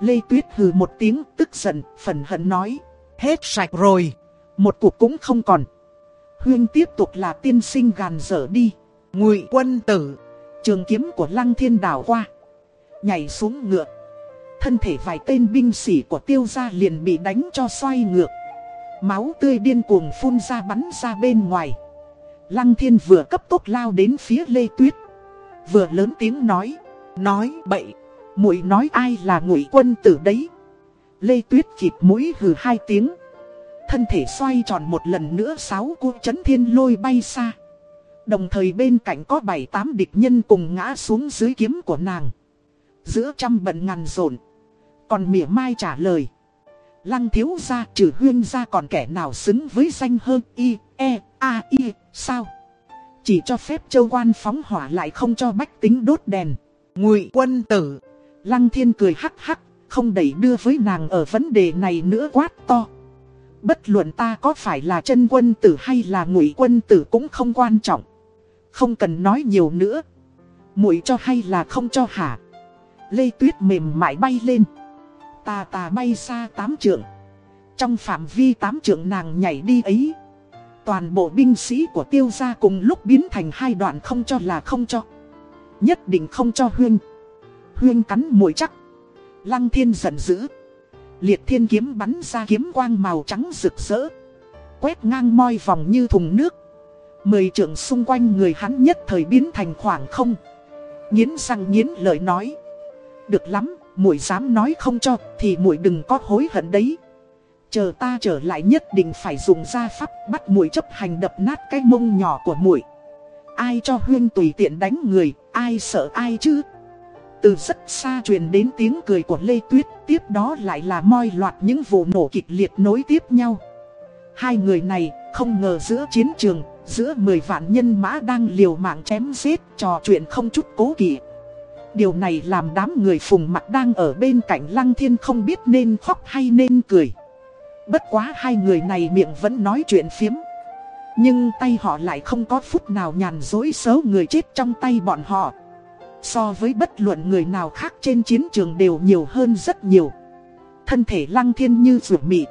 Lê Tuyết hừ một tiếng tức giận, phần hận nói. Hết sạch rồi. Một cuộc cũng không còn. Huyên tiếp tục là tiên sinh gàn dở đi. Ngụy quân tử. Trường kiếm của lăng thiên đảo qua. Nhảy xuống ngựa. Thân thể vài tên binh sĩ của tiêu gia liền bị đánh cho xoay ngược. Máu tươi điên cuồng phun ra bắn ra bên ngoài. Lăng thiên vừa cấp tốc lao đến phía Lê Tuyết. Vừa lớn tiếng nói. Nói bậy. muội nói ai là ngụy quân tử đấy. Lê Tuyết kịp mũi hừ hai tiếng. Thân thể xoay tròn một lần nữa sáu cu chấn thiên lôi bay xa. Đồng thời bên cạnh có bảy tám địch nhân cùng ngã xuống dưới kiếm của nàng. Giữa trăm bận ngàn rộn. Còn mỉa mai trả lời. Lăng thiếu ra trừ huyên ra còn kẻ nào xứng với danh hơn y, e, a, y, sao? Chỉ cho phép châu quan phóng hỏa lại không cho bách tính đốt đèn. Ngụy quân tử. Lăng thiên cười hắc hắc, không đẩy đưa với nàng ở vấn đề này nữa quát to. Bất luận ta có phải là chân quân tử hay là ngụy quân tử cũng không quan trọng. Không cần nói nhiều nữa. muội cho hay là không cho hả? Lê Tuyết mềm mại bay lên. Tà tà bay xa tám trượng. Trong phạm vi tám trượng nàng nhảy đi ấy. Toàn bộ binh sĩ của tiêu gia cùng lúc biến thành hai đoạn không cho là không cho. Nhất định không cho huyên. Huyên cắn mũi chắc. Lăng thiên giận dữ. Liệt thiên kiếm bắn ra kiếm quang màu trắng rực rỡ. Quét ngang moi vòng như thùng nước. Mười trưởng xung quanh người hắn nhất thời biến thành khoảng không. Nhiến răng nhiến lời nói. Được lắm, muội dám nói không cho thì muội đừng có hối hận đấy. Chờ ta trở lại nhất định phải dùng gia pháp bắt muội chấp hành đập nát cái mông nhỏ của muội. Ai cho huyên tùy tiện đánh người, ai sợ ai chứ? Từ rất xa truyền đến tiếng cười của Lê Tuyết, tiếp đó lại là moi loạt những vụ nổ kịch liệt nối tiếp nhau. Hai người này, không ngờ giữa chiến trường, giữa 10 vạn nhân mã đang liều mạng chém giết, trò chuyện không chút cố kỵ. Điều này làm đám người phùng mặt đang ở bên cạnh Lăng Thiên không biết nên khóc hay nên cười. Bất quá hai người này miệng vẫn nói chuyện phiếm. Nhưng tay họ lại không có phút nào nhàn dối xấu người chết trong tay bọn họ. So với bất luận người nào khác trên chiến trường đều nhiều hơn rất nhiều. Thân thể lăng thiên như rượu mị.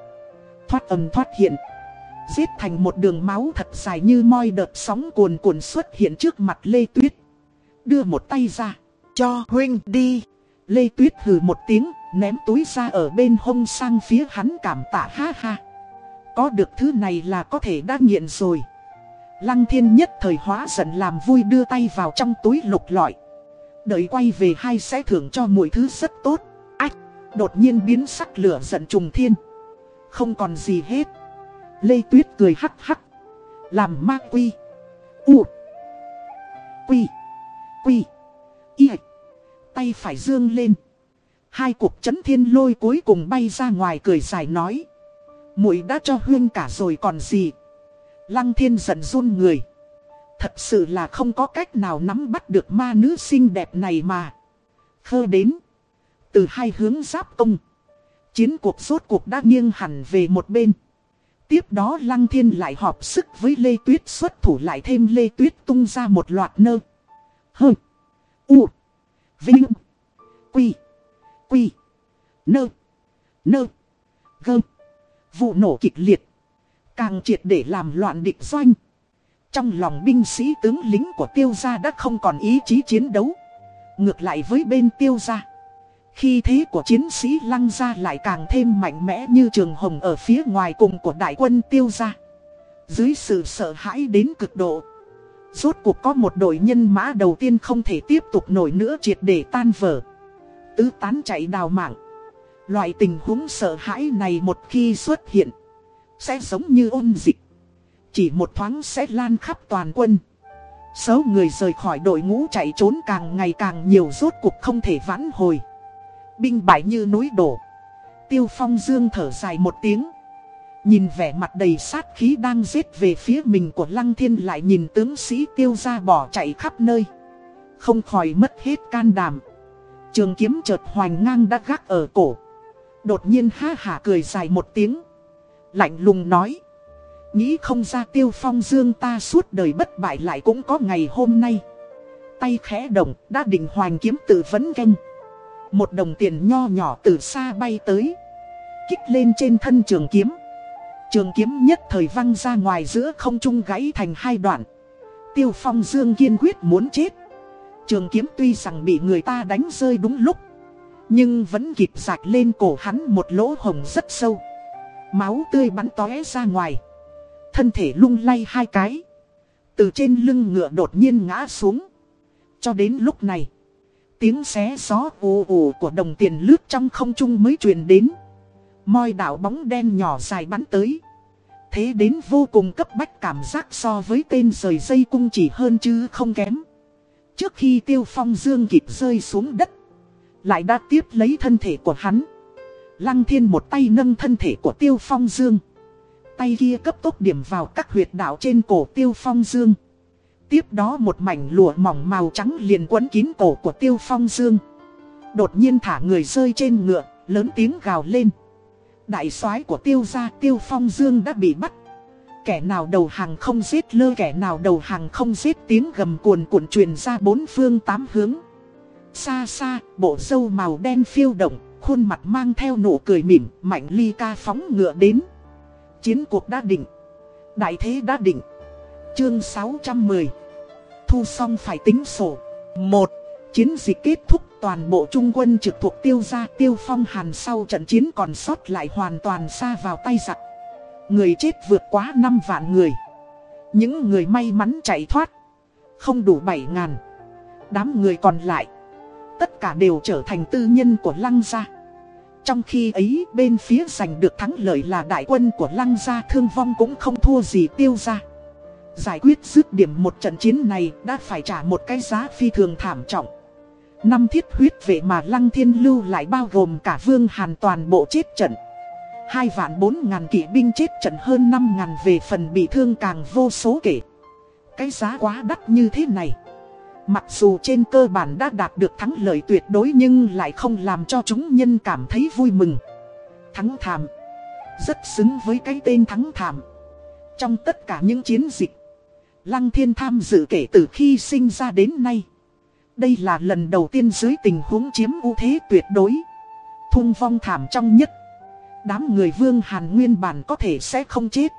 Thoát âm thoát hiện. Giết thành một đường máu thật dài như moi đợt sóng cuồn cuộn xuất hiện trước mặt Lê Tuyết. Đưa một tay ra. Cho huynh đi. Lê Tuyết hừ một tiếng, ném túi ra ở bên hông sang phía hắn cảm tạ ha ha. Có được thứ này là có thể đã nghiện rồi. Lăng thiên nhất thời hóa giận làm vui đưa tay vào trong túi lục lọi. Đợi quay về hai sẽ thưởng cho mỗi thứ rất tốt. Ách, đột nhiên biến sắc lửa giận trùng thiên. Không còn gì hết. Lê Tuyết cười hắc hắc. Làm ma quy. U. Quy. Quy. Y. Tay phải dương lên. Hai cuộc chấn thiên lôi cuối cùng bay ra ngoài cười dài nói. muội đã cho huyên cả rồi còn gì. Lăng thiên giận run người. Thật sự là không có cách nào nắm bắt được ma nữ xinh đẹp này mà. Khơ đến. Từ hai hướng giáp công. Chiến cuộc rốt cuộc đã nghiêng hẳn về một bên. Tiếp đó Lăng Thiên lại họp sức với Lê Tuyết xuất thủ lại thêm Lê Tuyết tung ra một loạt nơ. Hơ. U. Vinh. Quy. Quy. Nơ. Nơ. Gơ. Vụ nổ kịch liệt. Càng triệt để làm loạn địch doanh. Trong lòng binh sĩ tướng lính của tiêu gia đã không còn ý chí chiến đấu. Ngược lại với bên tiêu gia. Khi thế của chiến sĩ lăng gia lại càng thêm mạnh mẽ như trường hồng ở phía ngoài cùng của đại quân tiêu gia. Dưới sự sợ hãi đến cực độ. Rốt cuộc có một đội nhân mã đầu tiên không thể tiếp tục nổi nữa triệt để tan vỡ. Tứ tán chạy đào mạng. Loại tình huống sợ hãi này một khi xuất hiện. Sẽ giống như ôn dịch. Chỉ một thoáng sẽ lan khắp toàn quân. Số người rời khỏi đội ngũ chạy trốn càng ngày càng nhiều rốt cuộc không thể vãn hồi. Binh bại như núi đổ. Tiêu phong dương thở dài một tiếng. Nhìn vẻ mặt đầy sát khí đang giết về phía mình của Lăng Thiên lại nhìn tướng sĩ tiêu ra bỏ chạy khắp nơi. Không khỏi mất hết can đảm. Trường kiếm chợt hoành ngang đã gác ở cổ. Đột nhiên ha hả cười dài một tiếng. Lạnh lùng nói. Nghĩ không ra tiêu phong dương ta suốt đời bất bại lại cũng có ngày hôm nay. Tay khẽ động, đã định hoành kiếm tự vấn canh. Một đồng tiền nho nhỏ từ xa bay tới. Kích lên trên thân trường kiếm. Trường kiếm nhất thời văng ra ngoài giữa không trung gãy thành hai đoạn. Tiêu phong dương kiên quyết muốn chết. Trường kiếm tuy rằng bị người ta đánh rơi đúng lúc. Nhưng vẫn kịp rạch lên cổ hắn một lỗ hồng rất sâu. Máu tươi bắn tóe ra ngoài. Thân thể lung lay hai cái. Từ trên lưng ngựa đột nhiên ngã xuống. Cho đến lúc này. Tiếng xé gió ù ù của đồng tiền lướt trong không trung mới truyền đến. Môi đảo bóng đen nhỏ dài bắn tới. Thế đến vô cùng cấp bách cảm giác so với tên rời dây cung chỉ hơn chứ không kém. Trước khi tiêu phong dương kịp rơi xuống đất. Lại đã tiếp lấy thân thể của hắn. Lăng thiên một tay nâng thân thể của tiêu phong dương. Tay kia cấp tốc điểm vào các huyệt đạo trên cổ tiêu phong dương. Tiếp đó một mảnh lụa mỏng màu trắng liền quấn kín cổ của tiêu phong dương. Đột nhiên thả người rơi trên ngựa, lớn tiếng gào lên. Đại soái của tiêu gia tiêu phong dương đã bị bắt. Kẻ nào đầu hàng không giết lơ kẻ nào đầu hàng không giết tiếng gầm cuồn cuộn truyền ra bốn phương tám hướng. Xa xa, bộ dâu màu đen phiêu động, khuôn mặt mang theo nụ cười mỉm, mạnh ly ca phóng ngựa đến. Chiến cuộc đã định. Đại thế đã định. Chương 610. Thu xong phải tính sổ. một, Chiến dịch kết thúc toàn bộ trung quân trực thuộc tiêu gia, tiêu phong, hàn sau trận chiến còn sót lại hoàn toàn xa vào tay giặc. Người chết vượt quá 5 vạn người. Những người may mắn chạy thoát. Không đủ 7 ngàn. Đám người còn lại. Tất cả đều trở thành tư nhân của lăng gia. Trong khi ấy, bên phía giành được thắng lợi là đại quân của lăng gia, thương vong cũng không thua gì tiêu gia. Giải quyết dứt điểm một trận chiến này đã phải trả một cái giá phi thường thảm trọng. Năm thiết huyết vệ mà lăng thiên lưu lại bao gồm cả vương hàn toàn bộ chết trận. Hai vạn bốn ngàn kỵ binh chết trận hơn năm ngàn về phần bị thương càng vô số kể. Cái giá quá đắt như thế này. Mặc dù trên cơ bản đã đạt được thắng lợi tuyệt đối nhưng lại không làm cho chúng nhân cảm thấy vui mừng. Thắng thảm. Rất xứng với cái tên thắng thảm. Trong tất cả những chiến dịch, Lăng Thiên tham dự kể từ khi sinh ra đến nay. Đây là lần đầu tiên dưới tình huống chiếm ưu thế tuyệt đối. Thung vong thảm trong nhất. Đám người Vương Hàn nguyên bản có thể sẽ không chết.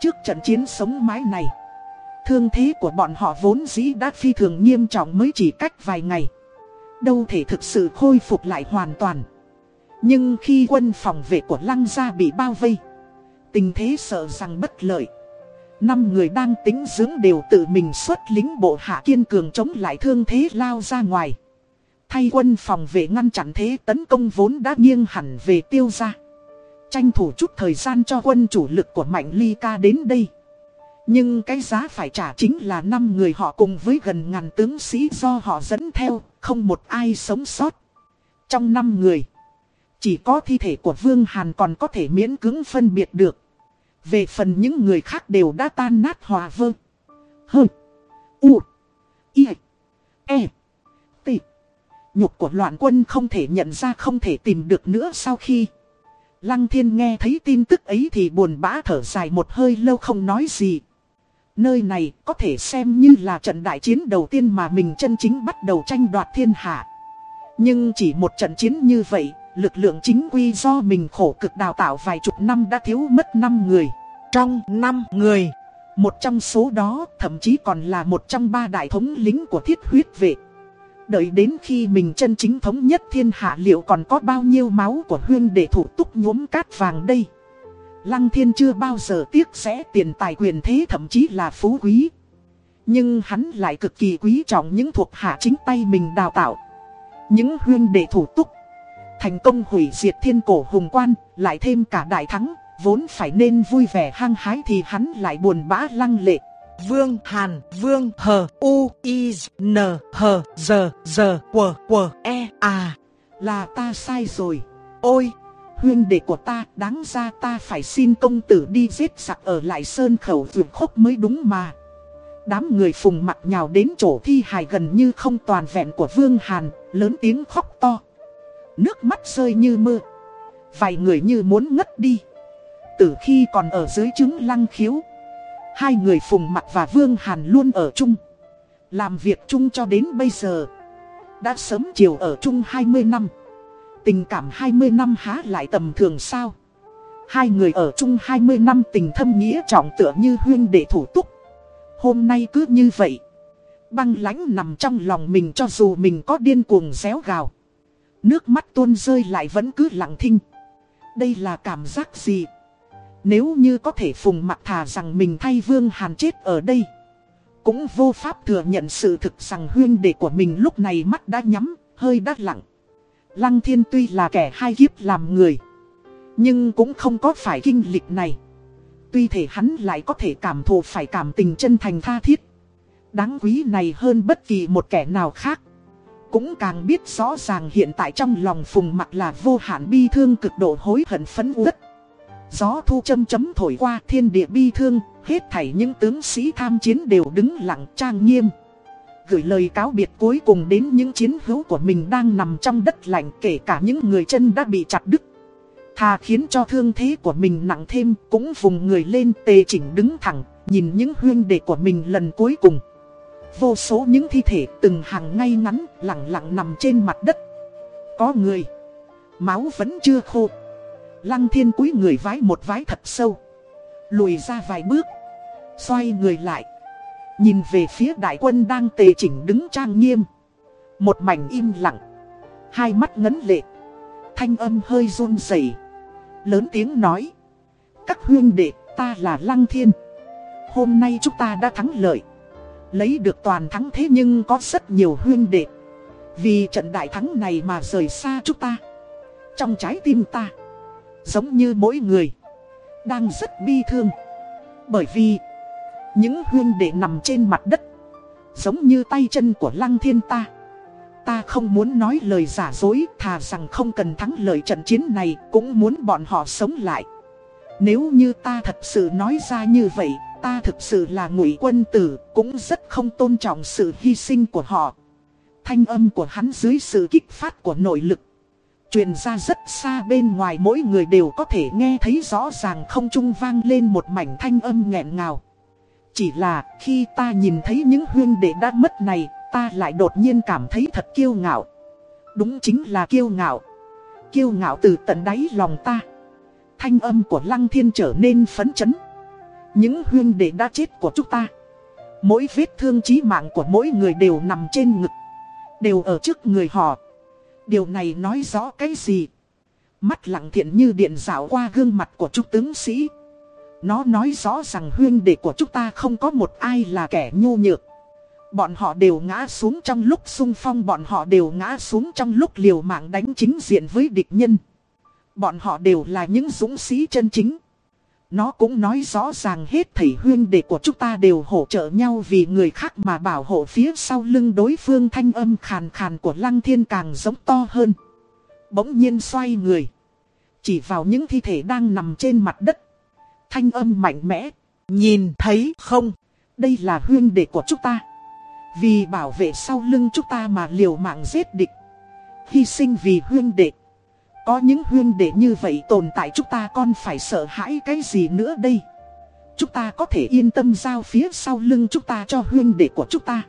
Trước trận chiến sống mái này. Thương thế của bọn họ vốn dĩ đã phi thường nghiêm trọng mới chỉ cách vài ngày. Đâu thể thực sự khôi phục lại hoàn toàn. Nhưng khi quân phòng vệ của Lăng Gia bị bao vây. Tình thế sợ rằng bất lợi. Năm người đang tính dưỡng đều tự mình xuất lính bộ hạ kiên cường chống lại thương thế lao ra ngoài. Thay quân phòng vệ ngăn chặn thế tấn công vốn đã nghiêng hẳn về tiêu gia. Tranh thủ chút thời gian cho quân chủ lực của Mạnh Ly Ca đến đây. Nhưng cái giá phải trả chính là năm người họ cùng với gần ngàn tướng sĩ do họ dẫn theo, không một ai sống sót. Trong năm người, chỉ có thi thể của Vương Hàn còn có thể miễn cưỡng phân biệt được. Về phần những người khác đều đã tan nát hòa vơ. Hơ. U. I. E. T. Nhục của loạn quân không thể nhận ra không thể tìm được nữa sau khi. Lăng thiên nghe thấy tin tức ấy thì buồn bã thở dài một hơi lâu không nói gì. Nơi này có thể xem như là trận đại chiến đầu tiên mà mình chân chính bắt đầu tranh đoạt thiên hạ. Nhưng chỉ một trận chiến như vậy, lực lượng chính quy do mình khổ cực đào tạo vài chục năm đã thiếu mất 5 người. trong 5 người. Một trong số đó thậm chí còn là một trong ba đại thống lính của thiết huyết vệ. Đợi đến khi mình chân chính thống nhất thiên hạ liệu còn có bao nhiêu máu của huyên để thủ túc nhuốm cát vàng đây. Lăng thiên chưa bao giờ tiếc sẽ tiền tài quyền thế thậm chí là phú quý. Nhưng hắn lại cực kỳ quý trọng những thuộc hạ chính tay mình đào tạo. Những huyên đệ thủ túc. Thành công hủy diệt thiên cổ hùng quan, lại thêm cả đại thắng, vốn phải nên vui vẻ hăng hái thì hắn lại buồn bã lăng lệ. Vương Hàn Vương Hờ U I N Hờ Giờ Giờ Quờ Quờ E À Là ta sai rồi. Ôi Huyên đệ của ta đáng ra ta phải xin công tử đi giết sặc ở lại sơn khẩu vượt khốc mới đúng mà. Đám người phùng mặt nhào đến chỗ thi hài gần như không toàn vẹn của Vương Hàn, lớn tiếng khóc to. Nước mắt rơi như mưa. Vài người như muốn ngất đi. Từ khi còn ở dưới trứng lăng khiếu. Hai người phùng mặt và Vương Hàn luôn ở chung. Làm việc chung cho đến bây giờ. Đã sớm chiều ở chung 20 năm. Tình cảm 20 năm há lại tầm thường sao? Hai người ở chung 20 năm tình thâm nghĩa trọng tựa như huyên đệ thủ túc. Hôm nay cứ như vậy. Băng lãnh nằm trong lòng mình cho dù mình có điên cuồng réo gào. Nước mắt tuôn rơi lại vẫn cứ lặng thinh. Đây là cảm giác gì? Nếu như có thể phùng mặt thà rằng mình thay Vương Hàn chết ở đây. Cũng vô pháp thừa nhận sự thực rằng huyên đệ của mình lúc này mắt đã nhắm, hơi đắt lặng. Lăng thiên tuy là kẻ hai kiếp làm người. Nhưng cũng không có phải kinh lịch này. Tuy thể hắn lại có thể cảm thụ phải cảm tình chân thành tha thiết. Đáng quý này hơn bất kỳ một kẻ nào khác. Cũng càng biết rõ ràng hiện tại trong lòng phùng mặt là vô hạn bi thương cực độ hối hận phấn uất. Gió thu châm chấm thổi qua thiên địa bi thương, hết thảy những tướng sĩ tham chiến đều đứng lặng trang nghiêm. Gửi lời cáo biệt cuối cùng đến những chiến hữu của mình đang nằm trong đất lạnh kể cả những người chân đã bị chặt đứt. Thà khiến cho thương thế của mình nặng thêm cũng vùng người lên tề chỉnh đứng thẳng, nhìn những huyên đệ của mình lần cuối cùng. Vô số những thi thể từng hàng ngay ngắn, lặng lặng nằm trên mặt đất. Có người, máu vẫn chưa khô. Lăng thiên cúi người vái một vái thật sâu. Lùi ra vài bước, xoay người lại. Nhìn về phía đại quân đang tề chỉnh đứng trang nghiêm. Một mảnh im lặng, hai mắt ngấn lệ. Thanh âm hơi run rẩy lớn tiếng nói. Các huyên đệ, ta là Lăng Thiên. Hôm nay chúng ta đã thắng lợi. Lấy được toàn thắng thế nhưng có rất nhiều huyên đệ. Vì trận đại thắng này mà rời xa chúng ta. Trong trái tim ta, giống như mỗi người, đang rất bi thương. Bởi vì, những huyên đệ nằm trên mặt đất, giống như tay chân của Lăng Thiên ta. Ta không muốn nói lời giả dối, thà rằng không cần thắng lợi trận chiến này, cũng muốn bọn họ sống lại. Nếu như ta thật sự nói ra như vậy, ta thực sự là ngụy quân tử, cũng rất không tôn trọng sự hy sinh của họ. Thanh âm của hắn dưới sự kích phát của nội lực. Truyền ra rất xa bên ngoài mỗi người đều có thể nghe thấy rõ ràng không trung vang lên một mảnh thanh âm nghẹn ngào. Chỉ là khi ta nhìn thấy những huyên đệ đã mất này, ta lại đột nhiên cảm thấy thật kiêu ngạo. Đúng chính là kiêu ngạo. Kiêu ngạo từ tận đáy lòng ta. Thanh âm của Lăng Thiên trở nên phấn chấn. Những huyên đệ đã chết của chúng ta. Mỗi vết thương chí mạng của mỗi người đều nằm trên ngực. Đều ở trước người họ. Điều này nói rõ cái gì? Mắt lặng thiện như điện dạo qua gương mặt của trung tướng sĩ. Nó nói rõ rằng huyên đệ của chúng ta không có một ai là kẻ nhu nhược. Bọn họ đều ngã xuống trong lúc sung phong, Bọn họ đều ngã xuống trong lúc liều mạng đánh chính diện với địch nhân. Bọn họ đều là những dũng sĩ chân chính. Nó cũng nói rõ ràng hết thầy huyên đệ của chúng ta đều hỗ trợ nhau Vì người khác mà bảo hộ phía sau lưng đối phương. Thanh âm khàn khàn của lăng thiên càng giống to hơn. Bỗng nhiên xoay người. Chỉ vào những thi thể đang nằm trên mặt đất. Thanh âm mạnh mẽ. Nhìn thấy không? Đây là huyên đệ của chúng ta. Vì bảo vệ sau lưng chúng ta mà liều mạng giết địch. Hy sinh vì huyên đệ. Có những huyên đệ như vậy tồn tại chúng ta còn phải sợ hãi cái gì nữa đây? Chúng ta có thể yên tâm giao phía sau lưng chúng ta cho huyên đệ của chúng ta.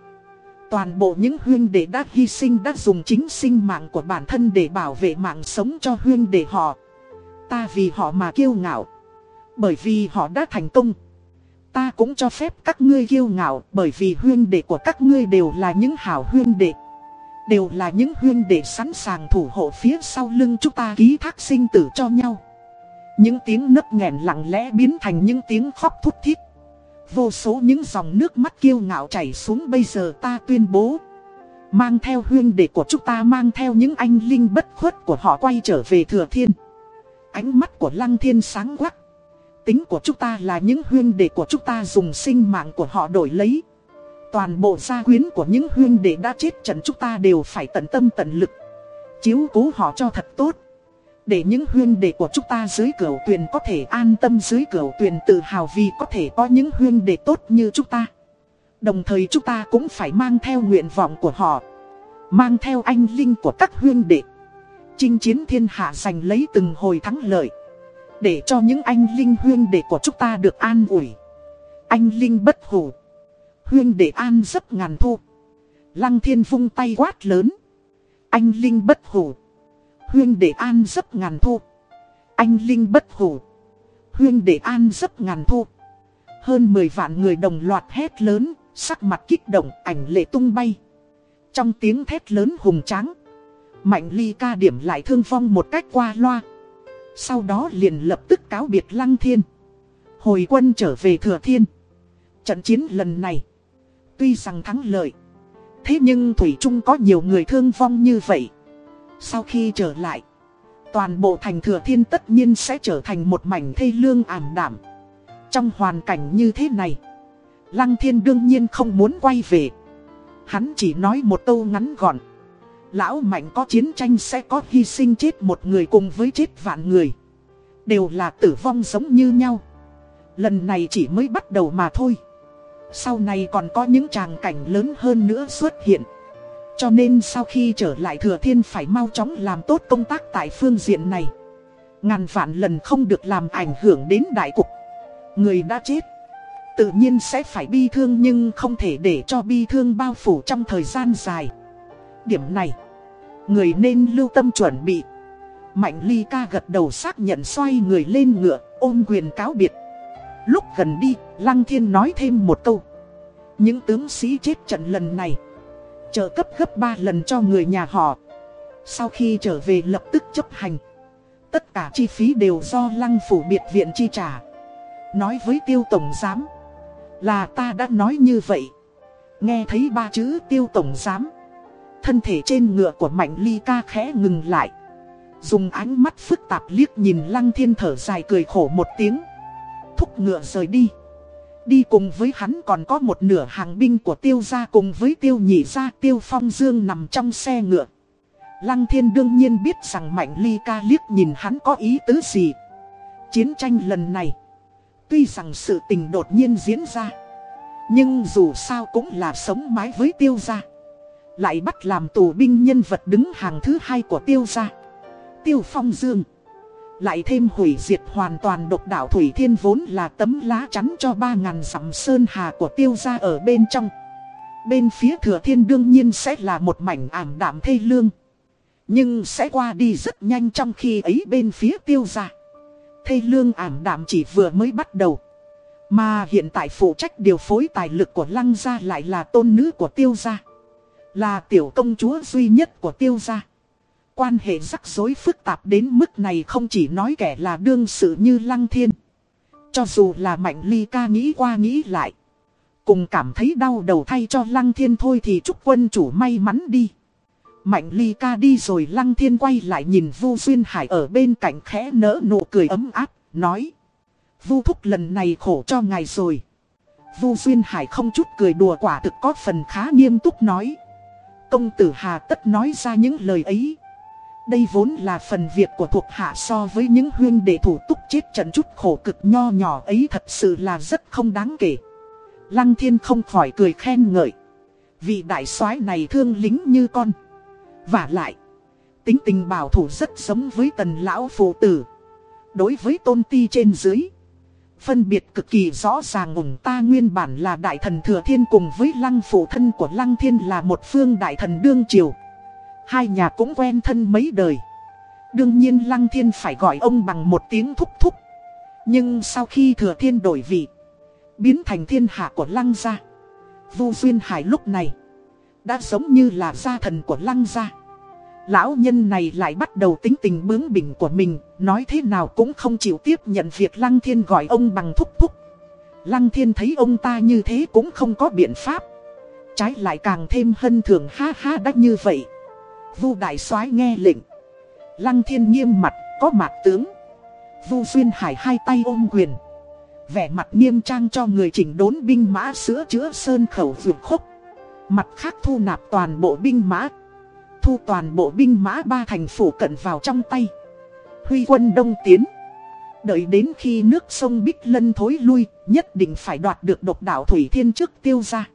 Toàn bộ những huyên đệ đã hy sinh đã dùng chính sinh mạng của bản thân để bảo vệ mạng sống cho huyên đệ họ. Ta vì họ mà kiêu ngạo. Bởi vì họ đã thành công. Ta cũng cho phép các ngươi kiêu ngạo bởi vì huyên đệ của các ngươi đều là những hảo huyên đệ. Đều là những huyên đệ sẵn sàng thủ hộ phía sau lưng chúng ta ký thác sinh tử cho nhau. Những tiếng nấc nghẹn lặng lẽ biến thành những tiếng khóc thút thít. Vô số những dòng nước mắt kiêu ngạo chảy xuống bây giờ ta tuyên bố. Mang theo huyên đệ của chúng ta mang theo những anh linh bất khuất của họ quay trở về thừa thiên. Ánh mắt của lăng thiên sáng quắc. Tính của chúng ta là những huyên đệ của chúng ta dùng sinh mạng của họ đổi lấy. Toàn bộ gia quyến của những huyên đệ đã chết trận chúng ta đều phải tận tâm tận lực. Chiếu cố họ cho thật tốt. Để những huyên đệ của chúng ta dưới cửa tuyền có thể an tâm dưới cửa tuyền tự hào vì có thể có những huyên đệ tốt như chúng ta. Đồng thời chúng ta cũng phải mang theo nguyện vọng của họ. Mang theo anh linh của các huyên đệ. Chinh chiến thiên hạ giành lấy từng hồi thắng lợi. Để cho những anh linh huyên đệ của chúng ta được an ủi. Anh linh bất hủ. Huyên đệ an giấc ngàn thu. Lăng thiên vung tay quát lớn. Anh linh bất hủ. Huyên đệ an giấc ngàn thu. Anh linh bất hủ. Huyên đệ an giấc ngàn thu. Hơn 10 vạn người đồng loạt hét lớn, sắc mặt kích động, ảnh lệ tung bay. Trong tiếng thét lớn hùng tráng, Mạnh ly ca điểm lại thương phong một cách qua loa. Sau đó liền lập tức cáo biệt Lăng Thiên. Hồi quân trở về Thừa Thiên. Trận chiến lần này, tuy rằng thắng lợi, thế nhưng Thủy Trung có nhiều người thương vong như vậy. Sau khi trở lại, toàn bộ thành Thừa Thiên tất nhiên sẽ trở thành một mảnh thê lương ảm đảm. Trong hoàn cảnh như thế này, Lăng Thiên đương nhiên không muốn quay về. Hắn chỉ nói một câu ngắn gọn. Lão mạnh có chiến tranh sẽ có hy sinh chết một người cùng với chết vạn người. Đều là tử vong giống như nhau. Lần này chỉ mới bắt đầu mà thôi. Sau này còn có những tràng cảnh lớn hơn nữa xuất hiện. Cho nên sau khi trở lại thừa thiên phải mau chóng làm tốt công tác tại phương diện này. Ngàn vạn lần không được làm ảnh hưởng đến đại cục. Người đã chết. Tự nhiên sẽ phải bi thương nhưng không thể để cho bi thương bao phủ trong thời gian dài điểm này. Người nên lưu tâm chuẩn bị. Mạnh ly ca gật đầu xác nhận xoay người lên ngựa, ôm quyền cáo biệt. Lúc gần đi, Lăng thiên nói thêm một câu. Những tướng sĩ chết trận lần này, Trợ cấp gấp 3 lần cho người nhà họ. Sau khi trở về lập tức chấp hành. Tất cả chi phí đều do lăng phủ biệt viện chi trả. Nói với tiêu tổng giám, Là ta đã nói như vậy. Nghe thấy ba chữ tiêu tổng giám Thân thể trên ngựa của Mạnh Ly ca khẽ ngừng lại. Dùng ánh mắt phức tạp liếc nhìn Lăng Thiên thở dài cười khổ một tiếng. Thúc ngựa rời đi. Đi cùng với hắn còn có một nửa hàng binh của tiêu gia cùng với tiêu nhị gia tiêu phong dương nằm trong xe ngựa. Lăng thiên đương nhiên biết rằng Mạnh Ly ca liếc nhìn hắn có ý tứ gì. Chiến tranh lần này, tuy rằng sự tình đột nhiên diễn ra, nhưng dù sao cũng là sống mái với tiêu gia. Lại bắt làm tù binh nhân vật đứng hàng thứ hai của tiêu gia. Tiêu Phong Dương. Lại thêm hủy diệt hoàn toàn độc đảo Thủy Thiên vốn là tấm lá chắn cho ba ngàn dặm sơn hà của tiêu gia ở bên trong. Bên phía thừa thiên đương nhiên sẽ là một mảnh ảm đạm thê lương. Nhưng sẽ qua đi rất nhanh trong khi ấy bên phía tiêu gia. Thê lương ảm đạm chỉ vừa mới bắt đầu. Mà hiện tại phụ trách điều phối tài lực của lăng gia lại là tôn nữ của tiêu gia là tiểu công chúa duy nhất của tiêu gia. Quan hệ rắc rối phức tạp đến mức này không chỉ nói kẻ là đương sự như lăng thiên. Cho dù là mạnh ly ca nghĩ qua nghĩ lại. Cùng cảm thấy đau đầu thay cho lăng thiên thôi thì chúc quân chủ may mắn đi. Mạnh ly ca đi rồi lăng thiên quay lại nhìn Vu Duyên Hải ở bên cạnh khẽ nỡ nụ cười ấm áp, nói. Vu thúc lần này khổ cho ngài rồi. Vu Duyên Hải không chút cười đùa quả thực có phần khá nghiêm túc nói. Công tử Hà tất nói ra những lời ấy. Đây vốn là phần việc của thuộc hạ so với những huyên đệ thủ túc chết trận chút khổ cực nho nhỏ ấy thật sự là rất không đáng kể. Lăng thiên không khỏi cười khen ngợi. Vị đại soái này thương lính như con. Và lại, tính tình bảo thủ rất giống với tần lão phụ tử. Đối với tôn ti trên dưới. Phân biệt cực kỳ rõ ràng ủng ta nguyên bản là đại thần thừa thiên cùng với lăng phụ thân của lăng thiên là một phương đại thần đương triều. Hai nhà cũng quen thân mấy đời. Đương nhiên lăng thiên phải gọi ông bằng một tiếng thúc thúc. Nhưng sau khi thừa thiên đổi vị, biến thành thiên hạ của lăng gia. Vu Duyên Hải lúc này, đã giống như là gia thần của lăng gia. Lão nhân này lại bắt đầu tính tình bướng bỉnh của mình, nói thế nào cũng không chịu tiếp nhận việc Lăng Thiên gọi ông bằng thúc thúc. Lăng Thiên thấy ông ta như thế cũng không có biện pháp. Trái lại càng thêm hân thường ha ha đắc như vậy. Vu Đại soái nghe lệnh. Lăng Thiên nghiêm mặt, có mặt tướng. Vu xuyên Hải hai tay ôm quyền. Vẻ mặt nghiêm trang cho người chỉnh đốn binh mã sữa chữa sơn khẩu vượt khúc. Mặt khác thu nạp toàn bộ binh mã thu toàn bộ binh mã ba thành phủ cận vào trong tay. Huy quân đông tiến. Đợi đến khi nước sông Bích Lân thối lui, nhất định phải đoạt được độc đảo Thủy Thiên trước tiêu ra.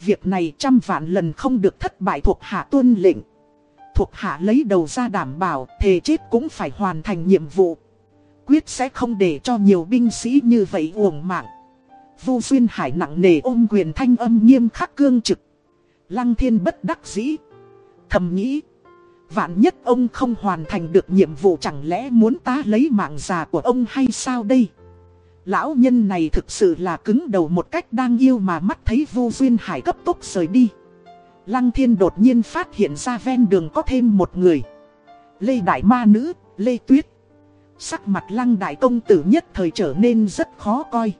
Việc này trăm vạn lần không được thất bại thuộc hạ tuân lệnh. Thuộc hạ lấy đầu ra đảm bảo, thề chết cũng phải hoàn thành nhiệm vụ. Quyết sẽ không để cho nhiều binh sĩ như vậy uổng mạng. Vu Xuyên Hải nặng nề ôm quyền thanh âm nghiêm khắc cương trực. Lăng thiên bất đắc dĩ. Thầm nghĩ, vạn nhất ông không hoàn thành được nhiệm vụ chẳng lẽ muốn ta lấy mạng già của ông hay sao đây? Lão nhân này thực sự là cứng đầu một cách đang yêu mà mắt thấy vô duyên hải cấp tốc rời đi. Lăng thiên đột nhiên phát hiện ra ven đường có thêm một người. Lê Đại Ma Nữ, Lê Tuyết. Sắc mặt lăng đại công tử nhất thời trở nên rất khó coi.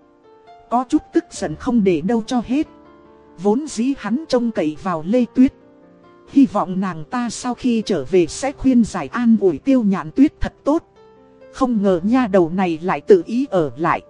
Có chút tức giận không để đâu cho hết. Vốn dĩ hắn trông cậy vào Lê Tuyết. Hy vọng nàng ta sau khi trở về sẽ khuyên giải an ủi tiêu nhạn tuyết thật tốt. Không ngờ nha đầu này lại tự ý ở lại.